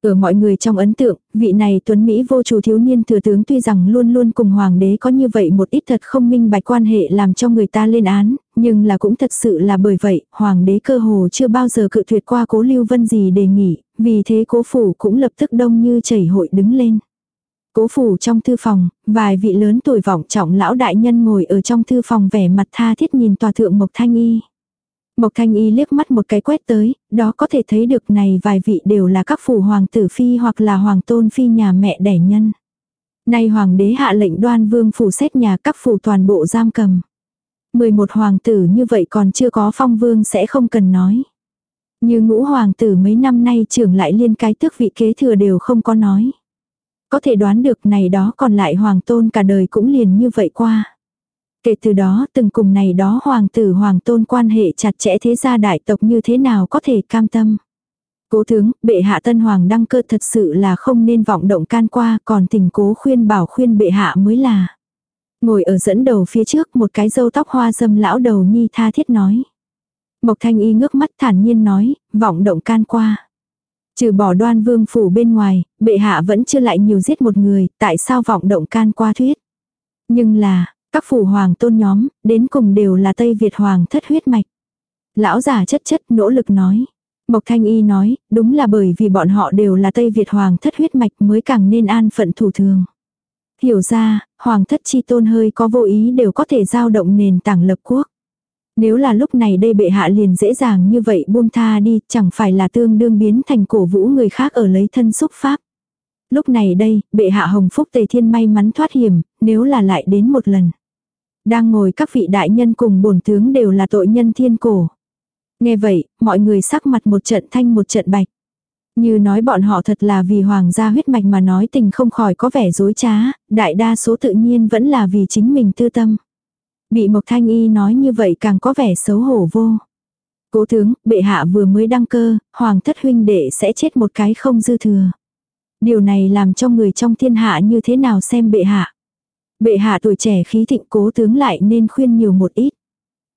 Speaker 1: Ở mọi người trong ấn tượng, vị này tuấn Mỹ vô chủ thiếu niên thừa tướng tuy rằng luôn luôn cùng hoàng đế có như vậy một ít thật không minh bạch quan hệ làm cho người ta lên án, nhưng là cũng thật sự là bởi vậy, hoàng đế cơ hồ chưa bao giờ cự tuyệt qua cố lưu vân gì đề nghị, vì thế cố phủ cũng lập tức đông như chảy hội đứng lên. Cố phủ trong thư phòng, vài vị lớn tuổi vọng trọng lão đại nhân ngồi ở trong thư phòng vẻ mặt tha thiết nhìn tòa thượng Mộc Thanh Y. Mộc Thanh Y liếc mắt một cái quét tới, đó có thể thấy được này vài vị đều là các phủ hoàng tử phi hoặc là hoàng tôn phi nhà mẹ đẻ nhân. Nay hoàng đế hạ lệnh đoan vương phủ xét nhà các phủ toàn bộ giam cầm. 11 hoàng tử như vậy còn chưa có phong vương sẽ không cần nói. Như ngũ hoàng tử mấy năm nay trưởng lại liên cái tước vị kế thừa đều không có nói. Có thể đoán được này đó còn lại hoàng tôn cả đời cũng liền như vậy qua. Kể từ đó từng cùng này đó hoàng tử hoàng tôn quan hệ chặt chẽ thế gia đại tộc như thế nào có thể cam tâm. Cố tướng, bệ hạ tân hoàng đăng cơ thật sự là không nên vọng động can qua, còn tình cố khuyên bảo khuyên bệ hạ mới là. Ngồi ở dẫn đầu phía trước một cái dâu tóc hoa dâm lão đầu nhi tha thiết nói. Mộc thanh y ngước mắt thản nhiên nói, vọng động can qua. Trừ bỏ đoan vương phủ bên ngoài, bệ hạ vẫn chưa lại nhiều giết một người, tại sao vọng động can qua thuyết. Nhưng là, các phủ hoàng tôn nhóm, đến cùng đều là Tây Việt hoàng thất huyết mạch. Lão giả chất chất nỗ lực nói. Mộc Thanh Y nói, đúng là bởi vì bọn họ đều là Tây Việt hoàng thất huyết mạch mới càng nên an phận thủ thường. Hiểu ra, hoàng thất chi tôn hơi có vô ý đều có thể giao động nền tảng lập quốc. Nếu là lúc này đây bệ hạ liền dễ dàng như vậy buông tha đi, chẳng phải là tương đương biến thành cổ vũ người khác ở lấy thân xúc pháp. Lúc này đây, bệ hạ hồng phúc tề thiên may mắn thoát hiểm, nếu là lại đến một lần. Đang ngồi các vị đại nhân cùng bổn tướng đều là tội nhân thiên cổ. Nghe vậy, mọi người sắc mặt một trận thanh một trận bạch. Như nói bọn họ thật là vì hoàng gia huyết mạch mà nói tình không khỏi có vẻ dối trá, đại đa số tự nhiên vẫn là vì chính mình tư tâm. Bị Mộc Thanh Y nói như vậy càng có vẻ xấu hổ vô. Cố tướng, bệ hạ vừa mới đăng cơ, hoàng thất huynh đệ sẽ chết một cái không dư thừa. Điều này làm cho người trong thiên hạ như thế nào xem bệ hạ. Bệ hạ tuổi trẻ khí thịnh cố tướng lại nên khuyên nhiều một ít.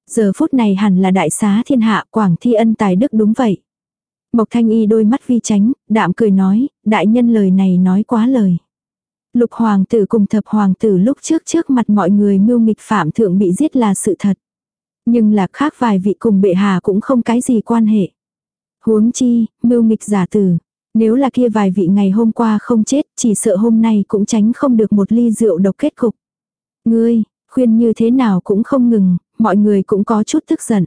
Speaker 1: Giờ phút này hẳn là đại xá thiên hạ quảng thi ân tài đức đúng vậy. Mộc thanh y đôi mắt vi tránh, đạm cười nói, đại nhân lời này nói quá lời. Lục hoàng tử cùng thập hoàng tử lúc trước trước mặt mọi người mưu nghịch phạm thượng bị giết là sự thật. Nhưng là khác vài vị cùng bệ hạ cũng không cái gì quan hệ. Huống chi, mưu nghịch giả tử. Nếu là kia vài vị ngày hôm qua không chết, chỉ sợ hôm nay cũng tránh không được một ly rượu độc kết cục. Ngươi, khuyên như thế nào cũng không ngừng, mọi người cũng có chút tức giận.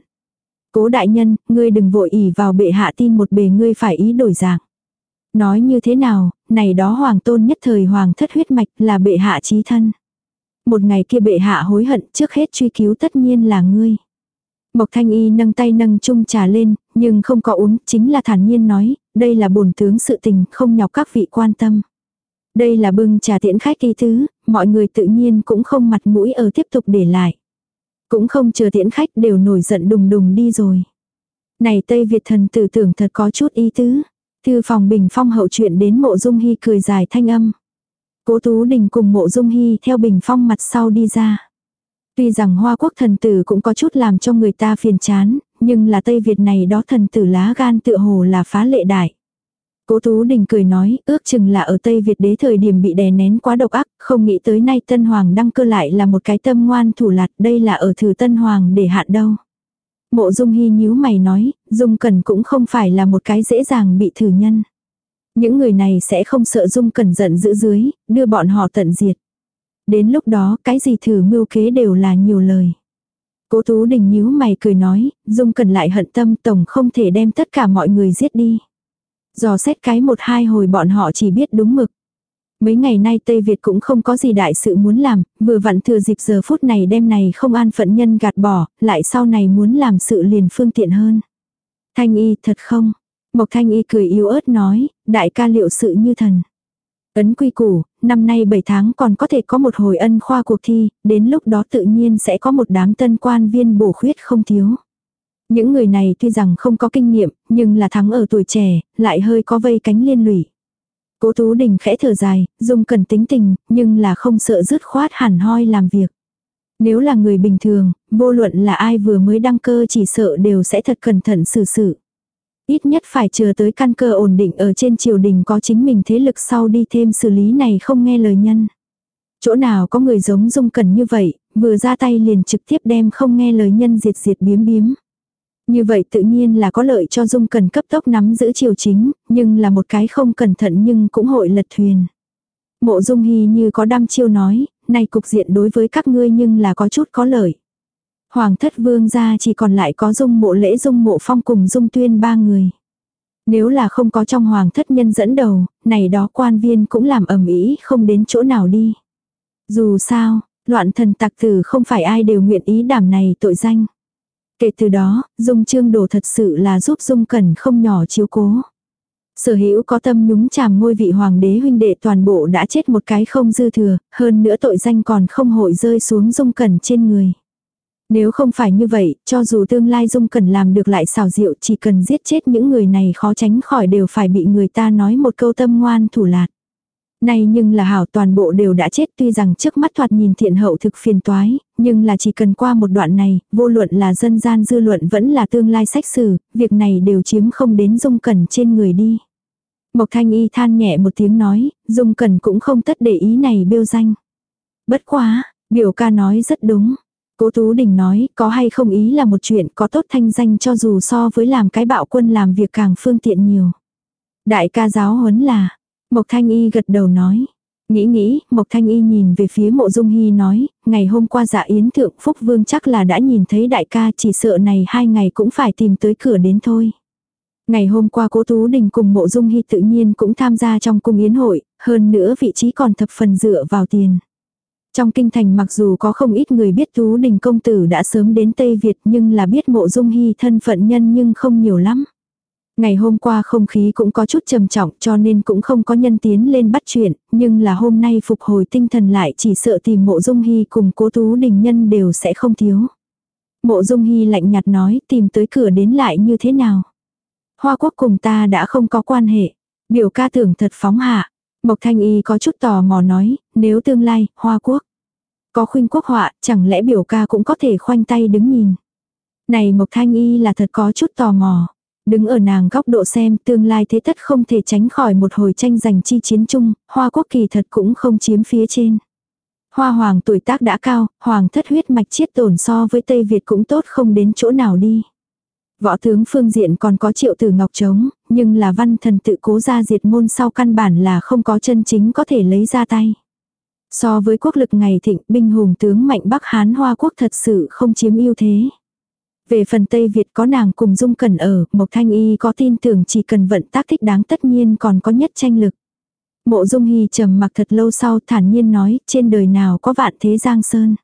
Speaker 1: Cố đại nhân, ngươi đừng vội ỉ vào bệ hạ tin một bề ngươi phải ý đổi dạng. Nói như thế nào, này đó hoàng tôn nhất thời hoàng thất huyết mạch là bệ hạ trí thân. Một ngày kia bệ hạ hối hận trước hết truy cứu tất nhiên là ngươi. Mộc thanh y nâng tay nâng chung trà lên, nhưng không có uống, chính là thản nhiên nói, đây là bổn tướng sự tình, không nhọc các vị quan tâm. Đây là bưng trà tiễn khách kỳ thứ, mọi người tự nhiên cũng không mặt mũi ở tiếp tục để lại. Cũng không chờ tiễn khách đều nổi giận đùng đùng đi rồi. Này Tây Việt thần tử tưởng thật có chút ý tứ. Thư phòng bình phong hậu chuyện đến mộ dung hy cười dài thanh âm. Cố Tú Đình cùng mộ dung hy theo bình phong mặt sau đi ra. Tuy rằng Hoa Quốc thần tử cũng có chút làm cho người ta phiền chán, nhưng là Tây Việt này đó thần tử lá gan tựa hồ là phá lệ đại. Cố Tú Đình cười nói, ước chừng là ở Tây Việt đế thời điểm bị đè nén quá độc ác, không nghĩ tới nay Tân Hoàng đăng cơ lại là một cái tâm ngoan thủ lạt, đây là ở thử Tân Hoàng để hạn đâu. Mộ Dung Hy nhíu mày nói, Dung cần cũng không phải là một cái dễ dàng bị thử nhân. Những người này sẽ không sợ Dung cần giận dữ dưới, đưa bọn họ tận diệt. Đến lúc đó, cái gì thử mưu kế đều là nhiều lời. Cố Tú Đình nhíu mày cười nói, Dung cần lại hận tâm tổng không thể đem tất cả mọi người giết đi. Dò xét cái một hai hồi bọn họ chỉ biết đúng mực. Mấy ngày nay Tây Việt cũng không có gì đại sự muốn làm, vừa vặn thừa dịp giờ phút này đêm này không an phận nhân gạt bỏ, lại sau này muốn làm sự liền phương tiện hơn. Thanh y thật không? Mộc thanh y cười yếu ớt nói, đại ca liệu sự như thần. Ấn quy củ, năm nay 7 tháng còn có thể có một hồi ân khoa cuộc thi, đến lúc đó tự nhiên sẽ có một đám tân quan viên bổ khuyết không thiếu. Những người này tuy rằng không có kinh nghiệm, nhưng là thắng ở tuổi trẻ, lại hơi có vây cánh liên lụy. Cố Tú Đình khẽ thở dài, dùng cần tính tình, nhưng là không sợ dứt khoát hẳn hoi làm việc. Nếu là người bình thường, vô luận là ai vừa mới đăng cơ chỉ sợ đều sẽ thật cẩn thận xử sự. Ít nhất phải chờ tới căn cơ ổn định ở trên triều đình có chính mình thế lực sau đi thêm xử lý này không nghe lời nhân. Chỗ nào có người giống dung cần như vậy, vừa ra tay liền trực tiếp đem không nghe lời nhân diệt diệt biếm biếm. Như vậy tự nhiên là có lợi cho Dung cần cấp tốc nắm giữ triều chính, nhưng là một cái không cẩn thận nhưng cũng hội lật thuyền. Mộ Dung Hy như có đam chiêu nói, này cục diện đối với các ngươi nhưng là có chút có lợi. Hoàng thất vương gia chỉ còn lại có Dung mộ lễ Dung mộ phong cùng Dung tuyên ba người. Nếu là không có trong hoàng thất nhân dẫn đầu, này đó quan viên cũng làm ẩm ý không đến chỗ nào đi. Dù sao, loạn thần tặc tử không phải ai đều nguyện ý đảm này tội danh. Kể từ đó, Dung Trương Đồ thật sự là giúp Dung Cẩn không nhỏ chiếu cố. Sở hữu có tâm nhúng chàm ngôi vị hoàng đế huynh đệ toàn bộ đã chết một cái không dư thừa, hơn nữa tội danh còn không hội rơi xuống dung cẩn trên người. Nếu không phải như vậy, cho dù tương lai dung cẩn làm được lại xào rượu chỉ cần giết chết những người này khó tránh khỏi đều phải bị người ta nói một câu tâm ngoan thủ lạt. Này nhưng là hảo toàn bộ đều đã chết tuy rằng trước mắt thoạt nhìn thiện hậu thực phiền toái, nhưng là chỉ cần qua một đoạn này, vô luận là dân gian dư luận vẫn là tương lai sách sử, việc này đều chiếm không đến dung cẩn trên người đi. Mộc thanh y than nhẹ một tiếng nói, dung cẩn cũng không tất để ý này bêu danh. Bất quá, biểu ca nói rất đúng. Cố Tú Đình nói, có hay không ý là một chuyện có tốt thanh danh cho dù so với làm cái bạo quân làm việc càng phương tiện nhiều. Đại ca giáo huấn là, Mộc Thanh Y gật đầu nói. Nghĩ nghĩ, Mộc Thanh Y nhìn về phía mộ dung hy nói, ngày hôm qua dạ yến thượng Phúc Vương chắc là đã nhìn thấy đại ca chỉ sợ này hai ngày cũng phải tìm tới cửa đến thôi. Ngày hôm qua cố Tú Đình cùng mộ dung hy tự nhiên cũng tham gia trong cung yến hội, hơn nữa vị trí còn thập phần dựa vào tiền. Trong kinh thành mặc dù có không ít người biết Tú Đình công tử đã sớm đến Tây Việt nhưng là biết mộ dung hy thân phận nhân nhưng không nhiều lắm. Ngày hôm qua không khí cũng có chút trầm trọng cho nên cũng không có nhân tiến lên bắt chuyện, nhưng là hôm nay phục hồi tinh thần lại chỉ sợ tìm mộ dung hy cùng cố tú đình nhân đều sẽ không thiếu. Mộ dung hy lạnh nhạt nói tìm tới cửa đến lại như thế nào. Hoa quốc cùng ta đã không có quan hệ. Biểu ca tưởng thật phóng hạ. Mộc thanh y có chút tò mò nói, nếu tương lai, hoa quốc. Có khuynh quốc họa, chẳng lẽ biểu ca cũng có thể khoanh tay đứng nhìn. Này Mộc thanh y là thật có chút tò mò. Đứng ở nàng góc độ xem tương lai thế tất không thể tránh khỏi một hồi tranh giành chi chiến chung, hoa quốc kỳ thật cũng không chiếm phía trên. Hoa hoàng tuổi tác đã cao, hoàng thất huyết mạch chiết tổn so với Tây Việt cũng tốt không đến chỗ nào đi. Võ tướng phương diện còn có triệu tử ngọc trống, nhưng là văn thần tự cố ra diệt môn sau căn bản là không có chân chính có thể lấy ra tay. So với quốc lực ngày thịnh, binh hùng tướng mạnh Bắc Hán Hoa quốc thật sự không chiếm ưu thế. Về phần Tây Việt có nàng cùng Dung cần ở, Mộc Thanh Y có tin tưởng chỉ cần vận tác thích đáng tất nhiên còn có nhất tranh lực. Mộ Dung Hy trầm mặc thật lâu sau thản nhiên nói, trên đời nào có vạn thế giang sơn.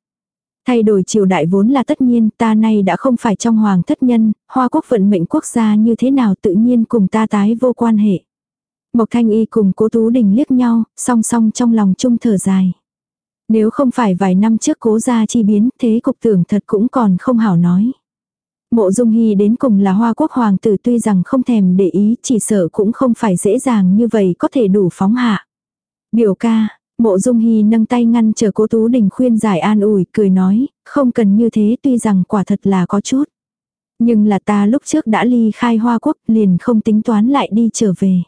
Speaker 1: Thay đổi triều đại vốn là tất nhiên, ta nay đã không phải trong hoàng thất nhân, hoa quốc vận mệnh quốc gia như thế nào tự nhiên cùng ta tái vô quan hệ. Mộc Thanh Y cùng cố Tú Đình liếc nhau, song song trong lòng chung thở dài. Nếu không phải vài năm trước cố gia chi biến, thế cục tưởng thật cũng còn không hảo nói. Mộ Dung Hy đến cùng là hoa quốc hoàng tử tuy rằng không thèm để ý chỉ sợ cũng không phải dễ dàng như vậy có thể đủ phóng hạ. Biểu ca, mộ Dung Hy nâng tay ngăn chờ cố Tú Đình khuyên giải an ủi cười nói, không cần như thế tuy rằng quả thật là có chút. Nhưng là ta lúc trước đã ly khai hoa quốc liền không tính toán lại đi trở về.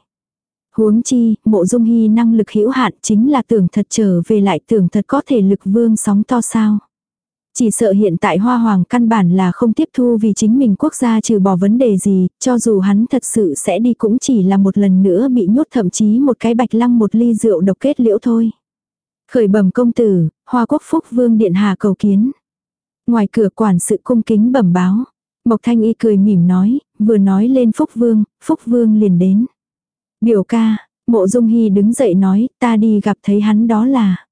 Speaker 1: Huống chi, mộ dung hy năng lực hữu hạn chính là tưởng thật trở về lại tưởng thật có thể lực vương sóng to sao. Chỉ sợ hiện tại hoa hoàng căn bản là không tiếp thu vì chính mình quốc gia trừ bỏ vấn đề gì, cho dù hắn thật sự sẽ đi cũng chỉ là một lần nữa bị nhốt thậm chí một cái bạch lăng một ly rượu độc kết liễu thôi. Khởi bẩm công tử, hoa quốc phúc vương điện hà cầu kiến. Ngoài cửa quản sự cung kính bẩm báo. Mộc thanh y cười mỉm nói, vừa nói lên phúc vương, phúc vương liền đến. Biểu ca, mộ dung hy đứng dậy nói, ta đi gặp thấy hắn đó là.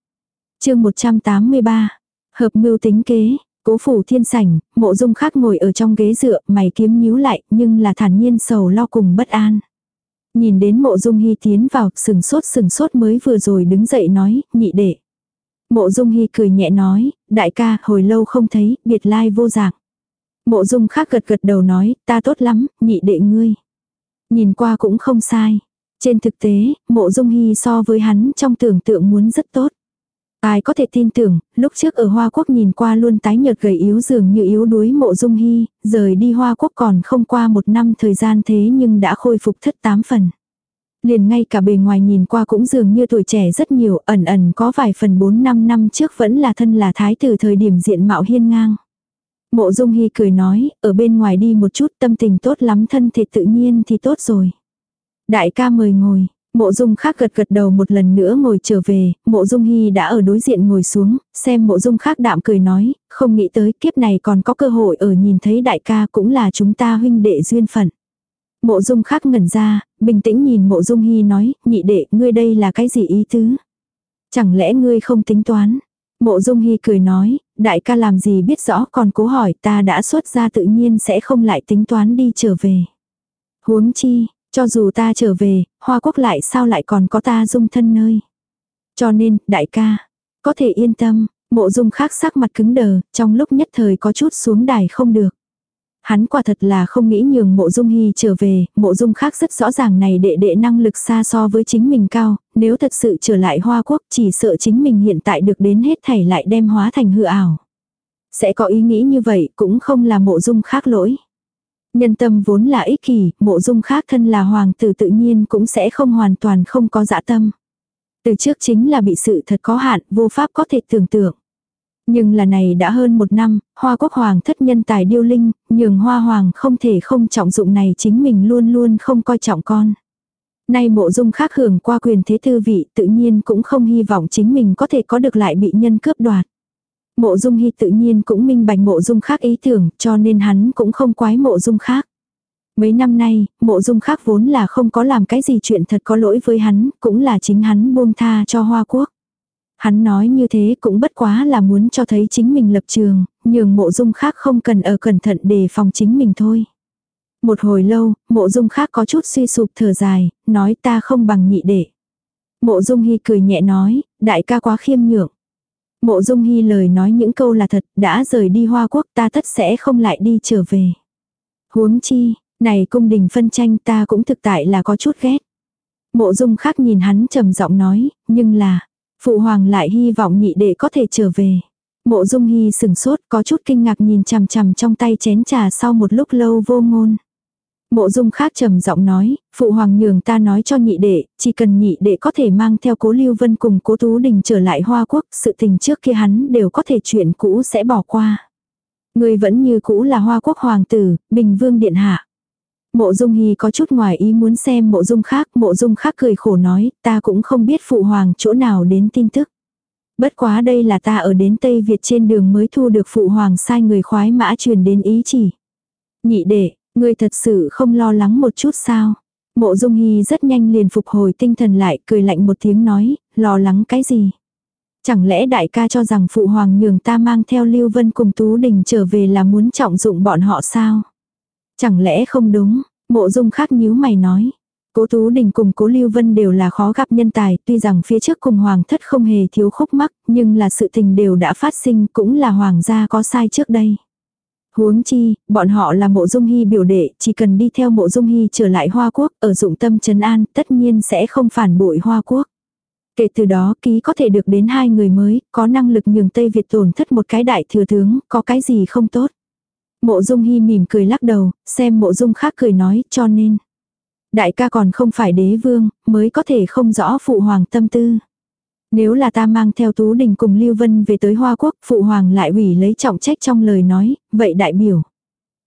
Speaker 1: chương 183, Hợp mưu tính kế, cố phủ thiên sảnh, mộ dung khác ngồi ở trong ghế dựa, mày kiếm nhíu lại, nhưng là thản nhiên sầu lo cùng bất an. Nhìn đến mộ dung hy tiến vào, sừng sốt sừng sốt mới vừa rồi đứng dậy nói, nhị đệ. Mộ dung hy cười nhẹ nói, đại ca, hồi lâu không thấy, biệt lai vô dạng. Mộ dung khác gật gật đầu nói, ta tốt lắm, nhị đệ ngươi. Nhìn qua cũng không sai. Trên thực tế, mộ dung hy so với hắn trong tưởng tượng muốn rất tốt. Ai có thể tin tưởng, lúc trước ở Hoa Quốc nhìn qua luôn tái nhợt gầy yếu dường như yếu đuối mộ dung hy, rời đi Hoa Quốc còn không qua một năm thời gian thế nhưng đã khôi phục thất tám phần. Liền ngay cả bề ngoài nhìn qua cũng dường như tuổi trẻ rất nhiều, ẩn ẩn có vài phần 4-5 năm trước vẫn là thân là thái từ thời điểm diện mạo hiên ngang. Mộ dung hy cười nói, ở bên ngoài đi một chút tâm tình tốt lắm thân thể tự nhiên thì tốt rồi. Đại ca mời ngồi, Mộ dung khác gật gật đầu một lần nữa ngồi trở về, mộ dung hy đã ở đối diện ngồi xuống, xem mộ dung khác đạm cười nói, không nghĩ tới kiếp này còn có cơ hội ở nhìn thấy đại ca cũng là chúng ta huynh đệ duyên phận. Mộ dung khác ngẩn ra, bình tĩnh nhìn mộ dung hy nói, nhị đệ, ngươi đây là cái gì ý tứ? Chẳng lẽ ngươi không tính toán? Mộ dung hy cười nói, đại ca làm gì biết rõ còn cố hỏi ta đã xuất ra tự nhiên sẽ không lại tính toán đi trở về. Huống chi, cho dù ta trở về, Hoa Quốc lại sao lại còn có ta dung thân nơi. Cho nên, đại ca, có thể yên tâm, mộ dung khác sắc mặt cứng đờ, trong lúc nhất thời có chút xuống đài không được. Hắn quả thật là không nghĩ nhường mộ dung hy trở về, mộ dung khác rất rõ ràng này đệ đệ năng lực xa so với chính mình cao, nếu thật sự trở lại Hoa Quốc chỉ sợ chính mình hiện tại được đến hết thảy lại đem hóa thành hư ảo. Sẽ có ý nghĩ như vậy cũng không là mộ dung khác lỗi. Nhân tâm vốn là ích kỷ, mộ dung khác thân là hoàng tử tự nhiên cũng sẽ không hoàn toàn không có dạ tâm. Từ trước chính là bị sự thật có hạn, vô pháp có thể tưởng tượng. Nhưng là này đã hơn một năm, hoa quốc hoàng thất nhân tài điêu linh, nhường hoa hoàng không thể không trọng dụng này chính mình luôn luôn không coi trọng con. Nay mộ dung khác hưởng qua quyền thế thư vị tự nhiên cũng không hy vọng chính mình có thể có được lại bị nhân cướp đoạt. Mộ dung hy tự nhiên cũng minh bạch mộ dung khác ý tưởng cho nên hắn cũng không quái mộ dung khác. Mấy năm nay, mộ dung khác vốn là không có làm cái gì chuyện thật có lỗi với hắn, cũng là chính hắn buông tha cho hoa quốc. Hắn nói như thế cũng bất quá là muốn cho thấy chính mình lập trường, nhường mộ dung khác không cần ở cẩn thận đề phòng chính mình thôi. Một hồi lâu, mộ dung khác có chút suy sụp thở dài, nói ta không bằng nhị đệ. Mộ dung hy cười nhẹ nói, đại ca quá khiêm nhượng. Mộ dung hy lời nói những câu là thật, đã rời đi hoa quốc ta tất sẽ không lại đi trở về. Huống chi, này cung đình phân tranh ta cũng thực tại là có chút ghét. Mộ dung khác nhìn hắn trầm giọng nói, nhưng là, phụ hoàng lại hy vọng nhị đệ có thể trở về. Mộ dung hy sừng sốt có chút kinh ngạc nhìn chằm chằm trong tay chén trà sau một lúc lâu vô ngôn. Mộ dung khác trầm giọng nói, phụ hoàng nhường ta nói cho nhị đệ, chỉ cần nhị đệ có thể mang theo cố lưu vân cùng cố tú đình trở lại hoa quốc, sự tình trước kia hắn đều có thể chuyện cũ sẽ bỏ qua. Người vẫn như cũ là hoa quốc hoàng tử, bình vương điện hạ. Mộ dung hy có chút ngoài ý muốn xem mộ dung khác, mộ dung khác cười khổ nói, ta cũng không biết phụ hoàng chỗ nào đến tin tức. Bất quá đây là ta ở đến Tây Việt trên đường mới thu được phụ hoàng sai người khoái mã truyền đến ý chỉ. Nhị đệ, Ngươi thật sự không lo lắng một chút sao? Mộ Dung Hy rất nhanh liền phục hồi tinh thần lại, cười lạnh một tiếng nói, lo lắng cái gì? Chẳng lẽ đại ca cho rằng phụ hoàng nhường ta mang theo Lưu Vân cùng Tú Đình trở về là muốn trọng dụng bọn họ sao? Chẳng lẽ không đúng? Mộ Dung khác nhíu mày nói. Cố Tú Đình cùng Cố Lưu Vân đều là khó gặp nhân tài, tuy rằng phía trước cùng hoàng thất không hề thiếu khúc mắc, nhưng là sự tình đều đã phát sinh cũng là hoàng gia có sai trước đây. Huống chi, bọn họ là mộ dung hy biểu đệ, chỉ cần đi theo mộ dung hy trở lại Hoa Quốc, ở dụng tâm trấn an, tất nhiên sẽ không phản bội Hoa Quốc. Kể từ đó ký có thể được đến hai người mới, có năng lực nhường Tây Việt tổn thất một cái đại thừa tướng, có cái gì không tốt. Mộ dung hy mỉm cười lắc đầu, xem mộ dung khác cười nói, cho nên. Đại ca còn không phải đế vương, mới có thể không rõ phụ hoàng tâm tư. Nếu là ta mang theo Tú Đình cùng Lưu Vân về tới Hoa Quốc, Phụ Hoàng lại ủy lấy trọng trách trong lời nói, vậy đại biểu.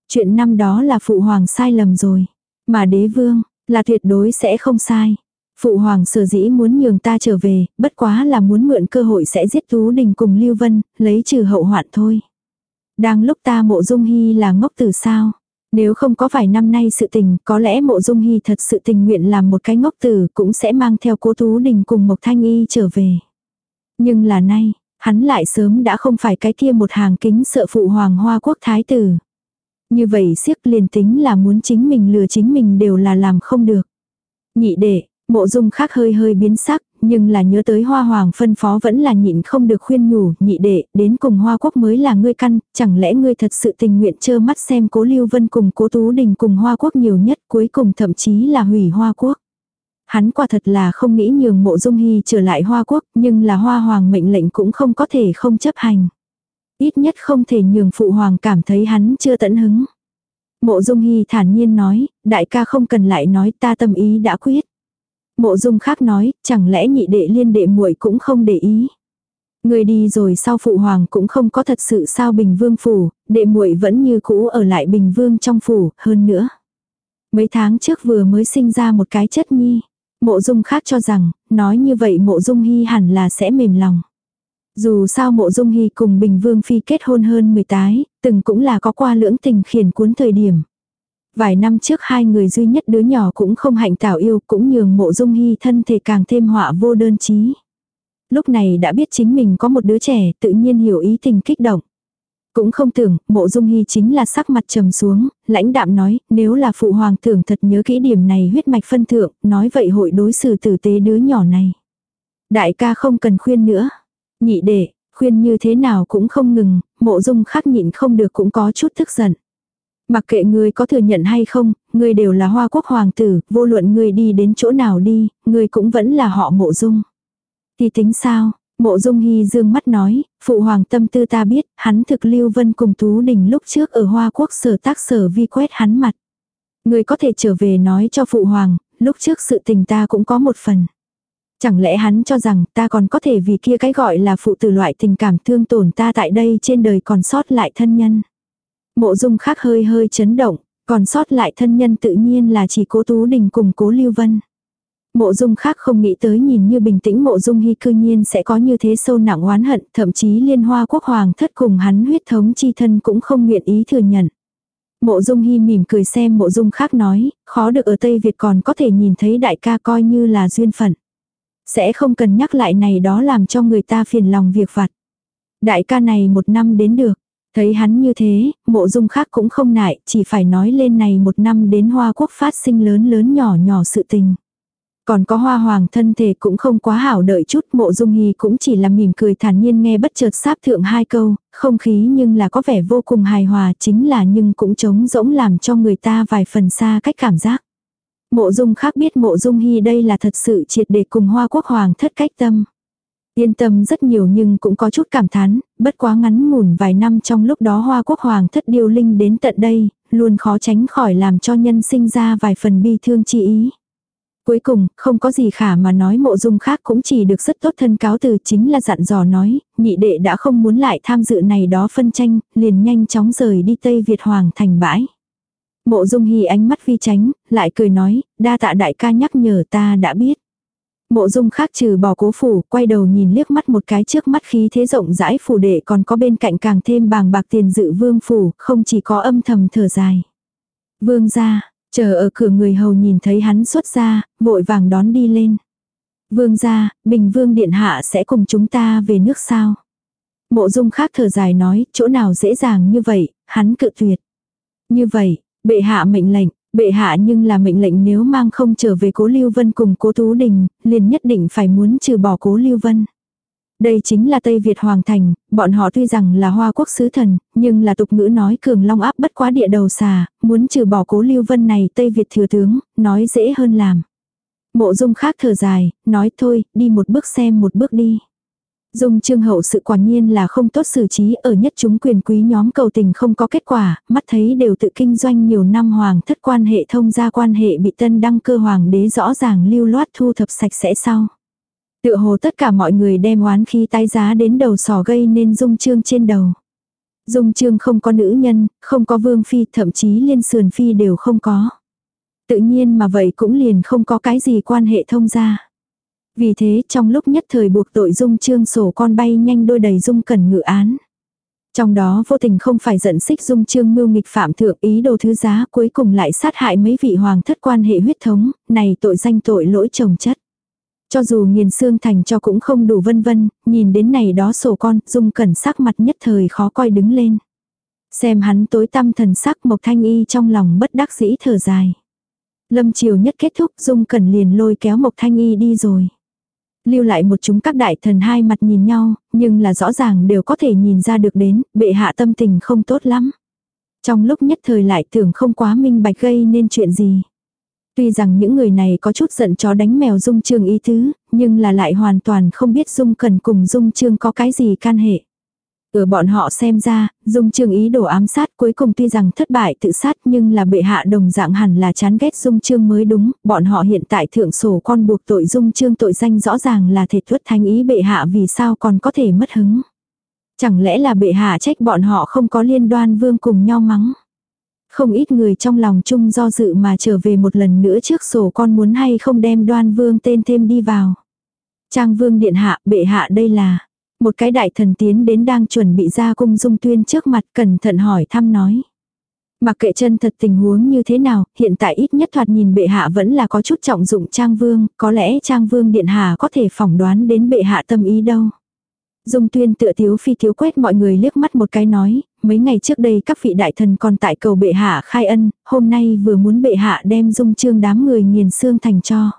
Speaker 1: Chuyện năm đó là Phụ Hoàng sai lầm rồi. Mà đế vương, là tuyệt đối sẽ không sai. Phụ Hoàng sở dĩ muốn nhường ta trở về, bất quá là muốn mượn cơ hội sẽ giết Tú Đình cùng Lưu Vân, lấy trừ hậu hoạn thôi. Đang lúc ta mộ dung hy là ngốc từ sao. Nếu không có vài năm nay sự tình, có lẽ mộ dung hy thật sự tình nguyện làm một cái ngốc tử cũng sẽ mang theo cố Tú Đình cùng Mộc Thanh Y trở về. Nhưng là nay, hắn lại sớm đã không phải cái kia một hàng kính sợ phụ hoàng hoa quốc thái tử. Như vậy siếc liền tính là muốn chính mình lừa chính mình đều là làm không được. Nhị đệ, mộ dung khác hơi hơi biến sắc, nhưng là nhớ tới hoa hoàng phân phó vẫn là nhịn không được khuyên nhủ, nhị đệ, đến cùng hoa quốc mới là ngươi căn, chẳng lẽ ngươi thật sự tình nguyện trơ mắt xem cố lưu vân cùng cố tú đình cùng hoa quốc nhiều nhất cuối cùng thậm chí là hủy hoa quốc. Hắn quả thật là không nghĩ nhường mộ dung hy trở lại hoa quốc, nhưng là hoa hoàng mệnh lệnh cũng không có thể không chấp hành. Ít nhất không thể nhường phụ hoàng cảm thấy hắn chưa tận hứng. Mộ dung hy thản nhiên nói, đại ca không cần lại nói ta tâm ý đã quyết. Mộ dung khác nói, chẳng lẽ nhị đệ liên đệ muội cũng không để ý. Người đi rồi sau phụ hoàng cũng không có thật sự sao bình vương phủ, đệ muội vẫn như cũ ở lại bình vương trong phủ, hơn nữa. Mấy tháng trước vừa mới sinh ra một cái chất nhi. Mộ dung khác cho rằng, nói như vậy mộ dung hy hẳn là sẽ mềm lòng. Dù sao mộ dung hy cùng Bình Vương Phi kết hôn hơn 10 tái, từng cũng là có qua lưỡng tình khiển cuốn thời điểm. Vài năm trước hai người duy nhất đứa nhỏ cũng không hạnh tảo yêu cũng nhường mộ dung hy thân thể càng thêm họa vô đơn chí. Lúc này đã biết chính mình có một đứa trẻ tự nhiên hiểu ý tình kích động. Cũng không tưởng, mộ dung hy chính là sắc mặt trầm xuống, lãnh đạm nói, nếu là phụ hoàng tưởng thật nhớ kỹ điểm này huyết mạch phân thượng, nói vậy hội đối xử tử tế đứa nhỏ này. Đại ca không cần khuyên nữa. Nhị đệ, khuyên như thế nào cũng không ngừng, mộ dung khắc nhịn không được cũng có chút tức giận. Mặc kệ ngươi có thừa nhận hay không, ngươi đều là hoa quốc hoàng tử, vô luận ngươi đi đến chỗ nào đi, ngươi cũng vẫn là họ mộ dung. Thì tính sao, Mộ Dung Hy dương mắt nói, phụ hoàng tâm tư ta biết, hắn thực Lưu Vân cùng Tú Đình lúc trước ở Hoa Quốc sở tác sở vi quét hắn mặt. Người có thể trở về nói cho phụ hoàng, lúc trước sự tình ta cũng có một phần. Chẳng lẽ hắn cho rằng ta còn có thể vì kia cái gọi là phụ tử loại tình cảm thương tổn ta tại đây trên đời còn sót lại thân nhân. Mộ dung khác hơi hơi chấn động, còn sót lại thân nhân tự nhiên là chỉ cố Tú Đình cùng cố Lưu Vân. Mộ dung khác không nghĩ tới nhìn như bình tĩnh mộ dung hy cư nhiên sẽ có như thế sâu nặng oán hận, thậm chí liên hoa quốc hoàng thất cùng hắn huyết thống chi thân cũng không nguyện ý thừa nhận. Mộ dung hy mỉm cười xem mộ dung khác nói, khó được ở Tây Việt còn có thể nhìn thấy đại ca coi như là duyên phận. Sẽ không cần nhắc lại này đó làm cho người ta phiền lòng việc vặt. Đại ca này một năm đến được. Thấy hắn như thế, mộ dung khác cũng không nại, chỉ phải nói lên này một năm đến Hoa Quốc phát sinh lớn lớn nhỏ nhỏ sự tình. Còn có hoa hoàng thân thể cũng không quá hảo đợi chút mộ dung hy cũng chỉ là mỉm cười thản nhiên nghe bất chợt sáp thượng hai câu, không khí nhưng là có vẻ vô cùng hài hòa chính là nhưng cũng trống rỗng làm cho người ta vài phần xa cách cảm giác. Mộ dung khác biết mộ dung hy đây là thật sự triệt để cùng hoa quốc hoàng thất cách tâm. Yên tâm rất nhiều nhưng cũng có chút cảm thán, bất quá ngắn ngủn vài năm trong lúc đó hoa quốc hoàng thất điêu linh đến tận đây, luôn khó tránh khỏi làm cho nhân sinh ra vài phần bi thương chi ý. Cuối cùng, không có gì khả mà nói mộ dung khác cũng chỉ được rất tốt thân cáo từ chính là dặn dò nói, nhị đệ đã không muốn lại tham dự này đó phân tranh, liền nhanh chóng rời đi Tây Việt Hoàng thành bãi. Mộ dung hy ánh mắt vi tránh, lại cười nói, đa tạ đại ca nhắc nhở ta đã biết. Mộ dung khác trừ bỏ cố phủ, quay đầu nhìn liếc mắt một cái trước mắt khí thế rộng rãi phủ đệ còn có bên cạnh càng thêm bàng bạc tiền dự vương phủ, không chỉ có âm thầm thở dài. Vương ra, Chờ ở cửa người hầu nhìn thấy hắn xuất ra, vội vàng đón đi lên. Vương gia, Bình Vương Điện Hạ sẽ cùng chúng ta về nước sao? Mộ dung khác thở dài nói, chỗ nào dễ dàng như vậy, hắn cự tuyệt. Như vậy, bệ hạ mệnh lệnh, bệ hạ nhưng là mệnh lệnh nếu mang không trở về cố Lưu Vân cùng cố Tú Đình, liền nhất định phải muốn trừ bỏ cố Lưu Vân. Đây chính là Tây Việt Hoàng Thành, bọn họ tuy rằng là hoa quốc sứ thần, nhưng là tục ngữ nói cường long áp bất quá địa đầu xà, muốn trừ bỏ cố lưu vân này Tây Việt thừa tướng, nói dễ hơn làm. Mộ dung khác thở dài, nói thôi, đi một bước xem một bước đi. Dung trương hậu sự quả nhiên là không tốt xử trí ở nhất chúng quyền quý nhóm cầu tình không có kết quả, mắt thấy đều tự kinh doanh nhiều năm hoàng thất quan hệ thông gia quan hệ bị tân đăng cơ hoàng đế rõ ràng lưu loát thu thập sạch sẽ sau. Tự hồ tất cả mọi người đem oán khí tái giá đến đầu sò gây nên dung trương trên đầu. Dung trương không có nữ nhân, không có vương phi, thậm chí liên sườn phi đều không có. Tự nhiên mà vậy cũng liền không có cái gì quan hệ thông gia. Vì thế trong lúc nhất thời buộc tội dung trương sổ con bay nhanh đôi đầy dung cần ngự án. Trong đó vô tình không phải giận xích dung trương mưu nghịch phạm thượng ý đồ thứ giá cuối cùng lại sát hại mấy vị hoàng thất quan hệ huyết thống, này tội danh tội lỗi chồng chất. Cho dù nghiền xương thành cho cũng không đủ vân vân, nhìn đến này đó sổ con, dung cẩn sắc mặt nhất thời khó coi đứng lên. Xem hắn tối tăm thần sắc Mộc Thanh Y trong lòng bất đắc dĩ thở dài. Lâm chiều nhất kết thúc Dung Cẩn liền lôi kéo Mộc Thanh Y đi rồi. Lưu lại một chúng các đại thần hai mặt nhìn nhau, nhưng là rõ ràng đều có thể nhìn ra được đến, bệ hạ tâm tình không tốt lắm. Trong lúc nhất thời lại tưởng không quá minh bạch gây nên chuyện gì. Tuy rằng những người này có chút giận chó đánh mèo Dung Trương ý tứ, nhưng là lại hoàn toàn không biết Dung Cần cùng Dung Trương có cái gì can hệ. Ở bọn họ xem ra, Dung Trương ý đồ ám sát cuối cùng tuy rằng thất bại tự sát nhưng là bệ hạ đồng dạng hẳn là chán ghét Dung Trương mới đúng, bọn họ hiện tại thượng sổ con buộc tội Dung Trương tội danh rõ ràng là thể thuất thánh ý bệ hạ vì sao còn có thể mất hứng. Chẳng lẽ là bệ hạ trách bọn họ không có liên đoan vương cùng nhau mắng. Không ít người trong lòng chung do dự mà trở về một lần nữa trước sổ con muốn hay không đem đoan vương tên thêm đi vào. Trang vương điện hạ, bệ hạ đây là. Một cái đại thần tiến đến đang chuẩn bị ra cung dung tuyên trước mặt cẩn thận hỏi thăm nói. Mặc kệ chân thật tình huống như thế nào, hiện tại ít nhất thoạt nhìn bệ hạ vẫn là có chút trọng dụng trang vương, có lẽ trang vương điện hạ có thể phỏng đoán đến bệ hạ tâm ý đâu. Dung tuyên tựa thiếu phi thiếu quét mọi người liếc mắt một cái nói, mấy ngày trước đây các vị đại thần còn tại cầu bệ hạ khai ân, hôm nay vừa muốn bệ hạ đem dung trương đám người nghiền xương thành cho.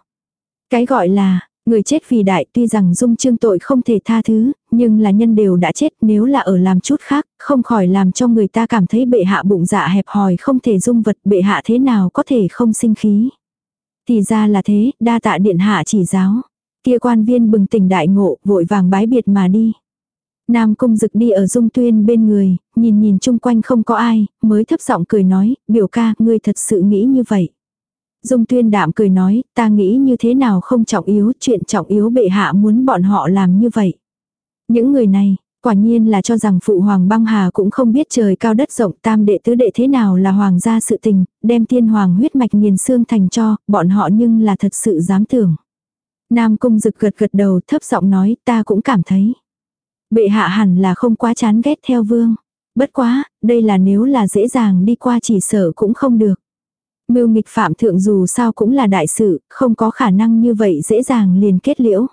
Speaker 1: Cái gọi là, người chết vì đại tuy rằng dung trương tội không thể tha thứ, nhưng là nhân đều đã chết nếu là ở làm chút khác, không khỏi làm cho người ta cảm thấy bệ hạ bụng dạ hẹp hòi không thể dung vật bệ hạ thế nào có thể không sinh khí. Thì ra là thế, đa tạ điện hạ chỉ giáo. Kia quan viên bừng tỉnh đại ngộ, vội vàng bái biệt mà đi. Nam cung dực đi ở dung tuyên bên người, nhìn nhìn chung quanh không có ai, mới thấp giọng cười nói, biểu ca, ngươi thật sự nghĩ như vậy. Dung tuyên đạm cười nói, ta nghĩ như thế nào không trọng yếu, chuyện trọng yếu bệ hạ muốn bọn họ làm như vậy. Những người này, quả nhiên là cho rằng phụ hoàng băng hà cũng không biết trời cao đất rộng tam đệ tứ đệ thế nào là hoàng gia sự tình, đem tiên hoàng huyết mạch nghiền xương thành cho, bọn họ nhưng là thật sự dám tưởng. Nam cung rực gật gật đầu thấp giọng nói ta cũng cảm thấy. Bệ hạ hẳn là không quá chán ghét theo vương. Bất quá, đây là nếu là dễ dàng đi qua chỉ sở cũng không được. Mưu nghịch phạm thượng dù sao cũng là đại sự, không có khả năng như vậy dễ dàng liền kết liễu.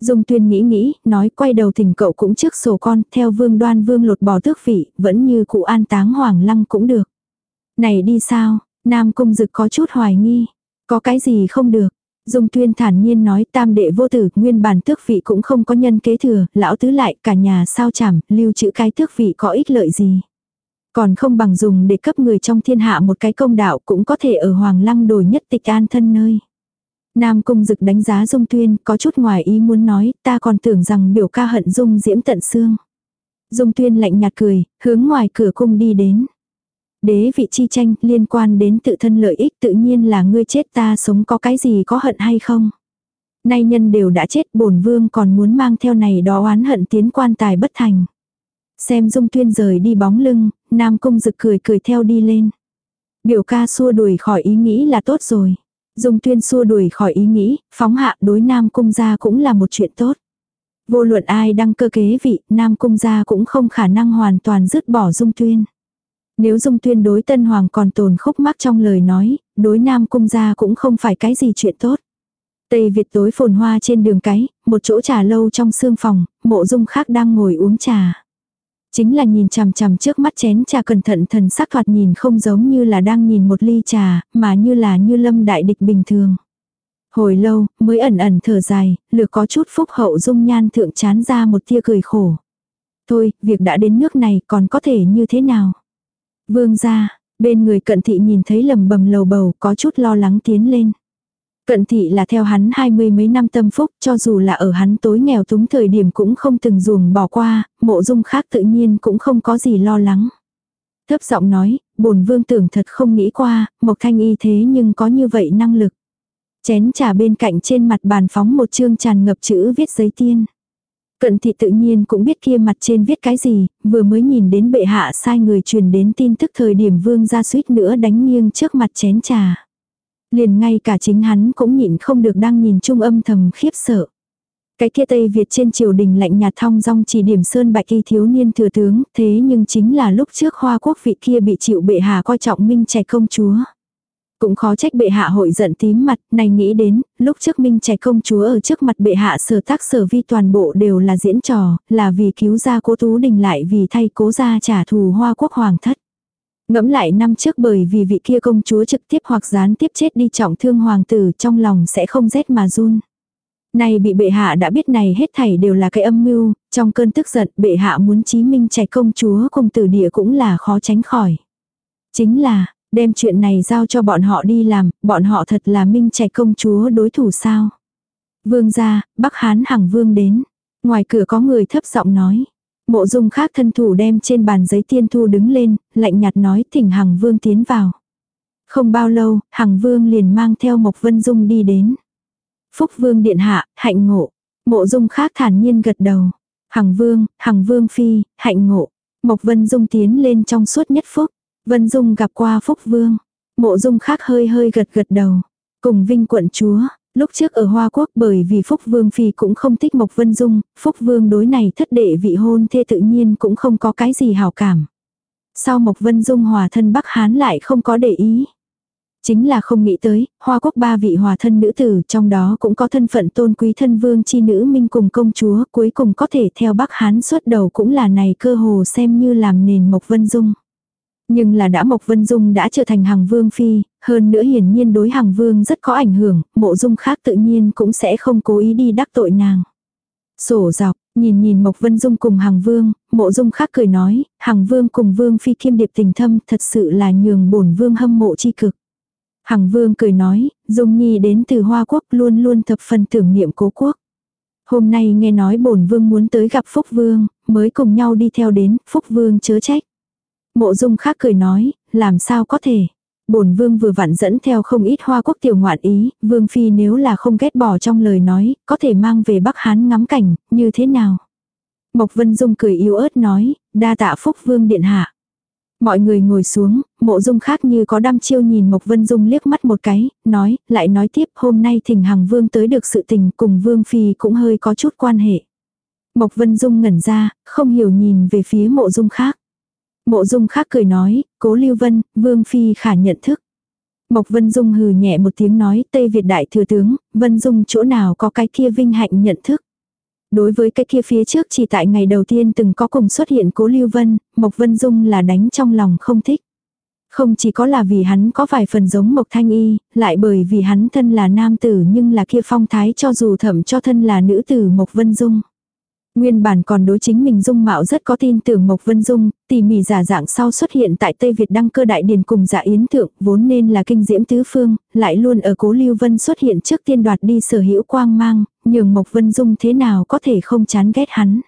Speaker 1: Dung tuyên nghĩ nghĩ, nói quay đầu thỉnh cậu cũng trước sổ con, theo vương đoan vương lột bỏ tước vị, vẫn như cụ an táng hoàng lăng cũng được. Này đi sao, Nam Cung Dực có chút hoài nghi, có cái gì không được. Dung tuyên thản nhiên nói tam đệ vô tử, nguyên bản tước vị cũng không có nhân kế thừa, lão tứ lại cả nhà sao chảm, lưu trữ cái tước vị có ích lợi gì. Còn không bằng dùng để cấp người trong thiên hạ một cái công đạo cũng có thể ở hoàng lăng đổi nhất tịch an thân nơi. Nam Cung Dực đánh giá Dung Tuyên, có chút ngoài ý muốn nói, ta còn tưởng rằng biểu ca hận Dung diễm tận xương. Dung Tuyên lạnh nhạt cười, hướng ngoài cửa cung đi đến. Đế vị chi tranh liên quan đến tự thân lợi ích tự nhiên là ngươi chết ta sống có cái gì có hận hay không. Nay nhân đều đã chết bổn vương còn muốn mang theo này đó oán hận tiến quan tài bất thành. Xem Dung Tuyên rời đi bóng lưng, Nam Cung Dực cười cười theo đi lên. Biểu ca xua đuổi khỏi ý nghĩ là tốt rồi. Dung Tuyên xua đuổi khỏi ý nghĩ, phóng hạ đối Nam Cung gia cũng là một chuyện tốt. Vô luận ai đăng cơ kế vị, Nam Cung gia cũng không khả năng hoàn toàn dứt bỏ Dung Tuyên. Nếu Dung Tuyên đối Tân Hoàng còn tồn khúc mắc trong lời nói, đối Nam Cung gia cũng không phải cái gì chuyện tốt. Tây Việt tối phồn hoa trên đường cái, một chỗ trà lâu trong sương phòng, mộ dung khác đang ngồi uống trà. Chính là nhìn chằm chằm trước mắt chén trà cẩn thận thần sắc thoạt nhìn không giống như là đang nhìn một ly trà, mà như là như lâm đại địch bình thường. Hồi lâu, mới ẩn ẩn thở dài, lược có chút phúc hậu dung nhan thượng chán ra một tia cười khổ. Thôi, việc đã đến nước này còn có thể như thế nào? Vương ra, bên người cận thị nhìn thấy lầm bầm lầu bầu có chút lo lắng tiến lên. Cận thị là theo hắn hai mươi mấy năm tâm phúc, cho dù là ở hắn tối nghèo túng thời điểm cũng không từng ruồng bỏ qua, mộ dung khác tự nhiên cũng không có gì lo lắng. Thấp giọng nói, bổn vương tưởng thật không nghĩ qua, Mộc Thanh Y thế nhưng có như vậy năng lực. Chén trà bên cạnh trên mặt bàn phóng một chương tràn ngập chữ viết giấy tiên. Cận thị tự nhiên cũng biết kia mặt trên viết cái gì, vừa mới nhìn đến bệ hạ sai người truyền đến tin tức thời điểm vương ra suýt nữa đánh nghiêng trước mặt chén trà. Liền ngay cả chính hắn cũng nhịn không được đang nhìn trung âm thầm khiếp sợ. Cái kia Tây Việt trên triều đình lạnh nhạt thong dong chỉ điểm sơn bạch y thiếu niên thừa tướng, thế nhưng chính là lúc trước hoa quốc vị kia bị chịu bệ hạ coi trọng minh trẻ công chúa. Cũng khó trách bệ hạ hội giận tím mặt, này nghĩ đến, lúc trước minh trẻ công chúa ở trước mặt bệ hạ sở tác sở vi toàn bộ đều là diễn trò, là vì cứu ra cố tú đình lại vì thay cố gia trả thù hoa quốc hoàng thất. Ngẫm lại năm trước bởi vì vị kia công chúa trực tiếp hoặc gián tiếp chết đi trọng thương hoàng tử trong lòng sẽ không rét mà run. Này bị bệ hạ đã biết này hết thảy đều là cái âm mưu, trong cơn tức giận bệ hạ muốn chí minh chạy công chúa cùng tử địa cũng là khó tránh khỏi. Chính là, đem chuyện này giao cho bọn họ đi làm, bọn họ thật là minh chạy công chúa đối thủ sao. Vương gia, Bắc Hán Hằng Vương đến. Ngoài cửa có người thấp giọng nói. Mộ dung khác thân thủ đem trên bàn giấy tiên thu đứng lên, lạnh nhạt nói thỉnh Hằng Vương tiến vào. Không bao lâu, Hằng Vương liền mang theo Mộc Vân Dung đi đến. Phúc Vương điện hạ, hạnh ngộ. Mộ dung khác thản nhiên gật đầu. Hằng Vương, Hằng Vương Phi, hạnh ngộ. Mộc Vân Dung tiến lên trong suốt nhất phúc. Vân Dung gặp qua Phúc Vương. Mộ dung khác hơi hơi gật gật đầu. Cùng Vinh quận chúa, Lúc trước ở Hoa Quốc bởi vì Phúc Vương Phi cũng không thích Mộc Vân Dung, Phúc Vương đối này thất đệ vị hôn thê tự nhiên cũng không có cái gì hảo cảm. Sau Mộc Vân Dung hòa thân Bắc Hán lại không có để ý. Chính là không nghĩ tới, hoa quốc ba vị hòa thân nữ tử trong đó cũng có thân phận tôn quý thân vương chi nữ minh cùng công chúa cuối cùng có thể theo Bắc Hán xuất đầu cũng là này cơ hồ xem như làm nền Mộc Vân Dung. Nhưng là đã Mộc Vân Dung đã trở thành hàng vương phi, hơn nữa hiển nhiên đối hàng vương rất có ảnh hưởng, mộ dung khác tự nhiên cũng sẽ không cố ý đi đắc tội nàng. Sổ dọc, nhìn nhìn Mộc Vân Dung cùng hàng vương, mộ dung khác cười nói, hàng vương cùng vương phi kiêm điệp tình thâm thật sự là nhường bổn vương hâm mộ chi cực. Hằng vương cười nói, Dung Nhi đến từ Hoa Quốc luôn luôn thập phần tưởng niệm cố quốc. Hôm nay nghe nói bổn vương muốn tới gặp Phúc Vương, mới cùng nhau đi theo đến, Phúc Vương chớ trách. Mộ Dung khác cười nói, làm sao có thể. Bổn vương vừa vặn dẫn theo không ít hoa quốc tiểu ngoạn ý, vương phi nếu là không ghét bỏ trong lời nói, có thể mang về Bắc Hán ngắm cảnh, như thế nào? Mộc Vân Dung cười yếu ớt nói, đa tạ phúc vương điện hạ. Mọi người ngồi xuống, mộ dung khác như có đăm chiêu nhìn Mộc Vân Dung liếc mắt một cái, nói, lại nói tiếp hôm nay thỉnh Hằng Vương tới được sự tình cùng Vương Phi cũng hơi có chút quan hệ. Mộc Vân Dung ngẩn ra, không hiểu nhìn về phía mộ dung khác. Mộ dung khác cười nói, cố Lưu Vân, Vương Phi khả nhận thức. Mộc Vân Dung hừ nhẹ một tiếng nói, Tây Việt đại thừa tướng, Vân Dung chỗ nào có cái kia vinh hạnh nhận thức. Đối với cái kia phía trước chỉ tại ngày đầu tiên từng có cùng xuất hiện cố Lưu Vân, Mộc Vân Dung là đánh trong lòng không thích. Không chỉ có là vì hắn có vài phần giống Mộc Thanh Y, lại bởi vì hắn thân là nam tử nhưng là kia phong thái cho dù thẩm cho thân là nữ tử Mộc Vân Dung. Nguyên bản còn đối chính mình dung mạo rất có tin tưởng Mộc Vân Dung, tỉ mỉ giả dạng sau xuất hiện tại Tây Việt đăng cơ đại điền cùng giả yến thượng, vốn nên là kinh diễm tứ phương, lại luôn ở cố Lưu Vân xuất hiện trước tiên đoạt đi sở hữu quang mang, nhường Mộc Vân Dung thế nào có thể không chán ghét hắn.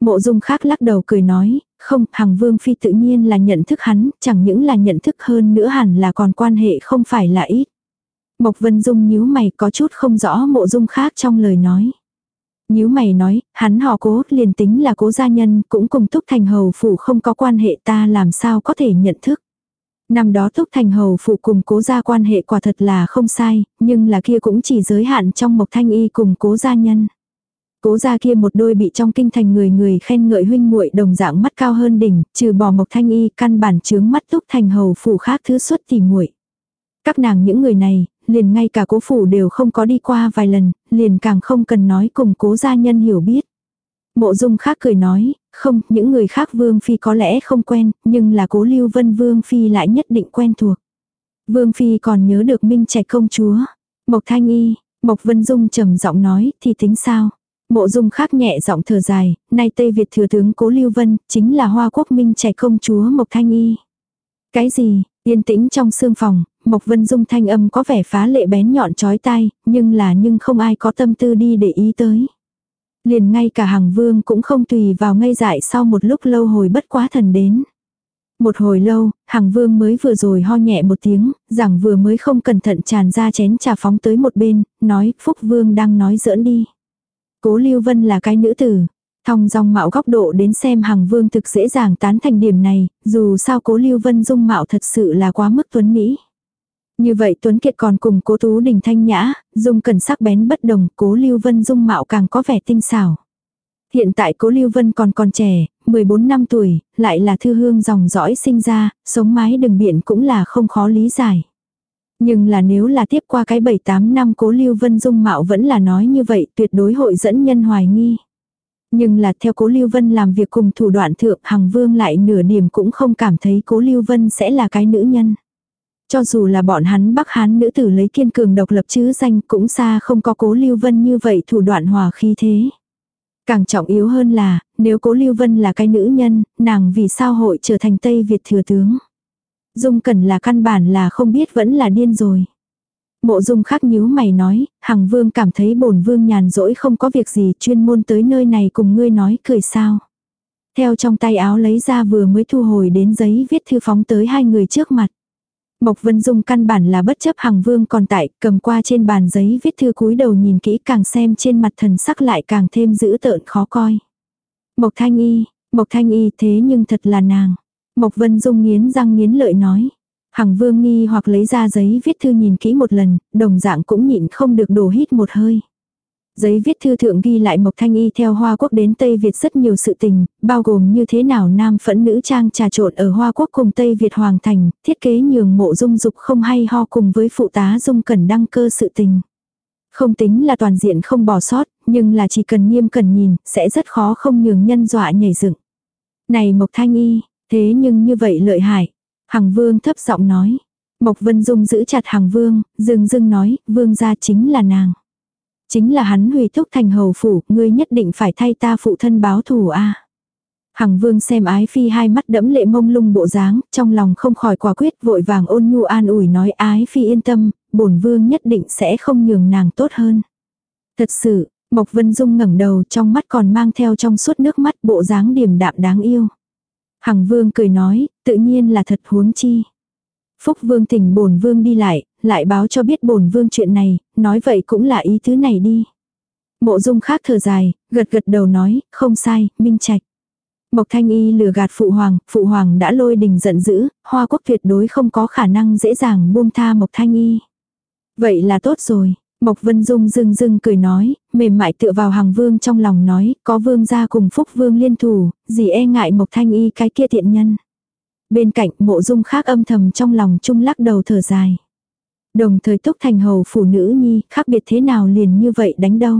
Speaker 1: Mộ Dung khác lắc đầu cười nói, không, Hằng Vương Phi tự nhiên là nhận thức hắn, chẳng những là nhận thức hơn nữa hẳn là còn quan hệ không phải là ít. Mộc Vân Dung nhíu mày có chút không rõ mộ dung khác trong lời nói. Nhíu mày nói, hắn họ cố, liền tính là cố gia nhân, cũng cùng Túc Thành Hầu Phủ không có quan hệ ta làm sao có thể nhận thức. Năm đó Túc Thành Hầu Phủ cùng cố gia quan hệ quả thật là không sai, nhưng là kia cũng chỉ giới hạn trong Mộc Thanh Y cùng cố gia nhân. Cố gia kia một đôi bị trong kinh thành người người khen ngợi huynh muội đồng dạng mắt cao hơn đỉnh, trừ bỏ Mộc Thanh Y căn bản chướng mắt Túc Thành Hầu Phủ khác thứ xuất tỉ muội. Các nàng những người này, liền ngay cả cố phủ đều không có đi qua vài lần, liền càng không cần nói cùng cố gia nhân hiểu biết. Mộ dung khác cười nói, không, những người khác Vương Phi có lẽ không quen, nhưng là cố lưu vân Vương Phi lại nhất định quen thuộc. Vương Phi còn nhớ được Minh Trạch công chúa. Mộc Thanh Y, Mộc Vân Dung trầm giọng nói, thì tính sao? Mộ Dung khác nhẹ giọng thở dài, nay Tây Việt thừa tướng Cố Lưu Vân, chính là Hoa Quốc Minh Trạch công chúa Mộc Thanh Y. Cái gì? Yên tĩnh trong sương phòng, Mộc Vân Dung thanh âm có vẻ phá lệ bén nhọn chói tai, nhưng là nhưng không ai có tâm tư đi để ý tới. Liền ngay cả hàng vương cũng không tùy vào ngây dại sau một lúc lâu hồi bất quá thần đến. Một hồi lâu, hàng vương mới vừa rồi ho nhẹ một tiếng, rằng vừa mới không cẩn thận tràn ra chén trà phóng tới một bên, nói Phúc Vương đang nói giỡn đi. Cố Lưu Vân là cái nữ tử, Thong dong mạo góc độ đến xem hàng vương thực dễ dàng tán thành điểm này, dù sao cố Lưu Vân dung mạo thật sự là quá mức tuấn Mỹ. Như vậy Tuấn Kiệt còn cùng cố Tú Đình thanh nhã, dung cần sắc bén bất đồng, cố Lưu Vân dung mạo càng có vẻ tinh xảo. Hiện tại cố Lưu Vân còn còn trẻ, 14 năm tuổi, lại là thư hương dòng dõi sinh ra, sống mái đường biển cũng là không khó lý giải. Nhưng là nếu là tiếp qua cái 7-8 năm cố Lưu Vân dung mạo vẫn là nói như vậy tuyệt đối hội dẫn nhân hoài nghi. Nhưng là theo cố Lưu Vân làm việc cùng thủ đoạn thượng Hằng Vương lại nửa điểm cũng không cảm thấy cố Lưu Vân sẽ là cái nữ nhân. Cho dù là bọn hắn Bắc Hán nữ tử lấy kiên cường độc lập chứ danh cũng xa không có cố Lưu Vân như vậy thủ đoạn hòa khí thế. Càng trọng yếu hơn là, nếu cố Lưu Vân là cái nữ nhân, nàng vì sao hội trở thành Tây Việt thừa tướng. Dung Cẩn là căn bản là không biết vẫn là điên rồi. Mộ dung khắc nhíu mày nói, hằng vương cảm thấy bổn vương nhàn rỗi không có việc gì chuyên môn tới nơi này cùng ngươi nói cười sao. Theo trong tay áo lấy ra vừa mới thu hồi đến giấy viết thư phóng tới hai người trước mặt. Mộc Vân Dung căn bản là bất chấp Hằng Vương còn tại, cầm qua trên bàn giấy viết thư cúi đầu nhìn kỹ càng xem trên mặt thần sắc lại càng thêm dữ tợn khó coi. Mộc Thanh Y, Mộc Thanh Y thế nhưng thật là nàng. Mộc Vân Dung nghiến răng nghiến lợi nói. Hằng Vương nghi hoặc lấy ra giấy viết thư nhìn kỹ một lần, đồng dạng cũng nhịn không được đổ hít một hơi. Giấy viết thư thượng ghi lại Mộc Thanh Y theo Hoa Quốc đến Tây Việt rất nhiều sự tình, bao gồm như thế nào nam phẫn nữ trang trà trộn ở Hoa Quốc cùng Tây Việt Hoàng Thành, thiết kế nhường mộ dung dục không hay ho cùng với phụ tá dung cẩn đăng cơ sự tình. Không tính là toàn diện không bỏ sót, nhưng là chỉ cần nghiêm cần nhìn, sẽ rất khó không nhường nhân dọa nhảy dựng. Này Mộc Thanh Y, thế nhưng như vậy lợi hại. Hằng Vương thấp giọng nói. Mộc Vân Dung giữ chặt Hằng Vương, dưng dưng nói, Vương gia chính là nàng. Chính là hắn hủy thúc thành hầu phủ, ngươi nhất định phải thay ta phụ thân báo thù a. Hằng Vương xem ái phi hai mắt đẫm lệ mông lung bộ dáng, trong lòng không khỏi quả quyết vội vàng ôn nhu an ủi nói ái phi yên tâm, bổn vương nhất định sẽ không nhường nàng tốt hơn. Thật sự, Mộc Vân Dung ngẩng đầu trong mắt còn mang theo trong suốt nước mắt bộ dáng điềm đạm đáng yêu. Hằng Vương cười nói, tự nhiên là thật huống chi. Phúc Vương tỉnh bổn Vương đi lại, lại báo cho biết bổn Vương chuyện này, nói vậy cũng là ý thứ này đi. Mộ Dung khác thở dài, gật gật đầu nói, không sai, minh trạch. Mộc Thanh Y lừa gạt Phụ Hoàng, Phụ Hoàng đã lôi đình giận dữ, Hoa Quốc tuyệt đối không có khả năng dễ dàng buông tha Mộc Thanh Y. Vậy là tốt rồi. Mộc Vân Dung dưng dưng cười nói, mềm mại tựa vào hàng vương trong lòng nói, có vương gia cùng phúc vương liên thủ, gì e ngại Mộc Thanh Y cái kia thiện nhân. Bên cạnh mộ dung khác âm thầm trong lòng chung lắc đầu thở dài. Đồng thời túc thành hầu phụ nữ nhi, khác biệt thế nào liền như vậy đánh đâu.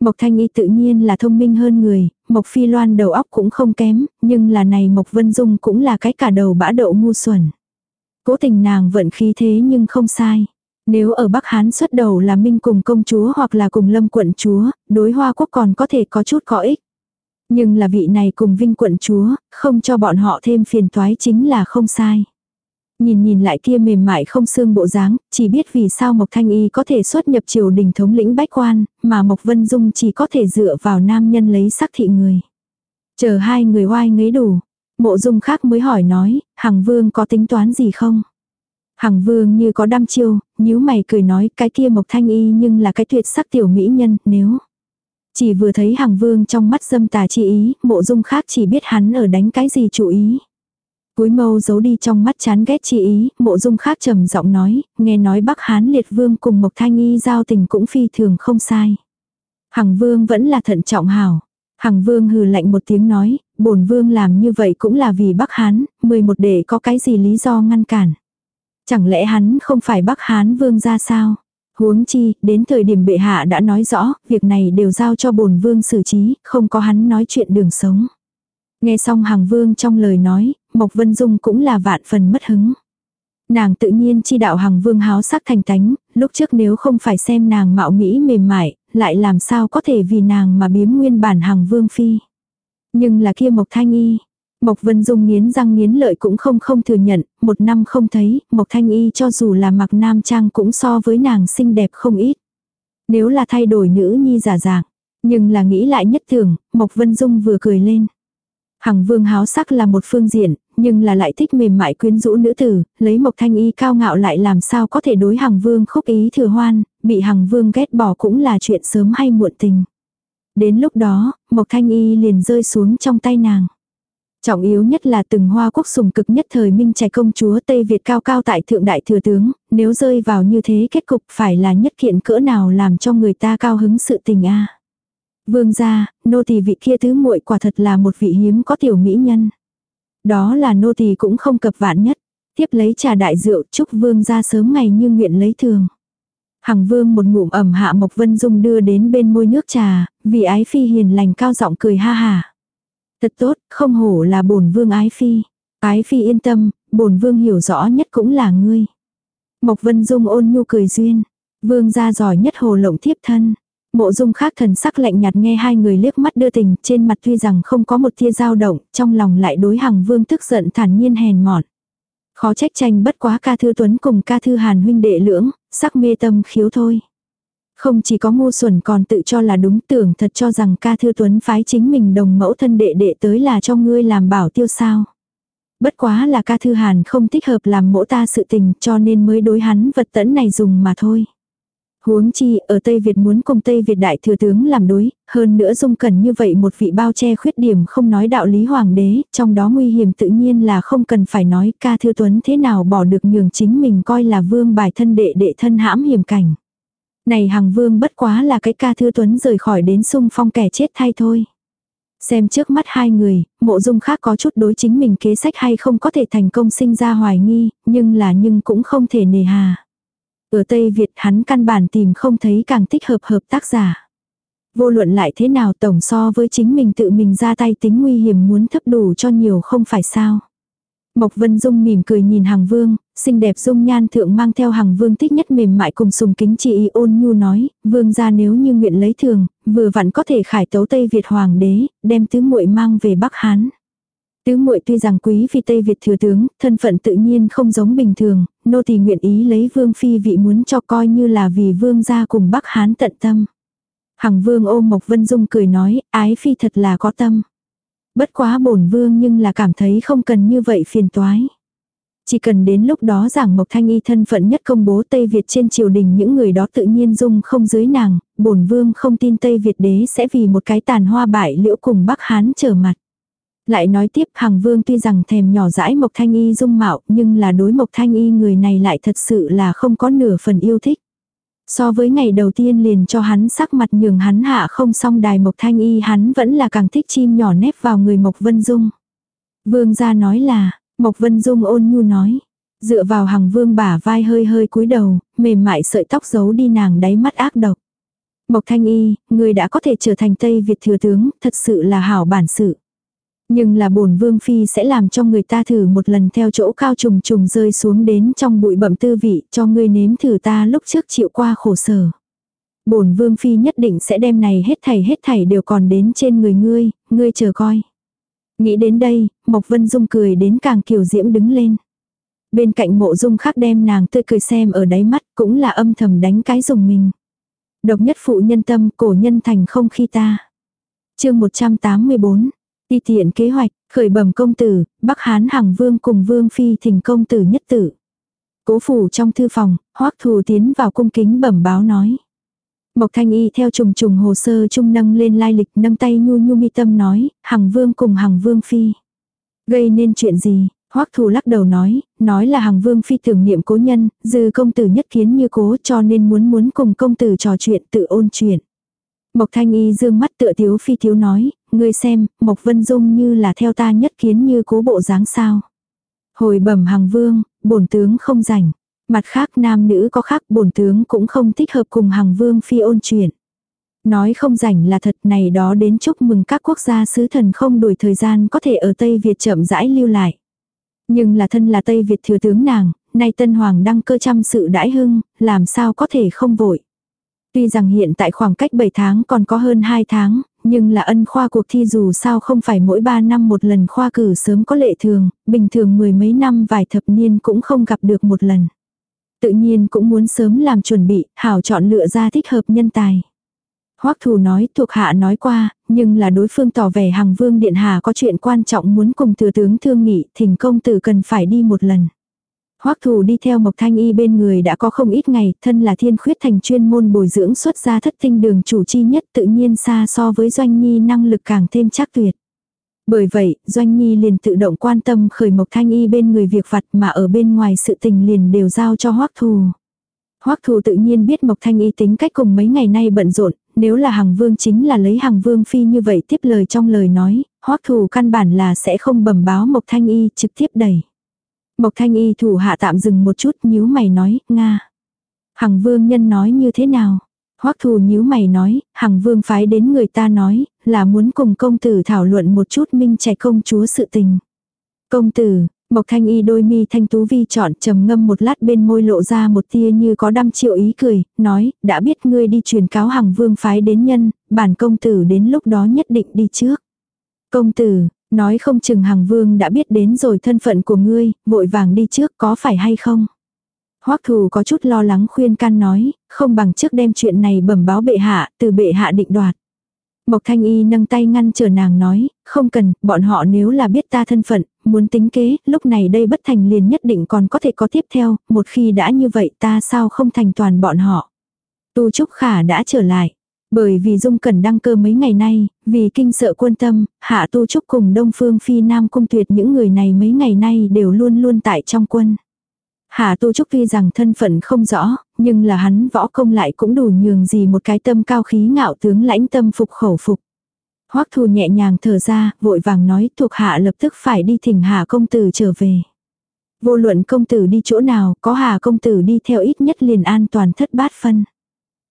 Speaker 1: Mộc Thanh Y tự nhiên là thông minh hơn người, Mộc Phi Loan đầu óc cũng không kém, nhưng là này Mộc Vân Dung cũng là cái cả đầu bã đậu ngu xuẩn. Cố tình nàng vận khí thế nhưng không sai. Nếu ở Bắc Hán xuất đầu là Minh cùng công chúa hoặc là cùng Lâm quận chúa, đối Hoa Quốc còn có thể có chút có ích. Nhưng là vị này cùng Vinh quận chúa, không cho bọn họ thêm phiền toái chính là không sai. Nhìn nhìn lại kia mềm mại không xương bộ dáng, chỉ biết vì sao Mộc Thanh Y có thể xuất nhập triều đình thống lĩnh bách quan, mà Mộc Vân Dung chỉ có thể dựa vào nam nhân lấy sắc thị người. Chờ hai người oai ngấy đủ, mộ dung khác mới hỏi nói, Hằng Vương có tính toán gì không? Hằng vương như có đam chiêu, nhíu mày cười nói cái kia mộc thanh y nhưng là cái tuyệt sắc tiểu mỹ nhân, nếu. Chỉ vừa thấy hằng vương trong mắt dâm tà chi ý, mộ dung khác chỉ biết hắn ở đánh cái gì chủ ý. cuối mâu giấu đi trong mắt chán ghét chi ý, mộ dung khác trầm giọng nói, nghe nói bắc hán liệt vương cùng mộc thanh y giao tình cũng phi thường không sai. Hằng vương vẫn là thận trọng hảo. Hằng vương hừ lạnh một tiếng nói, bổn vương làm như vậy cũng là vì bắc hán, 11 để có cái gì lý do ngăn cản. Chẳng lẽ hắn không phải Bắc Hán vương ra sao? Huống chi, đến thời điểm bệ hạ đã nói rõ, việc này đều giao cho bổn vương xử trí, không có hắn nói chuyện đường sống. Nghe xong hàng vương trong lời nói, Mộc Vân Dung cũng là vạn phần mất hứng. Nàng tự nhiên chi đạo hàng vương háo sắc thành tánh, lúc trước nếu không phải xem nàng mạo mỹ mềm mại, lại làm sao có thể vì nàng mà biếm nguyên bản hàng vương phi. Nhưng là kia Mộc Thanh Y, Mộc Vân Dung nghiến răng nghiến lợi cũng không không thừa nhận, một năm không thấy, Mộc Thanh Y cho dù là mặc nam trang cũng so với nàng xinh đẹp không ít. Nếu là thay đổi nữ nhi giả dạng, nhưng là nghĩ lại nhất thường, Mộc Vân Dung vừa cười lên. Hằng vương háo sắc là một phương diện, nhưng là lại thích mềm mại quyến rũ nữ tử, lấy Mộc Thanh Y cao ngạo lại làm sao có thể đối Hằng vương khúc ý thừa hoan, bị Hằng vương ghét bỏ cũng là chuyện sớm hay muộn tình. Đến lúc đó, Mộc Thanh Y liền rơi xuống trong tay nàng. Trọng yếu nhất là từng hoa quốc sùng cực nhất thời minh trẻ công chúa Tây Việt cao cao tại thượng đại thừa tướng, nếu rơi vào như thế kết cục phải là nhất kiện cỡ nào làm cho người ta cao hứng sự tình a Vương gia, nô tỳ vị kia thứ muội quả thật là một vị hiếm có tiểu mỹ nhân. Đó là nô tỳ cũng không cập vạn nhất. Tiếp lấy trà đại rượu chúc vương gia sớm ngày như nguyện lấy thường. Hằng vương một ngụm ẩm hạ Mộc Vân Dung đưa đến bên môi nước trà, vì ái phi hiền lành cao giọng cười ha hà. Thật tốt, không hổ là bổn vương ái phi. Ái phi yên tâm, bổn vương hiểu rõ nhất cũng là ngươi. Mộc Vân Dung ôn nhu cười duyên. Vương gia giỏi nhất hồ lộng thiếp thân. Mộ dung khác thần sắc lạnh nhạt nghe hai người liếc mắt đưa tình, trên mặt tuy rằng không có một tia dao động, trong lòng lại đối hằng vương tức giận thản nhiên hèn mọn. Khó trách tranh bất quá ca thư tuấn cùng ca thư hàn huynh đệ lưỡng, sắc mê tâm khiếu thôi. Không chỉ có ngu xuẩn còn tự cho là đúng tưởng thật cho rằng ca thư tuấn phái chính mình đồng mẫu thân đệ đệ tới là cho ngươi làm bảo tiêu sao. Bất quá là ca thư hàn không thích hợp làm mỗ ta sự tình cho nên mới đối hắn vật tẫn này dùng mà thôi. Huống chi, ở Tây Việt muốn cùng Tây Việt đại thừa tướng làm đối, hơn nữa dung cần như vậy một vị bao che khuyết điểm không nói đạo lý hoàng đế, trong đó nguy hiểm tự nhiên là không cần phải nói ca thư tuấn thế nào bỏ được nhường chính mình coi là vương bài thân đệ đệ thân hãm hiểm cảnh. Này Hằng Vương bất quá là cái ca thư tuấn rời khỏi đến sung phong kẻ chết thay thôi. Xem trước mắt hai người, mộ dung khác có chút đối chính mình kế sách hay không có thể thành công sinh ra hoài nghi, nhưng là nhưng cũng không thể nề hà. Ở Tây Việt hắn căn bản tìm không thấy càng thích hợp hợp tác giả. Vô luận lại thế nào tổng so với chính mình tự mình ra tay tính nguy hiểm muốn thấp đủ cho nhiều không phải sao. Mộc Vân Dung mỉm cười nhìn Hằng Vương, xinh đẹp dung nhan thượng mang theo Hằng Vương thích nhất mềm mại cùng sùng kính chị ôn nhu nói, vương gia nếu như nguyện lấy thường, vừa vặn có thể khải tấu Tây Việt hoàng đế, đem tứ muội mang về Bắc Hán. Tứ muội tuy rằng quý phi Tây Việt thừa tướng, thân phận tự nhiên không giống bình thường, nô tỳ nguyện ý lấy vương phi vị muốn cho coi như là vì vương gia cùng Bắc Hán tận tâm. Hằng vương ôm Mộc Vân Dung cười nói, ái phi thật là có tâm. Bất quá bổn vương nhưng là cảm thấy không cần như vậy phiền toái. Chỉ cần đến lúc đó giảng Mộc Thanh Y thân phận nhất công bố Tây Việt trên triều đình những người đó tự nhiên dung không dưới nàng, bổn vương không tin Tây Việt đế sẽ vì một cái tàn hoa bại liễu cùng Bắc Hán trở mặt. Lại nói tiếp hàng Vương tuy rằng thèm nhỏ dãi Mộc Thanh Y dung mạo nhưng là đối Mộc Thanh Y người này lại thật sự là không có nửa phần yêu thích. So với ngày đầu tiên liền cho hắn sắc mặt nhường hắn hạ không xong đài Mộc Thanh Y hắn vẫn là càng thích chim nhỏ nép vào người Mộc Vân Dung. Vương gia nói là, Mộc Vân Dung ôn nhu nói, dựa vào Hằng Vương bả vai hơi hơi cúi đầu, mềm mại sợi tóc giấu đi nàng đáy mắt ác độc. Mộc Thanh Y, người đã có thể trở thành Tây Việt thừa tướng, thật sự là hảo bản sự. Nhưng là bổn vương phi sẽ làm cho người ta thử một lần theo chỗ cao trùng trùng rơi xuống đến trong bụi bẩm tư vị cho ngươi nếm thử ta lúc trước chịu qua khổ sở. Bổn vương phi nhất định sẽ đem này hết thảy hết thảy đều còn đến trên người ngươi, ngươi chờ coi. Nghĩ đến đây, Mộc Vân Dung cười đến càng kiều diễm đứng lên. Bên cạnh mộ dung khác đem nàng tươi cười xem ở đáy mắt cũng là âm thầm đánh cái dùng mình. Độc nhất phụ nhân tâm cổ nhân thành không khi ta. chương 184, Ti tiện kế hoạch, khởi bẩm công tử, Bắc Hán Hằng Vương cùng Vương Phi thỉnh công tử nhất tử. Cố phủ trong thư phòng, hoắc thù tiến vào cung kính bẩm báo nói. Mộc Thanh Y theo trùng trùng hồ sơ trung nâng lên lai lịch nâng tay nhu nhu mi tâm nói, Hằng Vương cùng Hằng Vương Phi. Gây nên chuyện gì? Hoắc Thù lắc đầu nói, nói là Hằng Vương Phi tưởng niệm cố nhân, dư công tử nhất kiến như cố cho nên muốn muốn cùng công tử trò chuyện tự ôn chuyện. Mộc Thanh Y dương mắt tựa thiếu phi thiếu nói, ngươi xem, Mộc Vân Dung như là theo ta nhất kiến như cố bộ dáng sao. Hồi bẩm Hằng Vương, bổn tướng không rảnh. Mặt khác nam nữ có khác bổn tướng cũng không thích hợp cùng Hằng Vương phi ôn chuyện. Nói không rảnh là thật này đó đến chúc mừng các quốc gia sứ thần không đuổi thời gian có thể ở Tây Việt chậm rãi lưu lại. Nhưng là thân là Tây Việt thừa tướng nàng, nay tân hoàng đăng cơ chăm sự đãi hưng, làm sao có thể không vội. Tuy rằng hiện tại khoảng cách 7 tháng còn có hơn 2 tháng, nhưng là ân khoa cuộc thi dù sao không phải mỗi 3 năm một lần khoa cử sớm có lệ thường, bình thường mười mấy năm vài thập niên cũng không gặp được một lần. Tự nhiên cũng muốn sớm làm chuẩn bị, hảo chọn lựa ra thích hợp nhân tài. Hoắc thù nói thuộc hạ nói qua, nhưng là đối phương tỏ vẻ hàng vương điện hạ có chuyện quan trọng muốn cùng thừa tướng thương nghị, thỉnh công tử cần phải đi một lần. Hoắc Thù đi theo Mộc Thanh Y bên người đã có không ít ngày, thân là thiên khuyết thành chuyên môn bồi dưỡng xuất ra thất tinh đường chủ chi nhất tự nhiên xa so với Doanh Nhi năng lực càng thêm chắc tuyệt. Bởi vậy, Doanh Nhi liền tự động quan tâm khởi Mộc Thanh Y bên người việc vặt mà ở bên ngoài sự tình liền đều giao cho Hoắc Thù. Hoắc Thù tự nhiên biết Mộc Thanh Y tính cách cùng mấy ngày nay bận rộn, nếu là Hằng Vương chính là lấy Hằng Vương phi như vậy tiếp lời trong lời nói, Hoắc Thù căn bản là sẽ không bẩm báo Mộc Thanh Y trực tiếp đẩy. Mộc thanh y thủ hạ tạm dừng một chút nhíu mày nói, Nga. Hằng vương nhân nói như thế nào? Hoắc thù nhíu mày nói, Hằng vương phái đến người ta nói, là muốn cùng công tử thảo luận một chút minh trẻ công chúa sự tình. Công tử, Mộc thanh y đôi mi thanh tú vi chọn trầm ngâm một lát bên môi lộ ra một tia như có đăm triệu ý cười, nói, đã biết ngươi đi truyền cáo Hằng vương phái đến nhân, bản công tử đến lúc đó nhất định đi trước. Công tử, Nói không chừng Hằng Vương đã biết đến rồi thân phận của ngươi, vội vàng đi trước có phải hay không? Hoắc thù có chút lo lắng khuyên can nói, không bằng trước đem chuyện này bẩm báo bệ hạ, từ bệ hạ định đoạt. Mộc Thanh Y nâng tay ngăn chờ nàng nói, không cần, bọn họ nếu là biết ta thân phận, muốn tính kế, lúc này đây bất thành liền nhất định còn có thể có tiếp theo, một khi đã như vậy ta sao không thành toàn bọn họ. Tu Trúc Khả đã trở lại. Bởi vì Dung Cẩn đăng cơ mấy ngày nay, vì kinh sợ quân tâm, Hạ Tu Trúc cùng Đông Phương Phi Nam Cung Tuyệt những người này mấy ngày nay đều luôn luôn tại trong quân. Hà Tu Trúc tuy rằng thân phận không rõ, nhưng là hắn võ công lại cũng đủ nhường gì một cái tâm cao khí ngạo tướng lãnh tâm phục khẩu phục. Hoắc thù nhẹ nhàng thở ra, vội vàng nói thuộc hạ lập tức phải đi thỉnh Hà công tử trở về. Vô luận công tử đi chỗ nào, có Hà công tử đi theo ít nhất liền an toàn thất bát phân.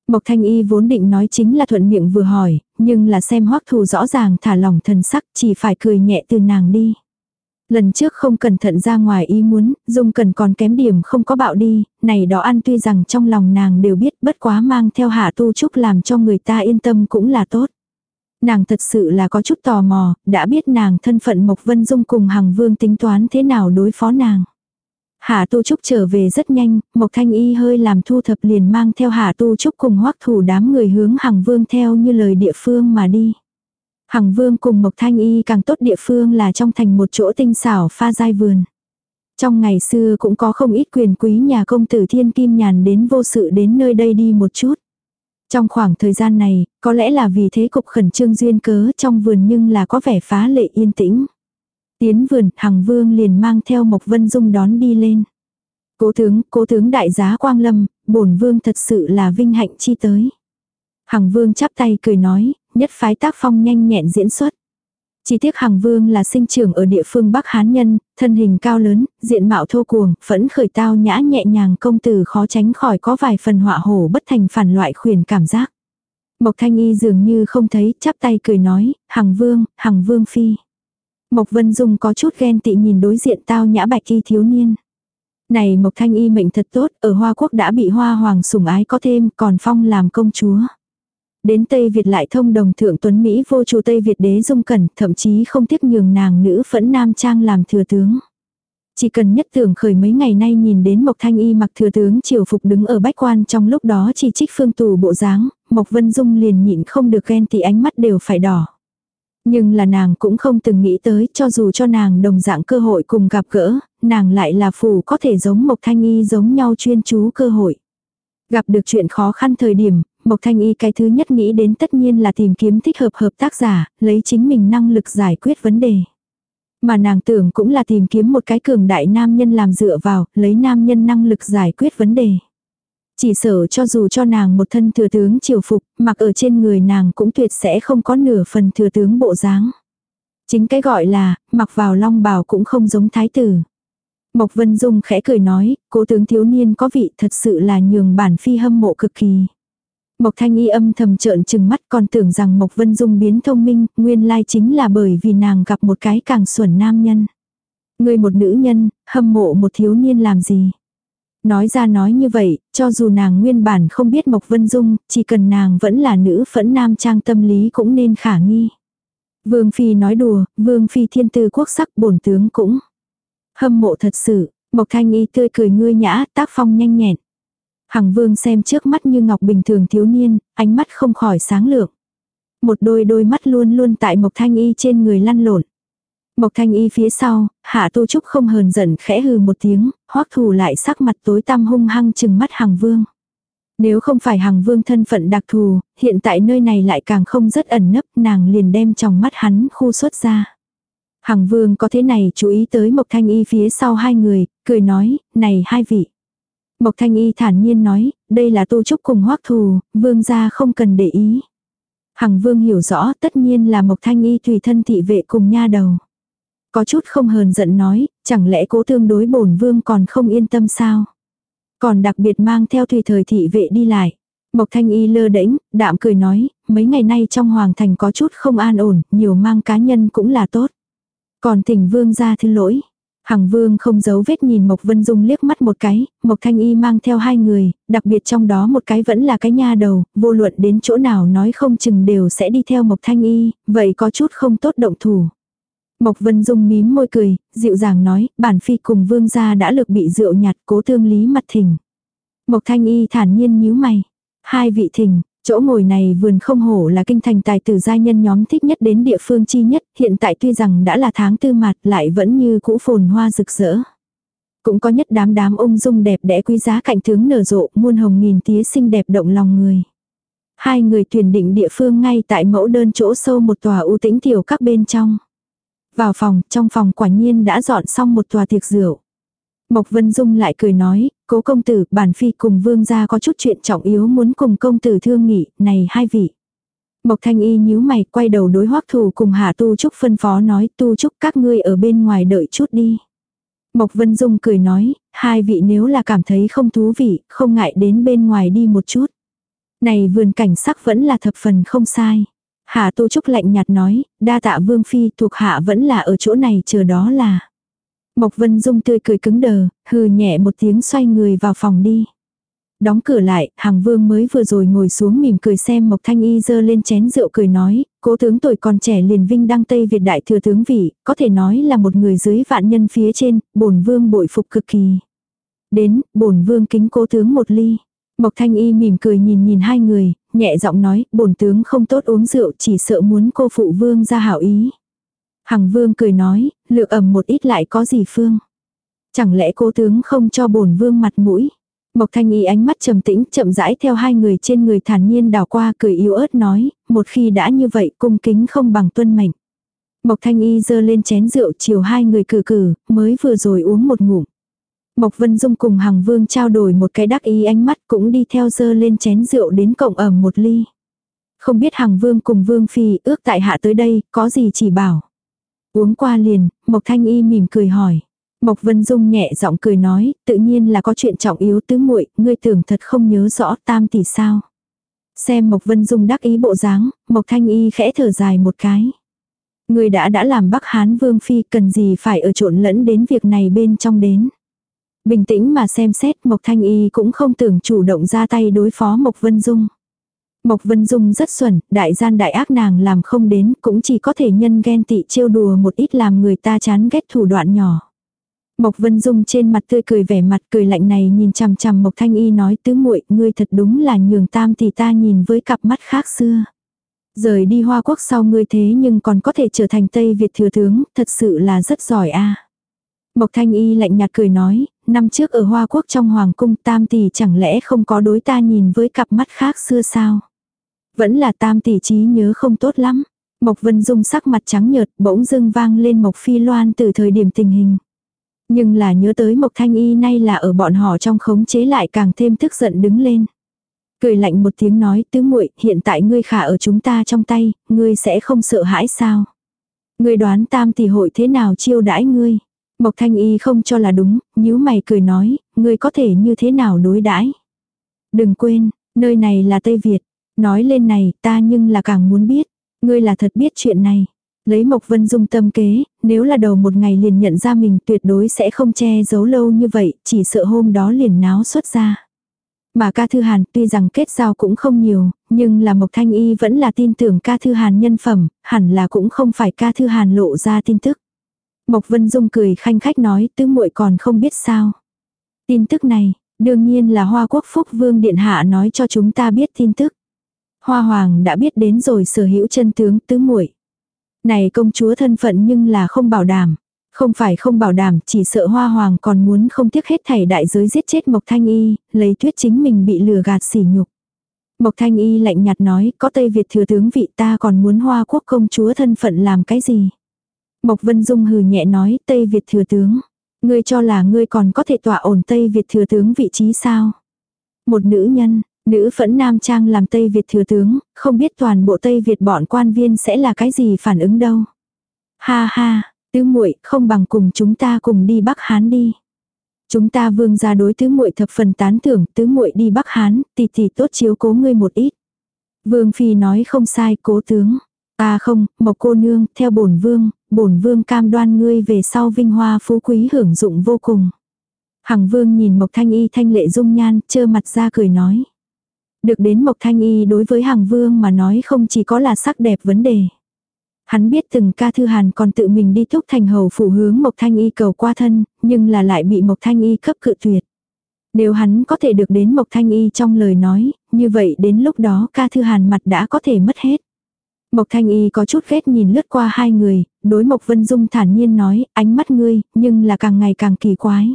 Speaker 1: Mộc Thanh Y vốn định nói chính là thuận miệng vừa hỏi, nhưng là xem hoắc thù rõ ràng thả lỏng thần sắc chỉ phải cười nhẹ từ nàng đi. Lần trước không cẩn thận ra ngoài ý muốn, dung cần còn kém điểm không có bạo đi, này đó ăn tuy rằng trong lòng nàng đều biết bất quá mang theo hạ tu trúc làm cho người ta yên tâm cũng là tốt. Nàng thật sự là có chút tò mò, đã biết nàng thân phận Mộc Vân Dung cùng Hằng Vương tính toán thế nào đối phó nàng. Hạ Tu Trúc trở về rất nhanh, Mộc Thanh Y hơi làm thu thập liền mang theo Hạ Tu Trúc cùng hoắc thủ đám người hướng Hằng Vương theo như lời địa phương mà đi. Hằng Vương cùng Mộc Thanh Y càng tốt địa phương là trong thành một chỗ tinh xảo pha giai vườn. Trong ngày xưa cũng có không ít quyền quý nhà công tử thiên kim nhàn đến vô sự đến nơi đây đi một chút. Trong khoảng thời gian này, có lẽ là vì thế cục khẩn trương duyên cớ trong vườn nhưng là có vẻ phá lệ yên tĩnh. Tiến vườn, Hằng Vương liền mang theo Mộc Vân Dung đón đi lên. Cố tướng, cố tướng đại giá Quang Lâm, bổn vương thật sự là vinh hạnh chi tới. Hằng Vương chắp tay cười nói, nhất phái tác phong nhanh nhẹn diễn xuất. Chỉ tiếc Hằng Vương là sinh trưởng ở địa phương Bắc Hán nhân, thân hình cao lớn, diện mạo thô cuồng, phẫn khởi tao nhã nhẹ nhàng công tử khó tránh khỏi có vài phần họa hổ bất thành phản loại khuyền cảm giác. Mộc Thanh Y dường như không thấy, chắp tay cười nói, Hằng Vương, Hằng Vương Phi. Mộc Vân Dung có chút ghen tị nhìn đối diện tao nhã bạch y thiếu niên. Này Mộc Thanh Y mệnh thật tốt, ở Hoa Quốc đã bị Hoa Hoàng sủng ái có thêm, còn phong làm công chúa. Đến Tây Việt lại thông đồng thượng tuấn Mỹ vô chủ Tây Việt đế dung cẩn, thậm chí không tiếc nhường nàng nữ phẫn nam trang làm thừa tướng. Chỉ cần nhất tưởng khởi mấy ngày nay nhìn đến Mộc Thanh Y mặc thừa tướng triều phục đứng ở bách quan trong lúc đó chỉ trích phương tù bộ dáng, Mộc Vân Dung liền nhịn không được ghen thì ánh mắt đều phải đỏ. Nhưng là nàng cũng không từng nghĩ tới cho dù cho nàng đồng dạng cơ hội cùng gặp gỡ, nàng lại là phù có thể giống Mộc Thanh Y giống nhau chuyên chú cơ hội. Gặp được chuyện khó khăn thời điểm, Mộc Thanh Y cái thứ nhất nghĩ đến tất nhiên là tìm kiếm thích hợp hợp tác giả, lấy chính mình năng lực giải quyết vấn đề. Mà nàng tưởng cũng là tìm kiếm một cái cường đại nam nhân làm dựa vào, lấy nam nhân năng lực giải quyết vấn đề. Chỉ sợ cho dù cho nàng một thân thừa tướng triều phục, mặc ở trên người nàng cũng tuyệt sẽ không có nửa phần thừa tướng bộ dáng. Chính cái gọi là, mặc vào long bào cũng không giống thái tử. Mộc Vân Dung khẽ cười nói, cố tướng thiếu niên có vị thật sự là nhường bản phi hâm mộ cực kỳ. Mộc Thanh Y âm thầm trợn trừng mắt còn tưởng rằng Mộc Vân Dung biến thông minh, nguyên lai chính là bởi vì nàng gặp một cái càng xuẩn nam nhân. Người một nữ nhân, hâm mộ một thiếu niên làm gì? Nói ra nói như vậy, cho dù nàng nguyên bản không biết Mộc Vân Dung, chỉ cần nàng vẫn là nữ phẫn nam trang tâm lý cũng nên khả nghi. Vương Phi nói đùa, Vương Phi thiên tư quốc sắc bổn tướng cũng. Hâm mộ thật sự, Mộc Thanh Y tươi cười ngươi nhã, tác phong nhanh nhẹn. Hằng Vương xem trước mắt như ngọc bình thường thiếu niên, ánh mắt không khỏi sáng lượng. Một đôi đôi mắt luôn luôn tại Mộc Thanh Y trên người lăn lộn. Mộc Thanh Y phía sau, Hạ Tô Trúc không hờn giận khẽ hừ một tiếng, hoắc thù lại sắc mặt tối tăm hung hăng chừng mắt Hằng Vương. Nếu không phải Hằng Vương thân phận đặc thù, hiện tại nơi này lại càng không rất ẩn nấp, nàng liền đem trong mắt hắn khu xuất ra. Hằng Vương có thế này chú ý tới Mộc Thanh Y phía sau hai người, cười nói, này hai vị. Mộc Thanh Y thản nhiên nói, đây là Tô Trúc cùng hoắc thù, Vương gia không cần để ý. Hằng Vương hiểu rõ tất nhiên là Mộc Thanh Y tùy thân thị vệ cùng nha đầu. Có chút không hờn giận nói, chẳng lẽ cố tương đối bổn vương còn không yên tâm sao? Còn đặc biệt mang theo tùy thời thị vệ đi lại. Mộc thanh y lơ đễnh, đạm cười nói, mấy ngày nay trong hoàng thành có chút không an ổn, nhiều mang cá nhân cũng là tốt. Còn thỉnh vương gia thứ lỗi. Hằng vương không giấu vết nhìn Mộc Vân Dung liếc mắt một cái, Mộc Thanh Y mang theo hai người, đặc biệt trong đó một cái vẫn là cái nha đầu, vô luận đến chỗ nào nói không chừng đều sẽ đi theo Mộc Thanh Y, vậy có chút không tốt động thủ. Mộc Vân Dung mím môi cười, dịu dàng nói, bản phi cùng vương gia đã lược bị rượu nhạt cố thương lý mặt thỉnh. Mộc Thanh Y thản nhiên nhíu mày. Hai vị thỉnh, chỗ ngồi này vườn không hổ là kinh thành tài tử giai nhân nhóm thích nhất đến địa phương chi nhất, hiện tại tuy rằng đã là tháng tư mặt lại vẫn như cũ phồn hoa rực rỡ. Cũng có nhất đám đám ung dung đẹp đẽ quý giá cạnh tướng nở rộ, muôn hồng nghìn tía xinh đẹp động lòng người. Hai người tuyển định địa phương ngay tại mẫu đơn chỗ sâu một tòa ưu tĩnh tiểu các bên trong. Vào phòng, trong phòng quả nhiên đã dọn xong một tòa tiệc rượu. Mộc Vân Dung lại cười nói, cố công tử, bản phi cùng vương gia có chút chuyện trọng yếu muốn cùng công tử thương nghị, này hai vị. Mộc Thanh Y nhíu mày, quay đầu đối hoắc thủ cùng Hạ Tu Trúc phân phó nói, Tu Trúc các ngươi ở bên ngoài đợi chút đi. Mộc Vân Dung cười nói, hai vị nếu là cảm thấy không thú vị, không ngại đến bên ngoài đi một chút. Này vườn cảnh sắc vẫn là thập phần không sai. Hạ Tu Trúc lạnh nhạt nói, đa tạ Vương Phi thuộc hạ vẫn là ở chỗ này chờ đó là. Mộc Vân Dung tươi cười cứng đờ, hừ nhẹ một tiếng xoay người vào phòng đi. Đóng cửa lại, hàng vương mới vừa rồi ngồi xuống mỉm cười xem Mộc Thanh Y dơ lên chén rượu cười nói, cố tướng tuổi còn trẻ liền vinh đăng Tây Việt đại thừa tướng vị, có thể nói là một người dưới vạn nhân phía trên, bổn vương bội phục cực kỳ. Đến, bổn vương kính cố tướng một ly. Mộc Thanh Y mỉm cười nhìn nhìn hai người, nhẹ giọng nói, bổn tướng không tốt uống rượu chỉ sợ muốn cô phụ vương ra hảo ý. Hằng vương cười nói, lược ẩm một ít lại có gì phương. Chẳng lẽ cô tướng không cho bổn vương mặt mũi. Mộc thanh y ánh mắt trầm tĩnh chậm rãi theo hai người trên người thản nhiên đảo qua cười yếu ớt nói, một khi đã như vậy cung kính không bằng tuân mệnh. Mộc thanh y dơ lên chén rượu chiều hai người cử cử, mới vừa rồi uống một ngụm. Mộc Vân Dung cùng Hằng Vương trao đổi một cái đắc ý ánh mắt cũng đi theo dơ lên chén rượu đến cộng ẩm một ly. Không biết Hằng Vương cùng Vương Phi ước tại hạ tới đây, có gì chỉ bảo. Uống qua liền, Mộc Thanh Y mỉm cười hỏi. Mộc Vân Dung nhẹ giọng cười nói, tự nhiên là có chuyện trọng yếu tứ muội, ngươi tưởng thật không nhớ rõ tam tỷ sao. Xem Mộc Vân Dung đắc ý bộ dáng, Mộc Thanh Y khẽ thở dài một cái. Ngươi đã đã làm Bắc Hán Vương Phi cần gì phải ở trộn lẫn đến việc này bên trong đến. Bình tĩnh mà xem xét Mộc Thanh Y cũng không tưởng chủ động ra tay đối phó Mộc Vân Dung. Mộc Vân Dung rất xuẩn, đại gian đại ác nàng làm không đến, cũng chỉ có thể nhân ghen tị trêu đùa một ít làm người ta chán ghét thủ đoạn nhỏ. Mộc Vân Dung trên mặt tươi cười vẻ mặt cười lạnh này nhìn chằm chằm Mộc Thanh Y nói tứ muội, ngươi thật đúng là nhường tam thì ta nhìn với cặp mắt khác xưa. Rời đi Hoa Quốc sau ngươi thế nhưng còn có thể trở thành Tây Việt thừa tướng, thật sự là rất giỏi a. Mộc Thanh Y lạnh nhạt cười nói, năm trước ở Hoa Quốc trong Hoàng cung tam tỷ chẳng lẽ không có đối ta nhìn với cặp mắt khác xưa sao? Vẫn là tam tỷ trí nhớ không tốt lắm. Mộc Vân Dung sắc mặt trắng nhợt bỗng dưng vang lên Mộc Phi Loan từ thời điểm tình hình. Nhưng là nhớ tới Mộc Thanh Y nay là ở bọn họ trong khống chế lại càng thêm tức giận đứng lên. Cười lạnh một tiếng nói tứ muội hiện tại ngươi khả ở chúng ta trong tay, ngươi sẽ không sợ hãi sao? Ngươi đoán tam tỷ hội thế nào chiêu đãi ngươi? Mộc Thanh Y không cho là đúng, nhíu mày cười nói, ngươi có thể như thế nào đối đãi? Đừng quên, nơi này là Tây Việt, Nói lên này, ta nhưng là càng muốn biết. Ngươi là thật biết chuyện này. Lấy Mộc Vân Dung tâm kế, nếu là đầu một ngày liền nhận ra mình tuyệt đối sẽ không che giấu lâu như vậy, chỉ sợ hôm đó liền náo xuất ra. Mà ca thư hàn tuy rằng kết giao cũng không nhiều, nhưng là Mộc Thanh Y vẫn là tin tưởng ca thư hàn nhân phẩm, hẳn là cũng không phải ca thư hàn lộ ra tin tức. Mộc Vân Dung cười khanh khách nói tứ muội còn không biết sao. Tin tức này, đương nhiên là Hoa Quốc Phúc Vương Điện Hạ nói cho chúng ta biết tin tức. Hoa hoàng đã biết đến rồi sở hữu chân tướng tứ muội. Này công chúa thân phận nhưng là không bảo đảm. Không phải không bảo đảm, chỉ sợ hoa hoàng còn muốn không tiếc hết thảy đại giới giết chết Mộc Thanh Y, lấy tuyết chính mình bị lừa gạt sỉ nhục. Mộc Thanh Y lạnh nhạt nói, có Tây Việt thừa tướng vị ta còn muốn hoa quốc công chúa thân phận làm cái gì. Mộc Vân Dung hừ nhẹ nói, Tây Việt thừa tướng. Ngươi cho là ngươi còn có thể tỏa ổn Tây Việt thừa tướng vị trí sao? Một nữ nhân, Nữ phẫn nam trang làm Tây Việt thừa tướng, không biết toàn bộ Tây Việt bọn quan viên sẽ là cái gì phản ứng đâu. Ha ha, tứ muội không bằng cùng chúng ta cùng đi Bắc Hán đi. Chúng ta vương ra đối tứ muội thập phần tán thưởng, tứ muội đi Bắc Hán, tỷ tỷ tốt chiếu cố ngươi một ít. Vương phi nói không sai, cố tướng. À không, Mộc cô nương, theo bổn vương, bổn vương cam đoan ngươi về sau vinh hoa phú quý hưởng dụng vô cùng. Hằng vương nhìn Mộc Thanh Y thanh lệ dung nhan, trơ mặt ra cười nói. Được đến Mộc Thanh Y đối với Hằng Vương mà nói không chỉ có là sắc đẹp vấn đề. Hắn biết từng ca thư hàn còn tự mình đi thúc thành hầu phủ hướng Mộc Thanh Y cầu qua thân, nhưng là lại bị Mộc Thanh Y cấp cự tuyệt. Nếu hắn có thể được đến Mộc Thanh Y trong lời nói, như vậy đến lúc đó ca thư hàn mặt đã có thể mất hết. Mộc Thanh Y có chút ghét nhìn lướt qua hai người, đối Mộc Vân Dung thản nhiên nói, ánh mắt ngươi, nhưng là càng ngày càng kỳ quái.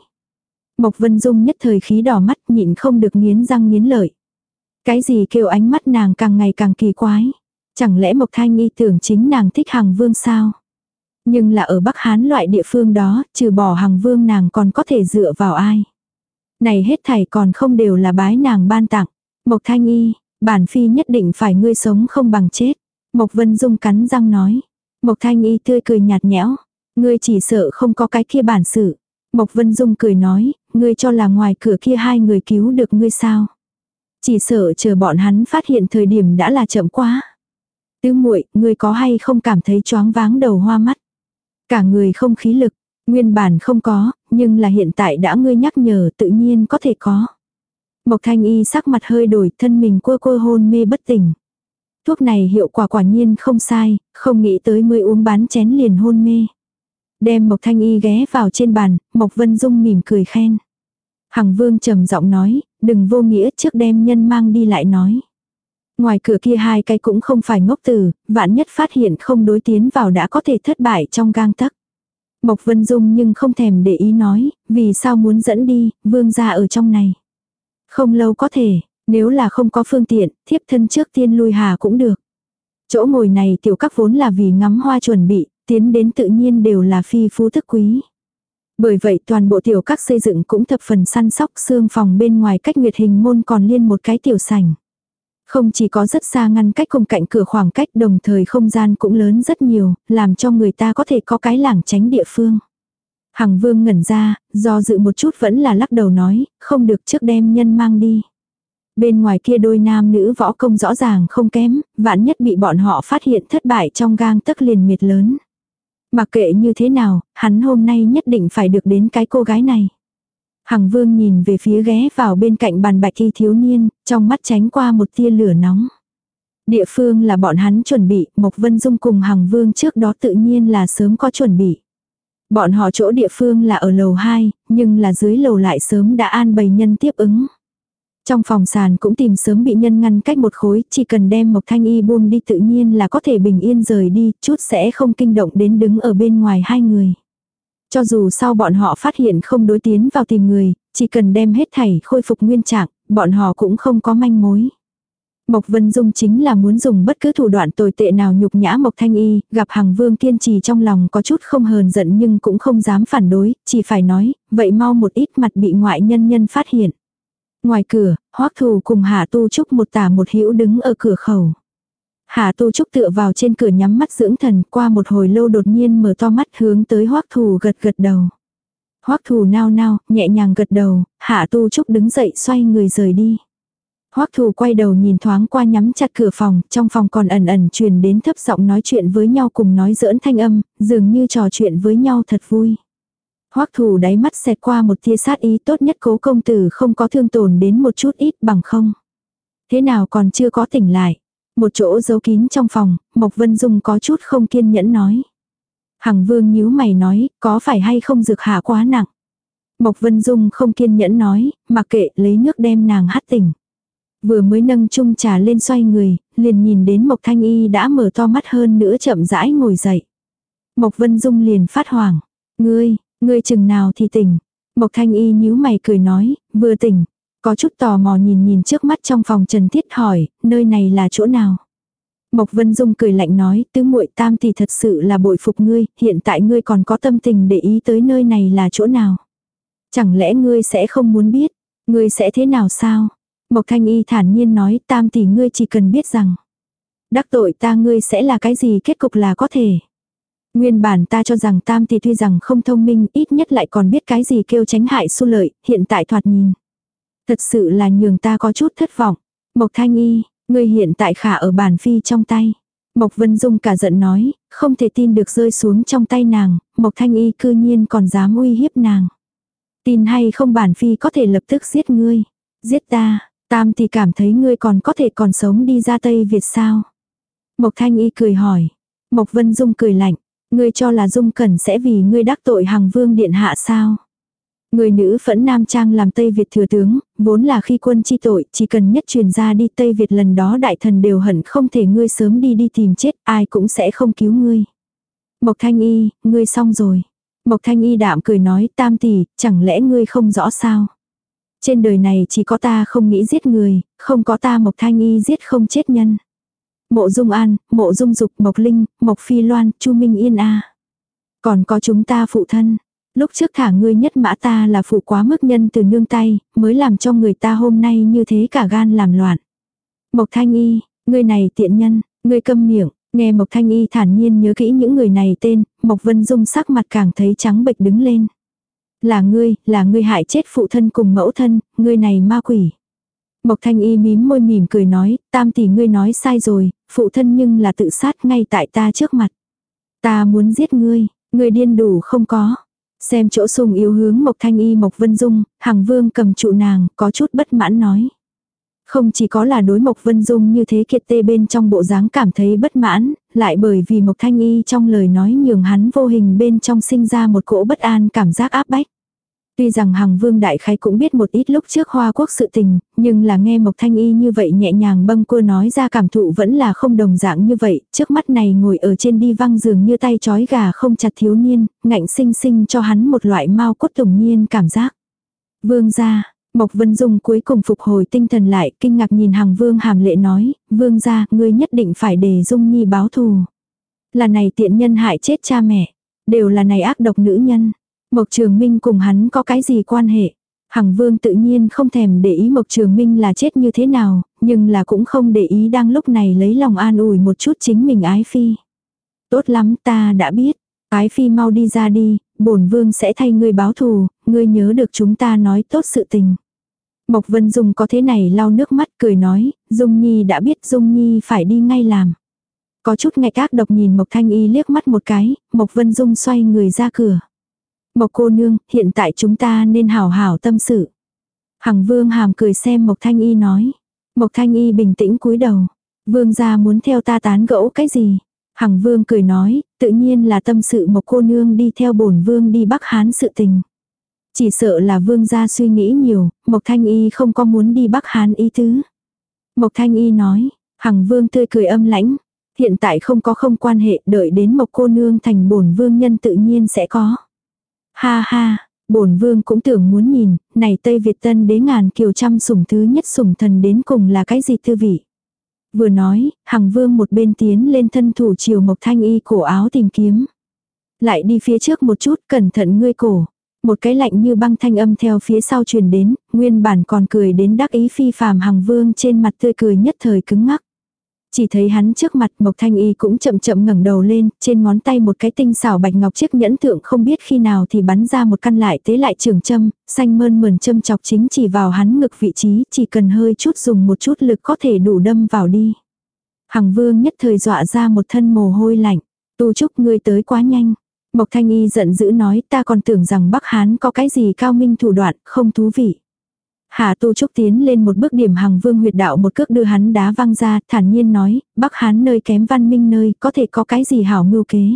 Speaker 1: Mộc Vân Dung nhất thời khí đỏ mắt nhịn không được nghiến răng nghiến lợi. Cái gì kêu ánh mắt nàng càng ngày càng kỳ quái. Chẳng lẽ Mộc Thanh Y tưởng chính nàng thích Hằng Vương sao? Nhưng là ở Bắc Hán loại địa phương đó, trừ bỏ hằng vương nàng còn có thể dựa vào ai. Này hết thảy còn không đều là bái nàng ban tặng. Mộc Thanh Y, bản phi nhất định phải ngươi sống không bằng chết. Mộc Vân Dung cắn răng nói. Mộc Thanh Y tươi cười nhạt nhẽo. Ngươi chỉ sợ không có cái kia bản sự. Mộc Vân Dung cười nói, ngươi cho là ngoài cửa kia hai người cứu được ngươi sao. Chỉ sợ chờ bọn hắn phát hiện thời điểm đã là chậm quá. Tứ muội, ngươi có hay không cảm thấy choáng váng đầu hoa mắt. Cả người không khí lực, nguyên bản không có, nhưng là hiện tại đã ngươi nhắc nhở tự nhiên có thể có. Mộc thanh y sắc mặt hơi đổi thân mình cua cua hôn mê bất tỉnh. Thuốc này hiệu quả quả nhiên không sai, không nghĩ tới mới uống bán chén liền hôn mê. Đem Mộc Thanh Y ghé vào trên bàn, Mộc Vân Dung mỉm cười khen. Hằng Vương trầm giọng nói, đừng vô nghĩa trước đem nhân mang đi lại nói. Ngoài cửa kia hai cái cũng không phải ngốc tử, vạn nhất phát hiện không đối tiến vào đã có thể thất bại trong gang tắc. Mộc Vân Dung nhưng không thèm để ý nói, vì sao muốn dẫn đi, vương gia ở trong này. Không lâu có thể, nếu là không có phương tiện, thiếp thân trước tiên lui hà cũng được. Chỗ ngồi này tiểu các vốn là vì ngắm hoa chuẩn bị, tiến đến tự nhiên đều là phi phú thức quý. Bởi vậy toàn bộ tiểu các xây dựng cũng thập phần săn sóc xương phòng bên ngoài cách nguyệt hình môn còn liên một cái tiểu sảnh. Không chỉ có rất xa ngăn cách cùng cạnh cửa khoảng cách đồng thời không gian cũng lớn rất nhiều, làm cho người ta có thể có cái lảng tránh địa phương. Hằng vương ngẩn ra, do dự một chút vẫn là lắc đầu nói, không được trước đem nhân mang đi. Bên ngoài kia đôi nam nữ võ công rõ ràng không kém, vạn nhất bị bọn họ phát hiện thất bại trong gang tức liền miệt lớn. Mặc kệ như thế nào, hắn hôm nay nhất định phải được đến cái cô gái này. Hằng vương nhìn về phía ghé vào bên cạnh bàn bạch y thiếu niên, trong mắt tránh qua một tia lửa nóng. Địa phương là bọn hắn chuẩn bị, Mộc Vân Dung cùng Hằng Vương trước đó tự nhiên là sớm có chuẩn bị. Bọn họ chỗ địa phương là ở lầu 2, nhưng là dưới lầu lại sớm đã an bày nhân tiếp ứng. Trong phòng sàn cũng tìm sớm bị nhân ngăn cách một khối, chỉ cần đem Mộc Thanh Y buông đi tự nhiên là có thể bình yên rời đi, chút sẽ không kinh động đến đứng ở bên ngoài hai người. Cho dù sau bọn họ phát hiện không đối tiến vào tìm người, chỉ cần đem hết thảy khôi phục nguyên trạng, bọn họ cũng không có manh mối. Mộc Vân Dung chính là muốn dùng bất cứ thủ đoạn tồi tệ nào nhục nhã Mộc Thanh Y, gặp Hằng Vương kiên trì trong lòng có chút không hờn giận nhưng cũng không dám phản đối, chỉ phải nói, vậy mau một ít mặt bị ngoại nhân nhân phát hiện. Ngoài cửa, Hoắc Thù cùng hạ Tu Trúc một tả một hữu đứng ở cửa khẩu. hạ Tu Trúc tựa vào trên cửa nhắm mắt dưỡng thần, qua một hồi lâu đột nhiên mở to mắt hướng tới Hoắc Thù gật gật đầu. Hoắc Thù nao nao, nhẹ nhàng gật đầu, Hạ Tu Trúc đứng dậy xoay người rời đi. Hoắc Thù quay đầu nhìn thoáng qua nhắm chặt cửa phòng, trong phòng còn ẩn ẩn truyền đến thấp giọng nói chuyện với nhau cùng nói giỡn thanh âm, dường như trò chuyện với nhau thật vui. Hoắc Thù đáy mắt xẹt qua một tia sát ý tốt nhất cố công tử không có thương tổn đến một chút ít bằng không. Thế nào còn chưa có tỉnh lại. Một chỗ giấu kín trong phòng, Mộc Vân Dung có chút không kiên nhẫn nói. Hằng Vương nhíu mày nói, có phải hay không dược hạ quá nặng. Mộc Vân Dung không kiên nhẫn nói, mà kệ lấy nước đem nàng hắt tỉnh. Vừa mới nâng chung trà lên xoay người, liền nhìn đến Mộc Thanh Y đã mở to mắt hơn nữa chậm rãi ngồi dậy. Mộc Vân Dung liền phát hoảng. Ngươi, ngươi chừng nào thì tỉnh. Mộc Thanh Y nhíu mày cười nói, vừa tỉnh. Có chút tò mò nhìn nhìn trước mắt trong phòng Trần Thiết hỏi, nơi này là chỗ nào? Mộc Vân Dung cười lạnh nói, tứ muội tam thì thật sự là bội phục ngươi, hiện tại ngươi còn có tâm tình để ý tới nơi này là chỗ nào? Chẳng lẽ ngươi sẽ không muốn biết, ngươi sẽ thế nào sao? Mộc Thanh Y thản nhiên nói, tam tỷ ngươi chỉ cần biết rằng, đắc tội ta ngươi sẽ là cái gì kết cục là có thể. Nguyên bản ta cho rằng tam thì tuy rằng không thông minh, ít nhất lại còn biết cái gì kêu tránh hại xu lợi, hiện tại thoạt nhìn. Thật sự là nhường ta có chút thất vọng. Mộc Thanh Y, ngươi hiện tại khả ở bàn phi trong tay. Mộc Vân Dung cả giận nói, không thể tin được rơi xuống trong tay nàng, Mộc Thanh Y cư nhiên còn dám uy hiếp nàng. Tin hay không bản phi có thể lập tức giết ngươi. Giết ta, tam thì cảm thấy ngươi còn có thể còn sống đi ra Tây Việt sao? Mộc Thanh Y cười hỏi. Mộc Vân Dung cười lạnh. Ngươi cho là Dung Cẩn sẽ vì ngươi đắc tội hàng vương điện hạ sao? Người nữ phẫn nam trang làm Tây Việt thừa tướng, vốn là khi quân chi tội, chỉ cần nhất truyền ra đi Tây Việt lần đó đại thần đều hận không thể ngươi sớm đi đi tìm chết, ai cũng sẽ không cứu ngươi. Mộc Thanh Y, ngươi xong rồi. Mộc Thanh Y đạm cười nói, tam tỷ, chẳng lẽ ngươi không rõ sao? Trên đời này chỉ có ta không nghĩ giết người, không có ta Mộc Thanh Y giết không chết nhân. Mộ Dung An, Mộ Dung Dục, Mộc Linh, Mộc Phi Loan, Chu Minh Yên A. Còn có chúng ta phụ thân. Lúc trước thả ngươi nhất mã ta là phụ quá mức nhân từ nương tay, mới làm cho người ta hôm nay như thế cả gan làm loạn. Mộc Thanh Y, ngươi này tiện nhân, ngươi câm miệng, nghe Mộc Thanh Y thản nhiên nhớ kỹ những người này tên, Mộc Vân Dung sắc mặt càng thấy trắng bệch đứng lên. Là ngươi, là ngươi hại chết phụ thân cùng mẫu thân, ngươi này ma quỷ. Mộc Thanh Y mím môi mỉm cười nói, tam tỷ ngươi nói sai rồi, phụ thân nhưng là tự sát ngay tại ta trước mặt. Ta muốn giết ngươi, ngươi điên đủ không có. Xem chỗ sùng yếu hướng Mộc Thanh Y Mộc Vân Dung, Hằng Vương cầm trụ nàng, có chút bất mãn nói. Không chỉ có là đối Mộc Vân Dung như thế kiệt tê bên trong bộ dáng cảm thấy bất mãn, lại bởi vì Mộc Thanh Y trong lời nói nhường hắn vô hình bên trong sinh ra một cỗ bất an cảm giác áp bách. Tuy rằng Hằng Vương Đại Khái cũng biết một ít lúc trước Hoa Quốc sự tình, nhưng là nghe Mộc Thanh Y như vậy nhẹ nhàng bâng cua nói ra cảm thụ vẫn là không đồng dạng như vậy, trước mắt này ngồi ở trên đi văng giường như tay chói gà không chặt thiếu niên, ngạnh sinh sinh cho hắn một loại mau cốt tủng nhiên cảm giác. Vương gia, Mộc Vân Dung cuối cùng phục hồi tinh thần lại, kinh ngạc nhìn Hằng Vương hàm lệ nói, Vương gia, ngươi nhất định phải để Dung Nhi báo thù. Là này tiện nhân hại chết cha mẹ, đều là này ác độc nữ nhân. Mộc Trường Minh cùng hắn có cái gì quan hệ? Hằng Vương tự nhiên không thèm để ý Mộc Trường Minh là chết như thế nào, nhưng là cũng không để ý đang lúc này lấy lòng an ủi một chút chính mình ái phi. Tốt lắm ta đã biết, ái phi mau đi ra đi, bổn vương sẽ thay ngươi báo thù, ngươi nhớ được chúng ta nói tốt sự tình. Mộc Vân Dung có thế này lau nước mắt cười nói, Dung Nhi đã biết Dung Nhi phải đi ngay làm. Có chút ngạch ác độc nhìn Mộc Thanh Y liếc mắt một cái, Mộc Vân Dung xoay người ra cửa. Mộc cô nương, hiện tại chúng ta nên hảo hảo tâm sự. Hằng vương hàm cười xem Mộc Thanh Y nói. Mộc Thanh Y bình tĩnh cúi đầu. Vương gia muốn theo ta tán gẫu cái gì? Hằng vương cười nói, tự nhiên là tâm sự Mộc cô nương đi theo bổn vương đi Bắc Hán sự tình. Chỉ sợ là vương gia suy nghĩ nhiều, Mộc Thanh Y không có muốn đi Bắc Hán ý tứ. Mộc Thanh Y nói, Hằng vương tươi cười âm lãnh. Hiện tại không có không quan hệ, đợi đến Mộc cô nương thành bổn vương nhân tự nhiên sẽ có. Ha ha, bổn vương cũng tưởng muốn nhìn, này Tây Việt tân đế ngàn kiều trăm sủng thứ nhất sủng thần đến cùng là cái gì thư vị. Vừa nói, hằng vương một bên tiến lên thân thủ chiều mộc thanh y cổ áo tìm kiếm. Lại đi phía trước một chút, cẩn thận ngươi cổ. Một cái lạnh như băng thanh âm theo phía sau truyền đến, nguyên bản còn cười đến đắc ý phi phàm hằng vương trên mặt tươi cười nhất thời cứng ngắc. Chỉ thấy hắn trước mặt Mộc Thanh Y cũng chậm chậm ngẩng đầu lên, trên ngón tay một cái tinh xảo bạch ngọc chiếc nhẫn thượng không biết khi nào thì bắn ra một căn lại tế lại trường châm, xanh mơn mờn châm chọc chính chỉ vào hắn ngực vị trí, chỉ cần hơi chút dùng một chút lực có thể đủ đâm vào đi. Hằng vương nhất thời dọa ra một thân mồ hôi lạnh, tu chúc ngươi tới quá nhanh. Mộc Thanh Y giận dữ nói ta còn tưởng rằng Bắc Hán có cái gì cao minh thủ đoạn, không thú vị. Hà Tu Trúc tiến lên một bước điểm hằng vương huyệt đạo một cước đưa hắn đá văng ra, thản nhiên nói, Bắc Hán nơi kém văn minh nơi, có thể có cái gì hảo mưu kế.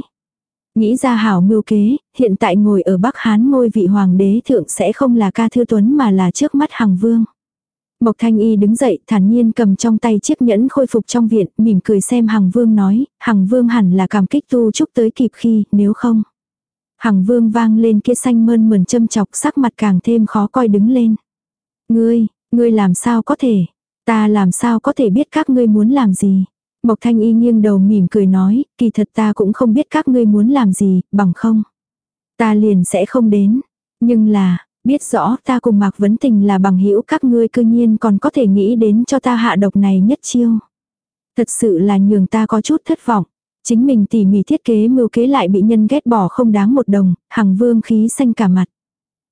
Speaker 1: Nghĩ ra hảo mưu kế, hiện tại ngồi ở Bắc Hán ngôi vị hoàng đế thượng sẽ không là ca thư tuấn mà là trước mắt hằng vương. Mộc Thanh Y đứng dậy, thản nhiên cầm trong tay chiếc nhẫn khôi phục trong viện, mỉm cười xem Hằng Vương nói, Hằng Vương hẳn là cảm kích tu trúc tới kịp khi, nếu không. Hằng Vương vang lên kia xanh mơn mờn châm chọc sắc mặt càng thêm khó coi đứng lên. Ngươi, ngươi làm sao có thể? Ta làm sao có thể biết các ngươi muốn làm gì? Mộc Thanh Y nghiêng đầu mỉm cười nói, kỳ thật ta cũng không biết các ngươi muốn làm gì, bằng không. Ta liền sẽ không đến. Nhưng là, biết rõ ta cùng Mạc Vấn Tình là bằng hữu các ngươi cư nhiên còn có thể nghĩ đến cho ta hạ độc này nhất chiêu. Thật sự là nhường ta có chút thất vọng. Chính mình tỉ mỉ thiết kế mưu kế lại bị nhân ghét bỏ không đáng một đồng, hằng vương khí xanh cả mặt.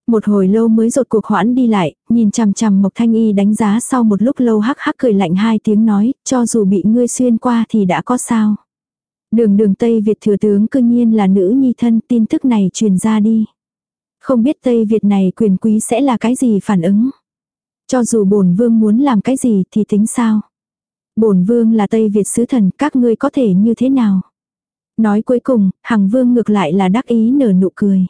Speaker 1: Một hồi lâu mới rột cuộc hoãn đi lại, nhìn chằm chằm Mộc Thanh Y đánh giá sau một lúc lâu hắc hắc cười lạnh hai tiếng nói, cho dù bị ngươi xuyên qua thì đã có sao. Đường đường Tây Việt thừa tướng cư nhiên là nữ nhi thân tin tức này truyền ra đi. Không biết Tây Việt này quyền quý sẽ là cái gì phản ứng. Cho dù bổn vương muốn làm cái gì thì tính sao. Bổn vương là Tây Việt sứ thần các ngươi có thể như thế nào. Nói cuối cùng, Hằng vương ngược lại là đắc ý nở nụ cười.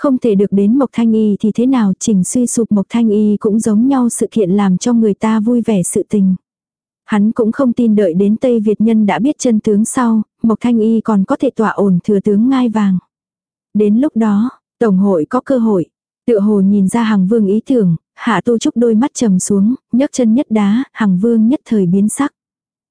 Speaker 1: Không thể được đến Mộc Thanh Y thì thế nào trình suy sụp Mộc Thanh Y cũng giống nhau sự kiện làm cho người ta vui vẻ sự tình. Hắn cũng không tin đợi đến Tây Việt nhân đã biết chân tướng sau, Mộc Thanh Y còn có thể tỏa ổn thừa tướng ngai vàng. Đến lúc đó, Tổng hội có cơ hội. Tựa hồ nhìn ra hàng vương ý tưởng, hạ tu trúc đôi mắt trầm xuống, nhấc chân nhất đá, hàng vương nhất thời biến sắc.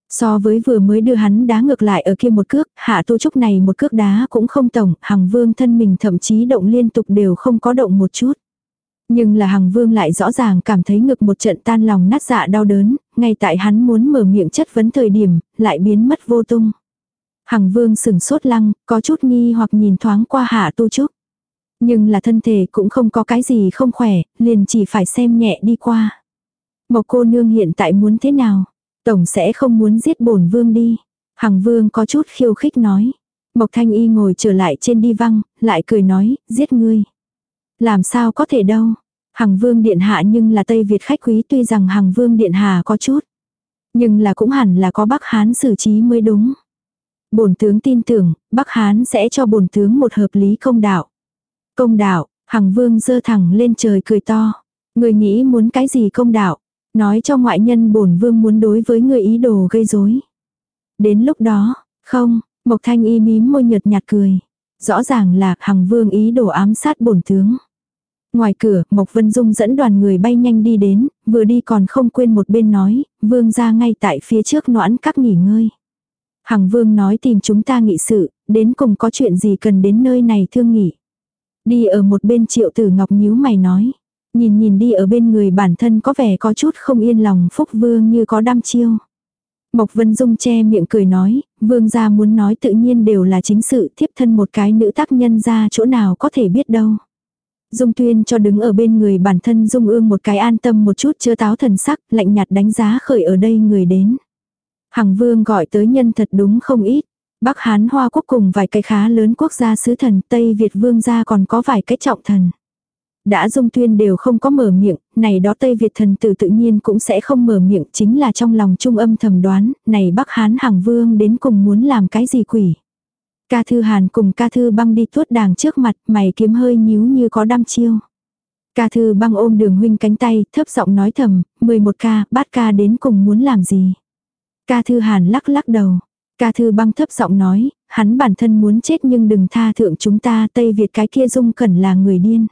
Speaker 1: So với vừa mới đưa hắn đá ngược lại ở kia một cước, hạ tu trúc này một cước đá cũng không tổng, hằng vương thân mình thậm chí động liên tục đều không có động một chút. Nhưng là hằng vương lại rõ ràng cảm thấy ngực một trận tan lòng nát dạ đau đớn, ngay tại hắn muốn mở miệng chất vấn thời điểm, lại biến mất vô tung. Hằng vương sừng sốt lăng, có chút nghi hoặc nhìn thoáng qua hạ tu trúc. Nhưng là thân thể cũng không có cái gì không khỏe, liền chỉ phải xem nhẹ đi qua. Mộc cô nương hiện tại muốn thế nào? Tổng sẽ không muốn giết bổn vương đi. Hằng vương có chút khiêu khích nói. Mộc thanh y ngồi trở lại trên đi văng, lại cười nói, giết ngươi. Làm sao có thể đâu. Hằng vương điện hạ nhưng là Tây Việt khách quý tuy rằng Hằng vương điện hạ có chút. Nhưng là cũng hẳn là có Bắc Hán xử trí mới đúng. Bổn tướng tin tưởng, Bắc Hán sẽ cho bổn tướng một hợp lý công đạo. Công đạo, Hằng vương dơ thẳng lên trời cười to. Người nghĩ muốn cái gì công đạo? Nói cho ngoại nhân bổn vương muốn đối với người ý đồ gây rối. Đến lúc đó, không, Mộc Thanh y mím môi nhợt nhạt cười. Rõ ràng là Hằng vương ý đồ ám sát bổn tướng. Ngoài cửa, Mộc Vân Dung dẫn đoàn người bay nhanh đi đến, vừa đi còn không quên một bên nói, vương ra ngay tại phía trước noãn các nghỉ ngơi. Hằng vương nói tìm chúng ta nghị sự, đến cùng có chuyện gì cần đến nơi này thương nghỉ. Đi ở một bên triệu tử ngọc nhíu mày nói. Nhìn nhìn đi ở bên người bản thân có vẻ có chút không yên lòng phúc vương như có đam chiêu. Mộc Vân Dung che miệng cười nói, vương gia muốn nói tự nhiên đều là chính sự thiếp thân một cái nữ tác nhân ra chỗ nào có thể biết đâu. Dung tuyên cho đứng ở bên người bản thân Dung ương một cái an tâm một chút chưa táo thần sắc, lạnh nhạt đánh giá khởi ở đây người đến. Hằng vương gọi tới nhân thật đúng không ít. Bắc Hán Hoa quốc cùng vài cái khá lớn quốc gia sứ thần, Tây Việt vương gia còn có vài cái trọng thần. Đã dung tuyên đều không có mở miệng, này đó Tây Việt thần tử tự nhiên cũng sẽ không mở miệng, chính là trong lòng trung âm thầm đoán, này Bắc Hán Hằng vương đến cùng muốn làm cái gì quỷ. Ca thư hàn cùng ca thư băng đi tuốt đàng trước mặt, mày kiếm hơi nhíu như có đăm chiêu. Ca thư băng ôm đường huynh cánh tay, thấp giọng nói thầm, 11 ca, bát ca đến cùng muốn làm gì. Ca thư hàn lắc lắc đầu. Ca thư băng thấp giọng nói, hắn bản thân muốn chết nhưng đừng tha thượng chúng ta Tây Việt cái kia dung cẩn là người điên.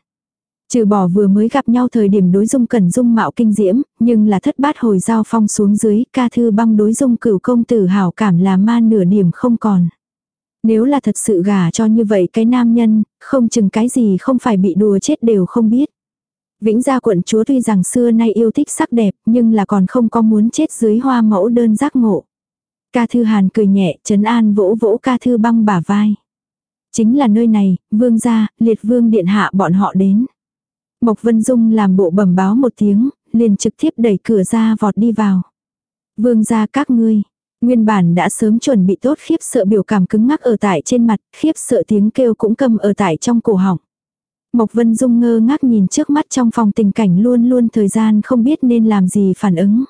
Speaker 1: Trừ bỏ vừa mới gặp nhau thời điểm đối dung cần dung mạo kinh diễm, nhưng là thất bát hồi giao phong xuống dưới, ca thư băng đối dung cửu công tử hảo cảm là ma nửa điểm không còn. Nếu là thật sự gả cho như vậy cái nam nhân, không chừng cái gì không phải bị đùa chết đều không biết. Vĩnh gia quận chúa tuy rằng xưa nay yêu thích sắc đẹp nhưng là còn không có muốn chết dưới hoa mẫu đơn giác ngộ. Ca thư hàn cười nhẹ trấn an vỗ vỗ ca thư băng bả vai. Chính là nơi này, vương gia, liệt vương điện hạ bọn họ đến. Mộc Vân Dung làm bộ bẩm báo một tiếng, liền trực tiếp đẩy cửa ra vọt đi vào. Vương gia các ngươi, nguyên bản đã sớm chuẩn bị tốt khiếp sợ biểu cảm cứng ngắc ở tại trên mặt, khiếp sợ tiếng kêu cũng cầm ở tại trong cổ họng. Mộc Vân Dung ngơ ngác nhìn trước mắt trong phòng tình cảnh luôn luôn thời gian không biết nên làm gì phản ứng.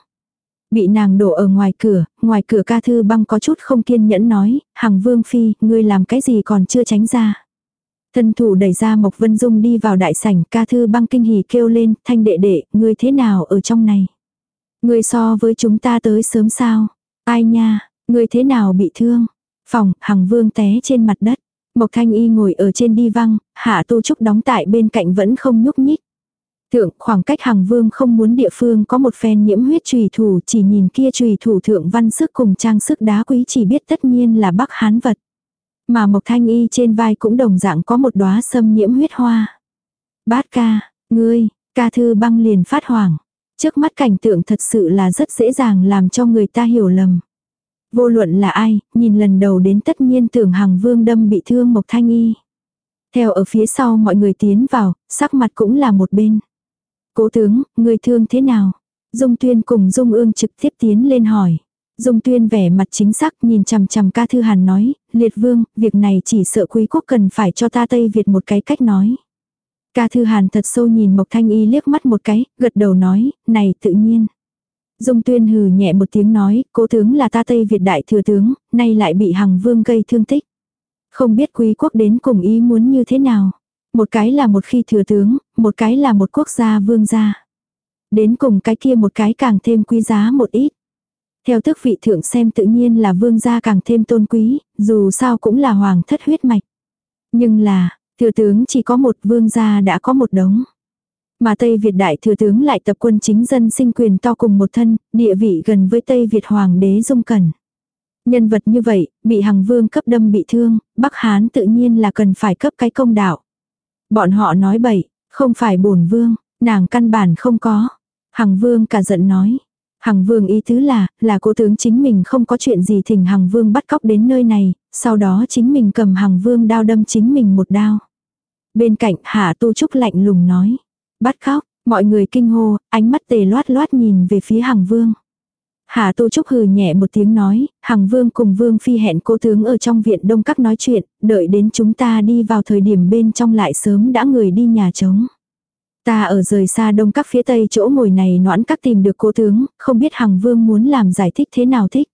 Speaker 1: Bị nàng đổ ở ngoài cửa, ngoài cửa ca thư băng có chút không kiên nhẫn nói, hằng vương phi, ngươi làm cái gì còn chưa tránh ra. Thân thủ đẩy ra Mộc Vân Dung đi vào đại sảnh, ca thư băng kinh hỉ kêu lên, thanh đệ đệ, ngươi thế nào ở trong này? Ngươi so với chúng ta tới sớm sao? Ai nha, ngươi thế nào bị thương? Phòng, hằng vương té trên mặt đất. Mộc thanh y ngồi ở trên đi văng, hạ tu trúc đóng tại bên cạnh vẫn không nhúc nhích. Thượng khoảng cách hằng vương không muốn địa phương có một phen nhiễm huyết trùy thủ chỉ nhìn kia trùy thủ thượng văn sức cùng trang sức đá quý chỉ biết tất nhiên là bắc hán vật. Mà Mộc Thanh Y trên vai cũng đồng dạng có một đóa sâm nhiễm huyết hoa. Bát ca, ngươi, ca thư băng liền phát hoảng. Trước mắt cảnh tượng thật sự là rất dễ dàng làm cho người ta hiểu lầm. Vô luận là ai, nhìn lần đầu đến tất nhiên tưởng Hằng Vương đâm bị thương Mộc Thanh Y. Theo ở phía sau mọi người tiến vào, sắc mặt cũng là một bên. Cố tướng, người thương thế nào? Dung Tuyên cùng Dung Ương trực tiếp tiến lên hỏi. Dung Tuyên vẻ mặt chính xác nhìn chằm chằm ca thư hàn nói, liệt vương, việc này chỉ sợ quý quốc cần phải cho ta Tây Việt một cái cách nói. Ca thư hàn thật sâu nhìn Mộc Thanh Y liếc mắt một cái, gật đầu nói, này tự nhiên. Dung Tuyên hừ nhẹ một tiếng nói, cố tướng là ta Tây Việt đại thừa tướng, nay lại bị Hằng Vương gây thương tích. Không biết quý quốc đến cùng ý muốn như thế nào. Một cái là một khi thừa tướng, một cái là một quốc gia vương gia. Đến cùng cái kia một cái càng thêm quý giá một ít. Theo tước vị thượng xem tự nhiên là vương gia càng thêm tôn quý, dù sao cũng là hoàng thất huyết mạch. Nhưng là, thừa tướng chỉ có một vương gia đã có một đống. Mà Tây Việt đại thừa tướng lại tập quân chính dân sinh quyền to cùng một thân, địa vị gần với Tây Việt hoàng đế dung cẩn. Nhân vật như vậy, bị Hằng Vương cấp đâm bị thương, Bắc Hán tự nhiên là cần phải cấp cái công đạo. Bọn họ nói bậy, không phải bổn vương, nàng căn bản không có. Hằng Vương cả giận nói. Hằng Vương ý tứ là, là cố tướng chính mình không có chuyện gì thỉnh Hằng Vương bắt cóc đến nơi này, sau đó chính mình cầm Hằng Vương đao đâm chính mình một đao. Bên cạnh Hạ Tu Trúc lạnh lùng nói. Bắt cóc, mọi người kinh hô, ánh mắt tề loát loát nhìn về phía Hằng Vương. Hà Tô Trúc hừ nhẹ một tiếng nói, Hằng Vương cùng Vương Phi hẹn cố tướng ở trong viện đông các nói chuyện, đợi đến chúng ta đi vào thời điểm bên trong lại sớm đã người đi nhà trống. Ta ở rời xa đông các phía tây chỗ ngồi này noãn các tìm được cố tướng, không biết Hằng Vương muốn làm giải thích thế nào thích.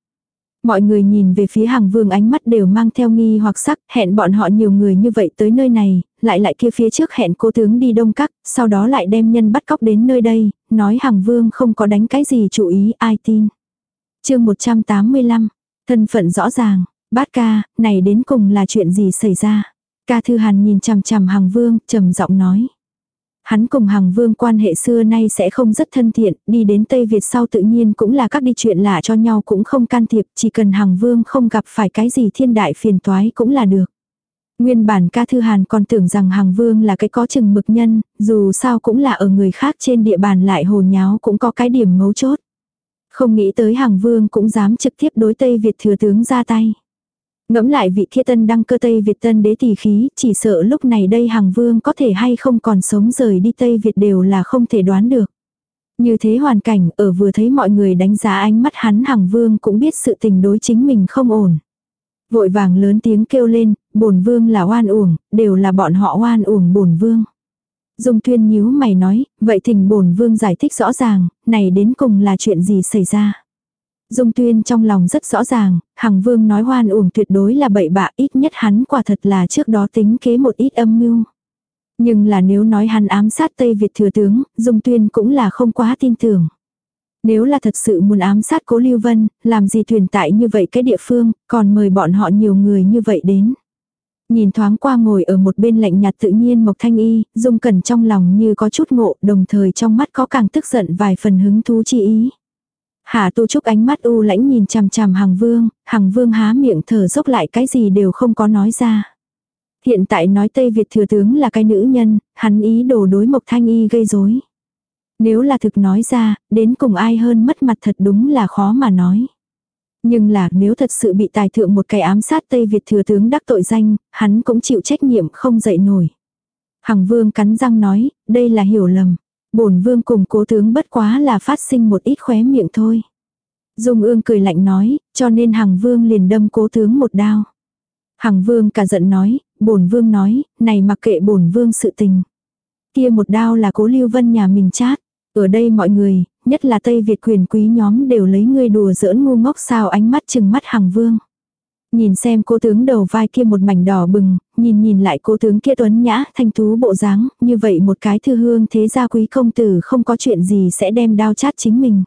Speaker 1: Mọi người nhìn về phía Hằng Vương ánh mắt đều mang theo nghi hoặc sắc, hẹn bọn họ nhiều người như vậy tới nơi này, lại lại kia phía trước hẹn cố tướng đi đông các, sau đó lại đem nhân bắt cóc đến nơi đây, nói Hằng Vương không có đánh cái gì chủ ý ai tin chương 185, thân phận rõ ràng, bát ca, này đến cùng là chuyện gì xảy ra. Ca Thư Hàn nhìn chằm chằm Hằng Vương, trầm giọng nói. Hắn cùng Hằng Vương quan hệ xưa nay sẽ không rất thân thiện, đi đến Tây Việt sau tự nhiên cũng là các đi chuyện lạ cho nhau cũng không can thiệp, chỉ cần Hằng Vương không gặp phải cái gì thiên đại phiền toái cũng là được. Nguyên bản ca thư hàn còn tưởng rằng Hằng Vương là cái có chừng mực nhân, dù sao cũng là ở người khác trên địa bàn lại hồ nháo cũng có cái điểm mấu chốt. Không nghĩ tới hàng vương cũng dám trực tiếp đối Tây Việt thừa tướng ra tay. Ngẫm lại vị kia tân đăng cơ Tây Việt tân đế tỷ khí, chỉ sợ lúc này đây hàng vương có thể hay không còn sống rời đi Tây Việt đều là không thể đoán được. Như thế hoàn cảnh ở vừa thấy mọi người đánh giá ánh mắt hắn hàng vương cũng biết sự tình đối chính mình không ổn. Vội vàng lớn tiếng kêu lên, bổn vương là oan uổng, đều là bọn họ oan uổng bổn vương. Dung Tuyên nhíu mày nói, vậy thỉnh bổn vương giải thích rõ ràng, này đến cùng là chuyện gì xảy ra. Dung Tuyên trong lòng rất rõ ràng, Hằng Vương nói hoan uổng tuyệt đối là bậy bạ ít nhất hắn quả thật là trước đó tính kế một ít âm mưu. Nhưng là nếu nói hắn ám sát Tây Việt thừa tướng, Dung Tuyên cũng là không quá tin tưởng. Nếu là thật sự muốn ám sát cố Lưu Vân, làm gì thuyền tại như vậy cái địa phương, còn mời bọn họ nhiều người như vậy đến. Nhìn thoáng qua ngồi ở một bên lạnh nhạt tự nhiên Mộc Thanh Y, Dung Cẩn trong lòng như có chút ngộ, đồng thời trong mắt có càng tức giận vài phần hứng thú chi ý. Hà Tu Trúc ánh mắt u lãnh nhìn chằm chằm Hằng Vương, Hằng Vương há miệng thở dốc lại cái gì đều không có nói ra. Hiện tại nói Tây Việt thừa tướng là cái nữ nhân, hắn ý đồ đối Mộc Thanh Y gây rối. Nếu là thực nói ra, đến cùng ai hơn mất mặt thật đúng là khó mà nói. Nhưng là nếu thật sự bị tài thượng một cái ám sát Tây Việt thừa tướng đắc tội danh, hắn cũng chịu trách nhiệm không dậy nổi. Hằng vương cắn răng nói, đây là hiểu lầm bổn vương cùng cố tướng bất quá là phát sinh một ít khóe miệng thôi. Dung ương cười lạnh nói, cho nên Hằng vương liền đâm cố tướng một đao. Hằng vương cả giận nói, bổn vương nói, này mặc kệ bổn vương sự tình. Kia một đao là cố lưu vân nhà mình chát. Ở đây mọi người, nhất là Tây Việt quyền quý nhóm đều lấy ngươi đùa giỡn ngu ngốc sao ánh mắt chừng mắt hàng vương. Nhìn xem cô tướng đầu vai kia một mảnh đỏ bừng, nhìn nhìn lại cô tướng kia tuấn nhã, thanh thú bộ dáng, như vậy một cái thư hương thế gia quý công tử không có chuyện gì sẽ đem đau chát chính mình.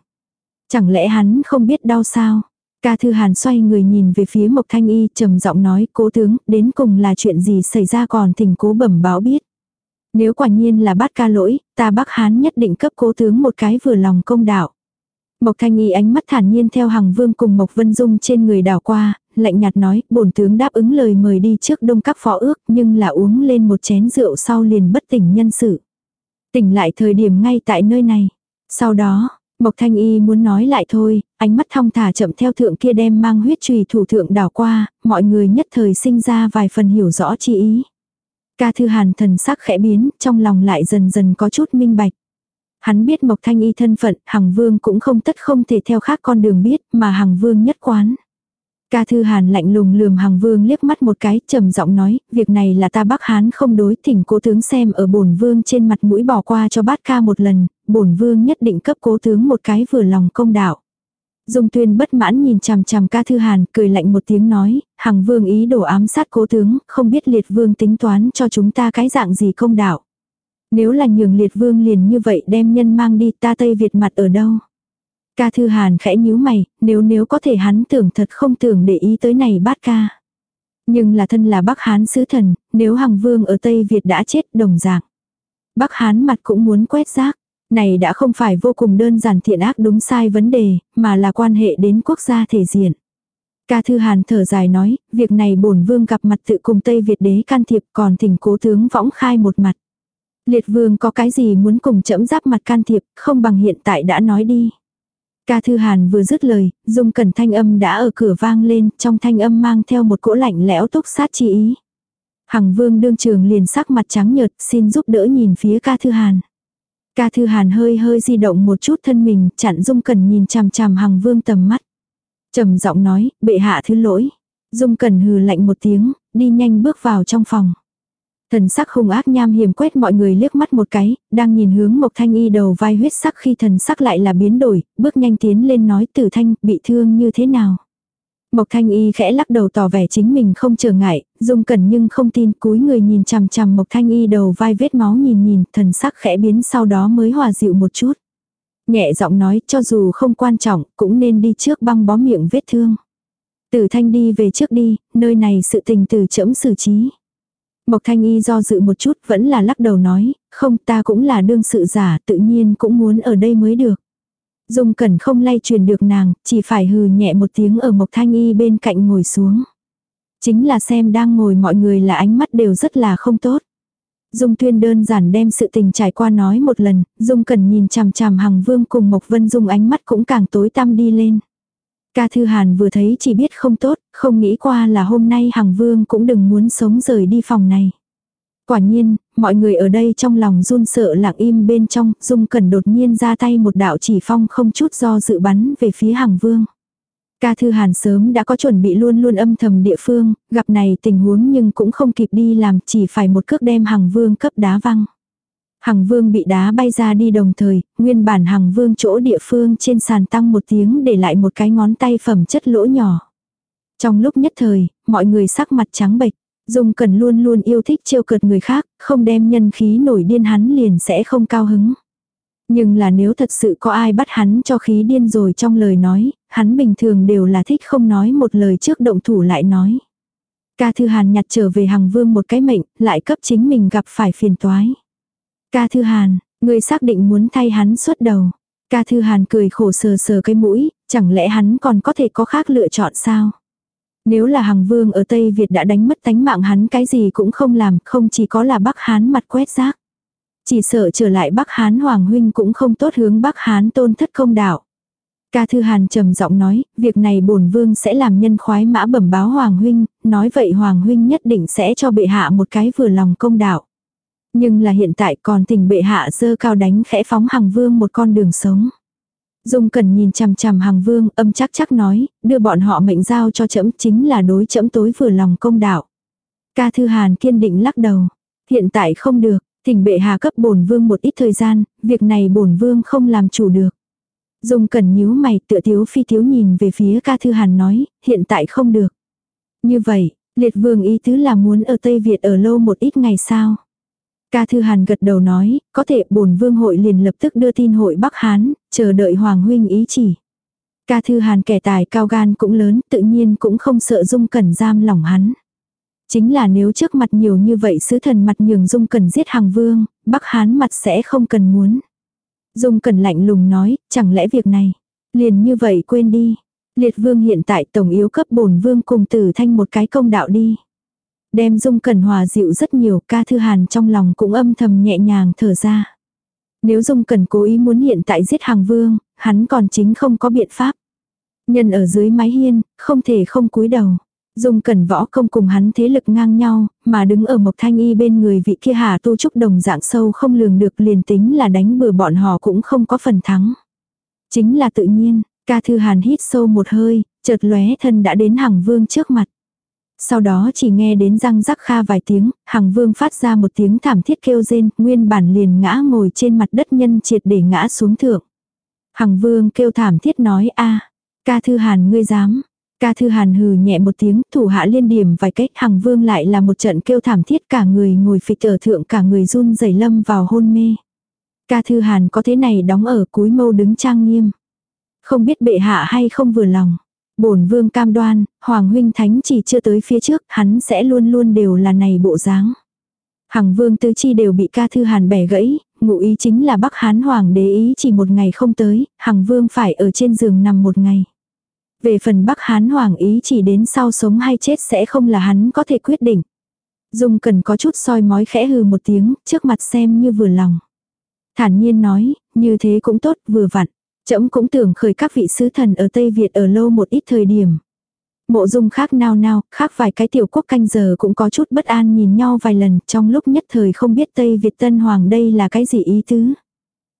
Speaker 1: Chẳng lẽ hắn không biết đau sao? Ca thư hàn xoay người nhìn về phía Mộc Thanh Y trầm giọng nói cố tướng đến cùng là chuyện gì xảy ra còn thỉnh cố bẩm báo biết. Nếu quả nhiên là bát ca lỗi, ta bác Hán nhất định cấp cố tướng một cái vừa lòng công đạo. Mộc Thanh Y ánh mắt thản nhiên theo hàng vương cùng Mộc Vân Dung trên người đảo qua, lạnh nhạt nói, bổn tướng đáp ứng lời mời đi trước đông các phó ước, nhưng là uống lên một chén rượu sau liền bất tỉnh nhân sự. Tỉnh lại thời điểm ngay tại nơi này. Sau đó, Mộc Thanh Y muốn nói lại thôi, ánh mắt thong thả chậm theo thượng kia đem mang huyết trùy thủ thượng đảo qua, mọi người nhất thời sinh ra vài phần hiểu rõ chi ý. Ca Thư Hàn thần sắc khẽ biến, trong lòng lại dần dần có chút minh bạch. Hắn biết Mộc Thanh Y thân phận, Hằng Vương cũng không tất không thể theo khác con đường biết, mà Hằng Vương nhất quán. Ca Thư Hàn lạnh lùng lườm Hằng Vương liếc mắt một cái, trầm giọng nói, việc này là ta Bắc Hán không đối, thỉnh cố tướng xem ở bổn vương trên mặt mũi bỏ qua cho bát ca một lần, bổn vương nhất định cấp cố tướng một cái vừa lòng công đạo. Dung tuyên bất mãn nhìn chằm chằm ca thư hàn, cười lạnh một tiếng nói, hằng vương ý đồ ám sát cố tướng, không biết liệt vương tính toán cho chúng ta cái dạng gì công đạo. Nếu là nhường liệt vương liền như vậy đem nhân mang đi ta Tây Việt mặt ở đâu. Ca thư hàn khẽ nhíu mày, nếu nếu có thể hắn tưởng thật không tưởng để ý tới này bát ca. Nhưng là thân là Bắc Hán sứ thần, nếu Hằng Vương ở Tây Việt đã chết đồng dạng. Bắc Hán mặt cũng muốn quét rác. Này đã không phải vô cùng đơn giản thiện ác đúng sai vấn đề, mà là quan hệ đến quốc gia thể diện. Ca Thư Hàn thở dài nói, việc này bổn vương gặp mặt tự cùng Tây Việt đế can thiệp còn thỉnh cố tướng võng khai một mặt. Liệt vương có cái gì muốn cùng chẫm giáp mặt can thiệp, không bằng hiện tại đã nói đi. Ca Thư Hàn vừa dứt lời, dung cẩn thanh âm đã ở cửa vang lên, trong thanh âm mang theo một cỗ lạnh lẽo túc sát chi ý. Hằng vương đương trường liền sắc mặt trắng nhợt, xin giúp đỡ nhìn phía ca Thư Hàn. Ca Thư Hàn hơi hơi di động một chút thân mình, chặn dung cẩn nhìn chằm chằm Hằng vương tầm mắt. trầm giọng nói, bệ hạ thứ lỗi. Dung cẩn hừ lạnh một tiếng, đi nhanh bước vào trong phòng. Thần sắc hung ác nham hiểm quét mọi người liếc mắt một cái, đang nhìn hướng Mộc Thanh Y đầu vai huyết sắc khi thần sắc lại là biến đổi, bước nhanh tiến lên nói tử thanh bị thương như thế nào. Mộc Thanh Y khẽ lắc đầu tỏ vẻ chính mình không trở ngại, dung cẩn nhưng không tin cúi người nhìn chằm chằm Mộc Thanh Y đầu vai vết máu nhìn nhìn, thần sắc khẽ biến sau đó mới hòa dịu một chút. Nhẹ giọng nói cho dù không quan trọng cũng nên đi trước băng bó miệng vết thương. Tử Thanh đi về trước đi, nơi này sự tình từ chẫm xử trí. Mộc Thanh Y do dự một chút vẫn là lắc đầu nói, không ta cũng là đương sự giả tự nhiên cũng muốn ở đây mới được. Dung Cẩn không lay truyền được nàng, chỉ phải hừ nhẹ một tiếng ở Mộc Thanh Y bên cạnh ngồi xuống. Chính là xem đang ngồi mọi người là ánh mắt đều rất là không tốt. Dung Tuyên đơn giản đem sự tình trải qua nói một lần, Dung Cẩn nhìn chằm chằm Hằng Vương cùng Mộc Vân Dung ánh mắt cũng càng tối tăm đi lên. Ca Thư Hàn vừa thấy chỉ biết không tốt, không nghĩ qua là hôm nay Hằng Vương cũng đừng muốn sống rời đi phòng này. Quả nhiên, mọi người ở đây trong lòng run sợ lặng im bên trong, Dung Cẩn đột nhiên ra tay một đạo chỉ phong không chút do dự bắn về phía Hằng Vương. Ca Thư Hàn sớm đã có chuẩn bị luôn luôn âm thầm địa phương, gặp này tình huống nhưng cũng không kịp đi làm chỉ phải một cước đem Hằng Vương cấp đá văng. Hằng vương bị đá bay ra đi đồng thời, nguyên bản hằng vương chỗ địa phương trên sàn tăng một tiếng để lại một cái ngón tay phẩm chất lỗ nhỏ. Trong lúc nhất thời, mọi người sắc mặt trắng bệch. Dung cần luôn luôn yêu thích trêu cợt người khác, không đem nhân khí nổi điên hắn liền sẽ không cao hứng. Nhưng là nếu thật sự có ai bắt hắn cho khí điên rồi trong lời nói, hắn bình thường đều là thích không nói một lời trước động thủ lại nói. Ca Thư Hàn nhặt trở về Hằng Vương một cái mệnh, lại cấp chính mình gặp phải phiền toái. Ca Thư Hàn, người xác định muốn thay hắn xuất đầu. Ca Thư Hàn cười khổ sờ sờ cái mũi, chẳng lẽ hắn còn có thể có khác lựa chọn sao? Nếu là Hằng Vương ở Tây Việt đã đánh mất tánh mạng hắn cái gì cũng không làm, không chỉ có là Bắc Hán mặt quét rác. Chỉ sợ trở lại Bắc Hán Hoàng Huynh cũng không tốt hướng Bắc Hán tôn thất không đạo. Ca Thư Hàn trầm giọng nói, việc này bổn vương sẽ làm nhân khoái mã bẩm báo Hoàng Huynh, nói vậy Hoàng Huynh nhất định sẽ cho bệ hạ một cái vừa lòng công đạo. Nhưng là hiện tại còn tình bệ hạ dơ cao đánh khẽ phóng hàng vương một con đường sống. Dung cần nhìn chằm chằm hàng vương âm chắc chắc nói, đưa bọn họ mệnh giao cho trẫm chính là đối trẫm tối vừa lòng công đạo. Ca Thư Hàn kiên định lắc đầu. Hiện tại không được, thỉnh bệ hạ cấp bổn vương một ít thời gian, việc này bổn vương không làm chủ được. Dung cần nhíu mày tựa thiếu phi thiếu nhìn về phía ca thư hàn nói, hiện tại không được. Như vậy, liệt vương ý tứ là muốn ở Tây Việt ở lâu một ít ngày sao. Ca Thư Hàn gật đầu nói, có thể bổn vương hội liền lập tức đưa tin hội Bắc Hán, chờ đợi Hoàng huynh ý chỉ. Ca Thư Hàn kẻ tài cao gan cũng lớn, tự nhiên cũng không sợ Dung Cẩn giam lòng hắn. Chính là nếu trước mặt nhiều như vậy sứ thần mặt nhường Dung Cẩn giết hàng vương, Bắc Hán mặt sẽ không cần muốn. Dung Cẩn lạnh lùng nói, chẳng lẽ việc này, liền như vậy quên đi. Liệt vương hiện tại tổng yếu cấp bổn vương cùng tử thanh một cái công đạo đi. Đem dung cẩn hòa dịu rất nhiều ca thư hàn trong lòng cũng âm thầm nhẹ nhàng thở ra. Nếu dung cẩn cố ý muốn hiện tại giết hàng vương, hắn còn chính không có biện pháp. Nhân ở dưới mái hiên, không thể không cúi đầu. Dung cẩn võ công cùng hắn thế lực ngang nhau, mà đứng ở mộc thanh y bên người vị kia hà tu trúc đồng dạng sâu không lường được liền tính là đánh bừa bọn họ cũng không có phần thắng. Chính là tự nhiên, ca thư hàn hít sâu một hơi, chợt lóe thân đã đến hàng vương trước mặt. Sau đó chỉ nghe đến răng rắc kha vài tiếng, Hằng Vương phát ra một tiếng thảm thiết kêu rên, nguyên bản liền ngã ngồi trên mặt đất nhân triệt để ngã xuống thượng. Hằng Vương kêu thảm thiết nói a, ca thư hàn ngươi dám. Ca thư hàn hừ nhẹ một tiếng, thủ hạ liên điểm vài cách, Hằng Vương lại là một trận kêu thảm thiết cả người ngồi phịch ở thượng cả người run rẩy lâm vào hôn mê. Ca thư hàn có thế này đóng ở cuối mâu đứng trang nghiêm. Không biết bệ hạ hay không vừa lòng bổn vương cam đoan, Hoàng huynh thánh chỉ chưa tới phía trước, hắn sẽ luôn luôn đều là này bộ dáng. Hằng vương tứ chi đều bị ca thư hàn bẻ gãy, ngụ ý chính là Bắc Hán Hoàng đế ý chỉ một ngày không tới, Hằng vương phải ở trên giường nằm một ngày. Về phần Bắc Hán Hoàng ý chỉ đến sau sống hay chết sẽ không là hắn có thể quyết định. Dung cần có chút soi mói khẽ hừ một tiếng, trước mặt xem như vừa lòng. Thản nhiên nói, như thế cũng tốt, vừa vặn. Trẫm cũng tưởng khởi các vị sứ thần ở Tây Việt ở lâu một ít thời điểm. Mộ dung khác nao nao, khác vài cái tiểu quốc canh giờ cũng có chút bất an nhìn nhau vài lần trong lúc nhất thời không biết Tây Việt Tân Hoàng đây là cái gì ý tứ.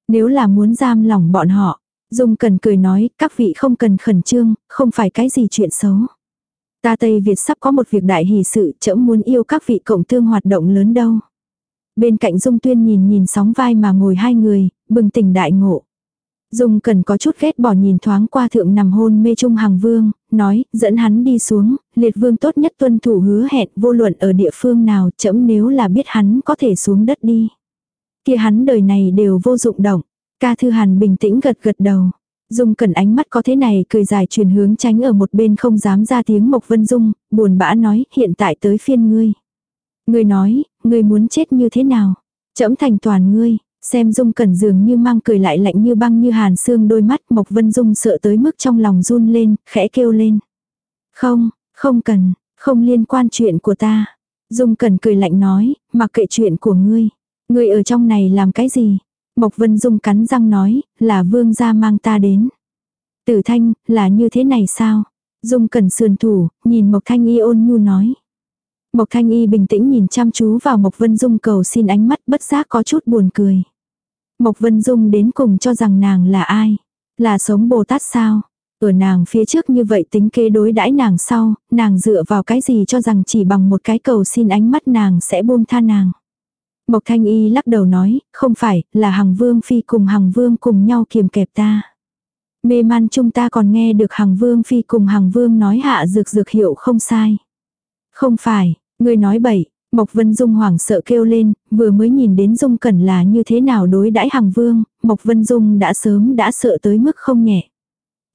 Speaker 1: Nếu là muốn giam lỏng bọn họ, Dung cần cười nói, các vị không cần khẩn trương, không phải cái gì chuyện xấu. Ta Tây Việt sắp có một việc đại hỷ sự, chậm muốn yêu các vị cộng thương hoạt động lớn đâu. Bên cạnh Dung Tuyên nhìn nhìn sóng vai mà ngồi hai người, bừng tỉnh đại ngộ. Dung cần có chút ghét bỏ nhìn thoáng qua thượng nằm hôn mê trung hàng vương, nói, dẫn hắn đi xuống, liệt vương tốt nhất tuân thủ hứa hẹn vô luận ở địa phương nào, chẫm nếu là biết hắn có thể xuống đất đi. kia hắn đời này đều vô dụng động. Ca Thư Hàn bình tĩnh gật gật đầu. Dung cần ánh mắt có thế này cười dài truyền hướng tránh ở một bên không dám ra tiếng Mộc Vân Dung, buồn bã nói, hiện tại tới phiên ngươi. Ngươi nói, ngươi muốn chết như thế nào? Chẫm thành toàn ngươi, xem Dung cẩn dường như mang cười lại lạnh như băng như hàn xương đôi mắt Mộc Vân Dung sợ tới mức trong lòng run lên, khẽ kêu lên. Không, không cần, không liên quan chuyện của ta. Dung cẩn cười lạnh nói, mặc kệ chuyện của ngươi. Ngươi ở trong này làm cái gì? Mộc Vân Dung cắn răng nói, là vương gia mang ta đến. Tử Thanh, là như thế này sao? Dung cần sườn thủ, nhìn Mộc Thanh Y ôn nhu nói. Mộc Thanh Y bình tĩnh nhìn chăm chú vào Mộc Vân Dung cầu xin ánh mắt bất giác có chút buồn cười. Mộc Vân Dung đến cùng cho rằng nàng là ai? Là sống Bồ Tát sao? Ở nàng phía trước như vậy tính kế đối đãi nàng sau, nàng dựa vào cái gì cho rằng chỉ bằng một cái cầu xin ánh mắt nàng sẽ buông tha nàng. Mộc Thanh Y lắc đầu nói, không phải, là Hằng Vương Phi cùng Hằng Vương cùng nhau kiềm kẹp ta. Mê man chúng ta còn nghe được Hằng Vương Phi cùng Hằng Vương nói hạ dược dược hiệu không sai. Không phải, người nói bậy, Mộc Vân Dung hoảng sợ kêu lên, vừa mới nhìn đến Dung Cẩn là như thế nào đối đãi Hằng Vương, Mộc Vân Dung đã sớm đã sợ tới mức không nhẹ.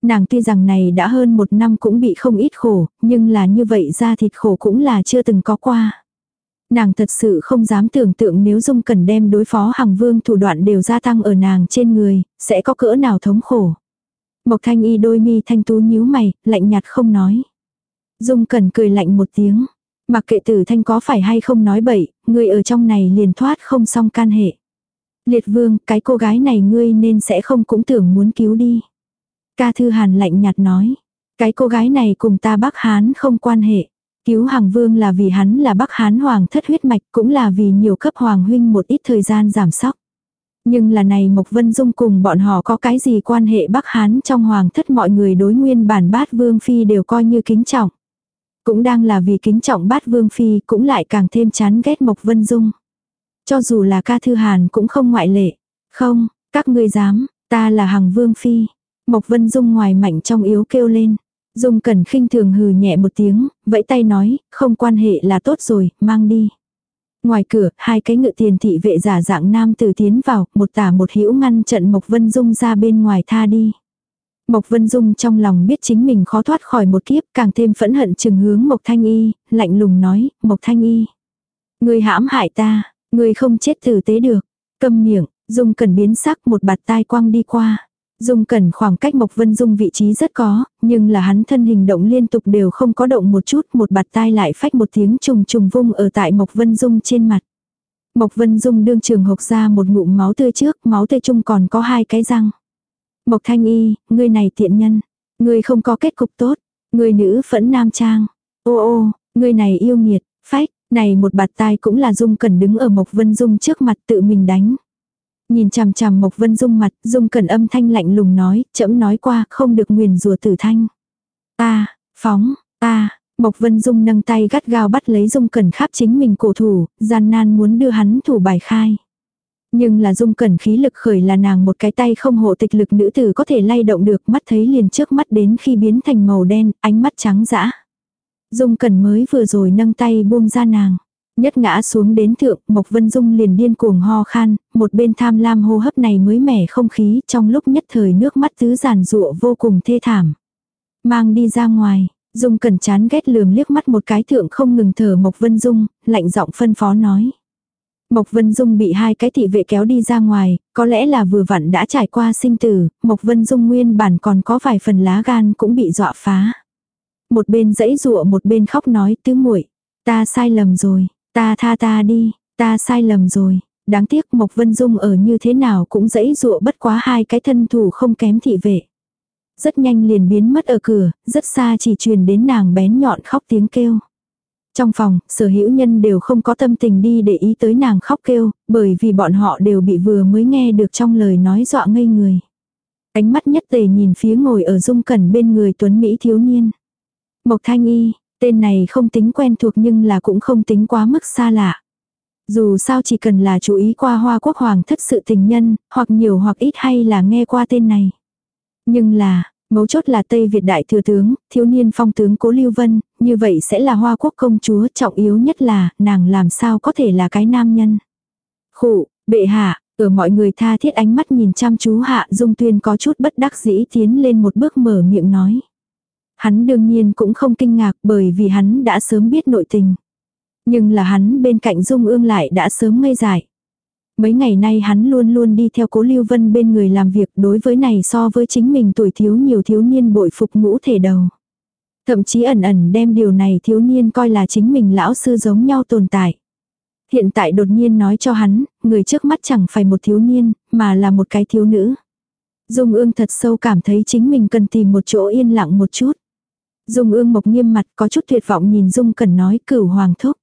Speaker 1: Nàng tuy rằng này đã hơn một năm cũng bị không ít khổ, nhưng là như vậy ra thịt khổ cũng là chưa từng có qua. Nàng thật sự không dám tưởng tượng nếu Dung Cẩn đem đối phó Hằng Vương thủ đoạn đều gia tăng ở nàng trên người, sẽ có cỡ nào thống khổ. Mộc Thanh Y đôi mi thanh tú nhíu mày, lạnh nhạt không nói. Dung Cẩn cười lạnh một tiếng. Mặc kệ tử thanh có phải hay không nói bậy, người ở trong này liền thoát không xong can hệ. Liệt vương, cái cô gái này ngươi nên sẽ không cũng tưởng muốn cứu đi. Ca Thư Hàn lạnh nhạt nói. Cái cô gái này cùng ta Bắc Hán không quan hệ. Cứu Hằng Vương là vì hắn là Bắc Hán Hoàng thất huyết mạch cũng là vì nhiều cấp Hoàng huynh một ít thời gian giảm sóc. Nhưng là này Mộc Vân Dung cùng bọn họ có cái gì quan hệ Bắc Hán trong Hoàng thất mọi người đối nguyên bản bát Vương Phi đều coi như kính trọng. Cũng đang là vì kính trọng bát Vương Phi cũng lại càng thêm chán ghét Mộc Vân Dung. Cho dù là ca thư hàn cũng không ngoại lệ. Không, các ngươi dám, ta là Hằng Vương Phi. Mộc Vân Dung ngoài mạnh trong yếu kêu lên. Dung Cẩn khinh thường hừ nhẹ một tiếng, vẫy tay nói, không quan hệ là tốt rồi, mang đi. Ngoài cửa, hai cái ngựa tiền thị vệ giả dạng nam tử tiến vào, một tả một hữu ngăn trận Mộc Vân Dung ra bên ngoài tha đi. Mộc Vân Dung trong lòng biết chính mình khó thoát khỏi một kiếp, càng thêm phẫn hận chừng hướng Mộc Thanh Y, lạnh lùng nói, Mộc Thanh Y. Người hãm hại ta, người không chết tử tế được. Câm miệng, Dung cần biến sắc một bạt tai quăng đi qua. Dung Cẩn khoảng cách Mộc Vân Dung vị trí rất có, nhưng là hắn thân hình động liên tục đều không có động một chút, một bạt tai lại phách một tiếng trùng trùng vung ở tại Mộc Vân Dung trên mặt. Mộc Vân Dung đương trường hộc ra một ngụm máu tươi trước, máu tươi chung còn có hai cái răng. Mộc Thanh Y, ngươi này tiện nhân, ngươi không có kết cục tốt, ngươi nữ phẫn nam trang. Ô ô, ngươi này yêu nghiệt, phách, này một bạt tai cũng là Dung Cẩn đứng ở Mộc Vân Dung trước mặt tự mình đánh. Nhìn chằm chằm Mộc Vân Dung mặt, Dung Cẩn âm thanh lạnh lùng nói, chậm nói qua, không được nguyền rủa tử thanh. Ta, phóng, ta, Mộc Vân Dung nâng tay gắt gao bắt lấy Dung Cẩn khắp chính mình cổ thủ, gian nan muốn đưa hắn thủ bài khai. Nhưng là Dung Cẩn khí lực khởi là nàng một cái tay không hộ tịch lực nữ tử có thể lay động được mắt thấy liền trước mắt đến khi biến thành màu đen, ánh mắt trắng dã. Dung Cẩn mới vừa rồi nâng tay buông ra nàng. Nhất ngã xuống đến thượng, Mộc Vân Dung liền điên cuồng ho khan, một bên tham lam hô hấp này mới mẻ không khí, trong lúc nhất thời nước mắt tứ giàn rụa vô cùng thê thảm. Mang đi ra ngoài, Dung cẩn chán ghét lườm liếc mắt một cái thượng không ngừng thở Mộc Vân Dung, lạnh giọng phân phó nói. Mộc Vân Dung bị hai cái thị vệ kéo đi ra ngoài, có lẽ là vừa vặn đã trải qua sinh tử, Mộc Vân Dung nguyên bản còn có vài phần lá gan cũng bị dọa phá. Một bên dãy dụa một bên khóc nói tứ muội ta sai lầm rồi, ta tha ta đi, ta sai lầm rồi. Đáng tiếc Mộc Vân Dung ở như thế nào cũng dãy dụa bất quá hai cái thân thủ không kém thị vệ. Rất nhanh liền biến mất ở cửa, rất xa chỉ truyền đến nàng bén nhọn khóc tiếng kêu. Trong phòng, sở hữu nhân đều không có tâm tình đi để ý tới nàng khóc kêu, bởi vì bọn họ đều bị vừa mới nghe được trong lời nói dọa ngây người. Ánh mắt nhất tề nhìn phía ngồi ở dung cẩn bên người tuấn Mỹ thiếu niên. Mộc Thanh Y, tên này không tính quen thuộc nhưng là cũng không tính quá mức xa lạ. Dù sao chỉ cần là chú ý qua hoa quốc hoàng thất sự tình nhân, hoặc nhiều hoặc ít hay là nghe qua tên này. Nhưng là, Mấu chốt là Tây Việt đại thừa tướng, thiếu niên phong tướng Cố Lưu Vân, như vậy sẽ là hoa quốc công chúa, trọng yếu nhất là, nàng làm sao có thể là cái nam nhân. Khụ, bệ hạ, ở mọi người tha thiết ánh mắt nhìn chăm chú hạ dung tuyên có chút bất đắc dĩ tiến lên một bước mở miệng nói. Hắn đương nhiên cũng không kinh ngạc bởi vì hắn đã sớm biết nội tình. Nhưng là hắn bên cạnh dung ương lại đã sớm ngây dại. Mấy ngày nay hắn luôn luôn đi theo cố Lưu Vân bên người làm việc đối với này so với chính mình tuổi thiếu nhiều thiếu niên bội phục ngũ thể đầu. Thậm chí ẩn ẩn đem điều này thiếu niên coi là chính mình lão sư giống nhau tồn tại. Hiện tại đột nhiên nói cho hắn, người trước mắt chẳng phải một thiếu niên, mà là một cái thiếu nữ. Dung ương thật sâu cảm thấy chính mình cần tìm một chỗ yên lặng một chút. Dung ương mộc nghiêm mặt có chút tuyệt vọng nhìn Dung cần nói cửu hoàng thúc.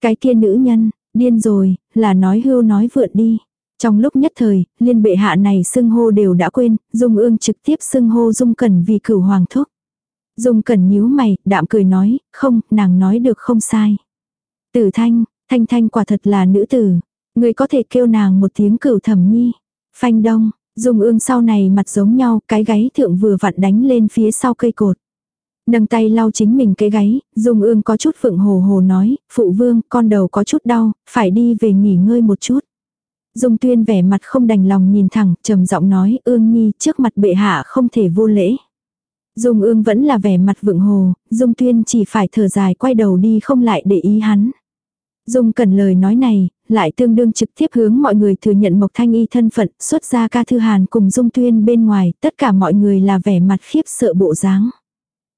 Speaker 1: Cái kia nữ nhân, Điên rồi, là nói hưu nói vượn đi. Trong lúc nhất thời, liên bệ hạ này xưng hô đều đã quên, Dung ương trực tiếp xưng hô Dung Cẩn vì cửu hoàng thúc. Dung Cẩn nhíu mày, đạm cười nói, không, nàng nói được không sai. Tử thanh, thanh thanh quả thật là nữ tử. Người có thể kêu nàng một tiếng cửu thẩm nhi. Phanh đông, Dung ương sau này mặt giống nhau, cái gáy thượng vừa vặn đánh lên phía sau cây cột. Nâng tay lau chính mình cái gáy, Dung ương có chút phượng hồ hồ nói, phụ vương, con đầu có chút đau, phải đi về nghỉ ngơi một chút. Dung tuyên vẻ mặt không đành lòng nhìn thẳng, trầm giọng nói, ương nhi, trước mặt bệ hạ không thể vô lễ. Dung ương vẫn là vẻ mặt vượng hồ, Dung tuyên chỉ phải thở dài quay đầu đi không lại để ý hắn. Dung cần lời nói này, lại tương đương trực tiếp hướng mọi người thừa nhận Mộc Thanh Y thân phận, xuất ra ca thư hàn cùng Dung tuyên bên ngoài, tất cả mọi người là vẻ mặt khiếp sợ bộ dáng.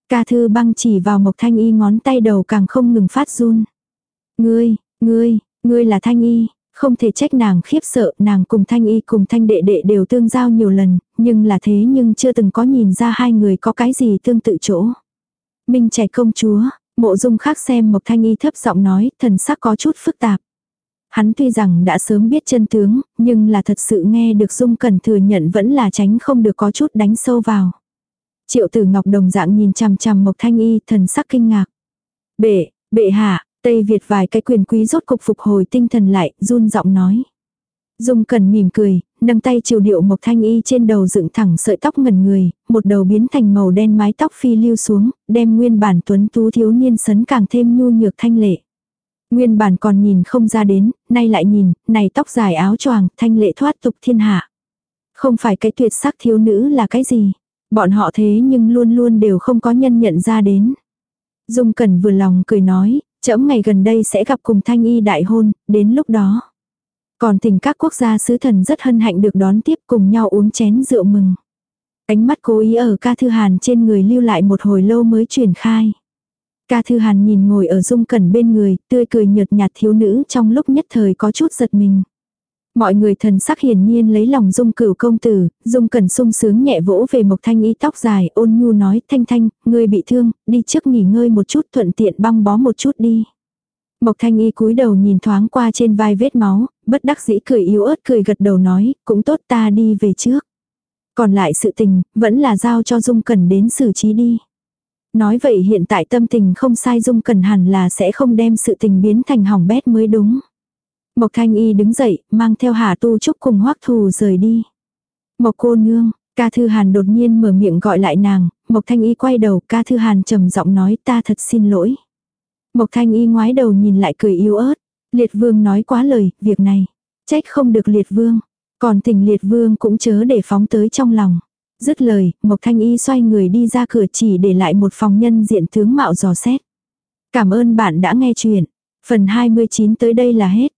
Speaker 1: Ca thư băng chỉ vào Mộc Thanh Y ngón tay đầu càng không ngừng phát run. Ngươi, ngươi, ngươi là Thanh Y, không thể trách nàng khiếp sợ, nàng cùng Thanh Y cùng Thanh đệ đệ đều tương giao nhiều lần, nhưng là thế nhưng chưa từng có nhìn ra hai người có cái gì tương tự chỗ. Minh trẻ công chúa, mộ dung khác xem Mộc Thanh Y thấp giọng nói, thần sắc có chút phức tạp. Hắn tuy rằng đã sớm biết chân tướng, nhưng là thật sự nghe được Dung Cẩn thừa nhận vẫn là tránh không được có chút đánh sâu vào. Triệu tử ngọc đồng dạng nhìn chằm chằm Mộc Thanh Y thần sắc kinh ngạc. Bệ, bệ hạ, Tây Việt vài cái quyền quý rốt cục phục hồi tinh thần lại, run giọng nói. Dung cần mỉm cười, nâng tay chiều điệu Mộc Thanh Y trên đầu dựng thẳng sợi tóc ngần người, một đầu biến thành màu đen mái tóc phi lưu xuống, đem nguyên bản tuấn tú thiếu niên sấn càng thêm nhu nhược thanh lệ. Nguyên bản còn nhìn không ra đến, nay lại nhìn, này tóc dài áo choàng, thanh lệ thoát tục thiên hạ. Không phải cái tuyệt sắc thiếu nữ là cái gì. Bọn họ thế nhưng luôn luôn đều không có nhân nhận ra đến. Dung Cẩn vừa lòng cười nói, chậm ngày gần đây sẽ gặp cùng thanh y đại hôn, đến lúc đó. Còn tình các quốc gia sứ thần rất hân hạnh được đón tiếp cùng nhau uống chén rượu mừng. Ánh mắt cố ý ở ca thư hàn trên người lưu lại một hồi lâu mới truyền khai. Ca thư hàn nhìn ngồi ở dung cẩn bên người, tươi cười nhợt nhạt thiếu nữ trong lúc nhất thời có chút giật mình. Mọi người thần sắc hiển nhiên lấy lòng dung cửu công tử, dung cần sung sướng nhẹ vỗ về mộc thanh y tóc dài ôn nhu nói thanh thanh, ngươi bị thương, đi trước nghỉ ngơi một chút thuận tiện băng bó một chút đi. Mộc thanh y cúi đầu nhìn thoáng qua trên vai vết máu, bất đắc dĩ cười yếu ớt cười gật đầu nói, cũng tốt ta đi về trước. Còn lại sự tình, vẫn là giao cho dung cần đến xử trí đi. Nói vậy hiện tại tâm tình không sai dung cần hẳn là sẽ không đem sự tình biến thành hỏng bét mới đúng. Mộc Thanh Y đứng dậy, mang theo Hà Tu Trúc cùng Hoắc Thù rời đi. Mộc cô nương, ca thư hàn đột nhiên mở miệng gọi lại nàng, Mộc Thanh Y quay đầu, ca thư hàn trầm giọng nói ta thật xin lỗi. Mộc Thanh Y ngoái đầu nhìn lại cười yếu ớt, liệt vương nói quá lời, việc này, trách không được liệt vương, còn tình liệt vương cũng chớ để phóng tới trong lòng. Dứt lời, Mộc Thanh Y xoay người đi ra cửa chỉ để lại một phòng nhân diện tướng mạo dò xét. Cảm ơn bạn đã nghe chuyện. Phần 29 tới đây là hết.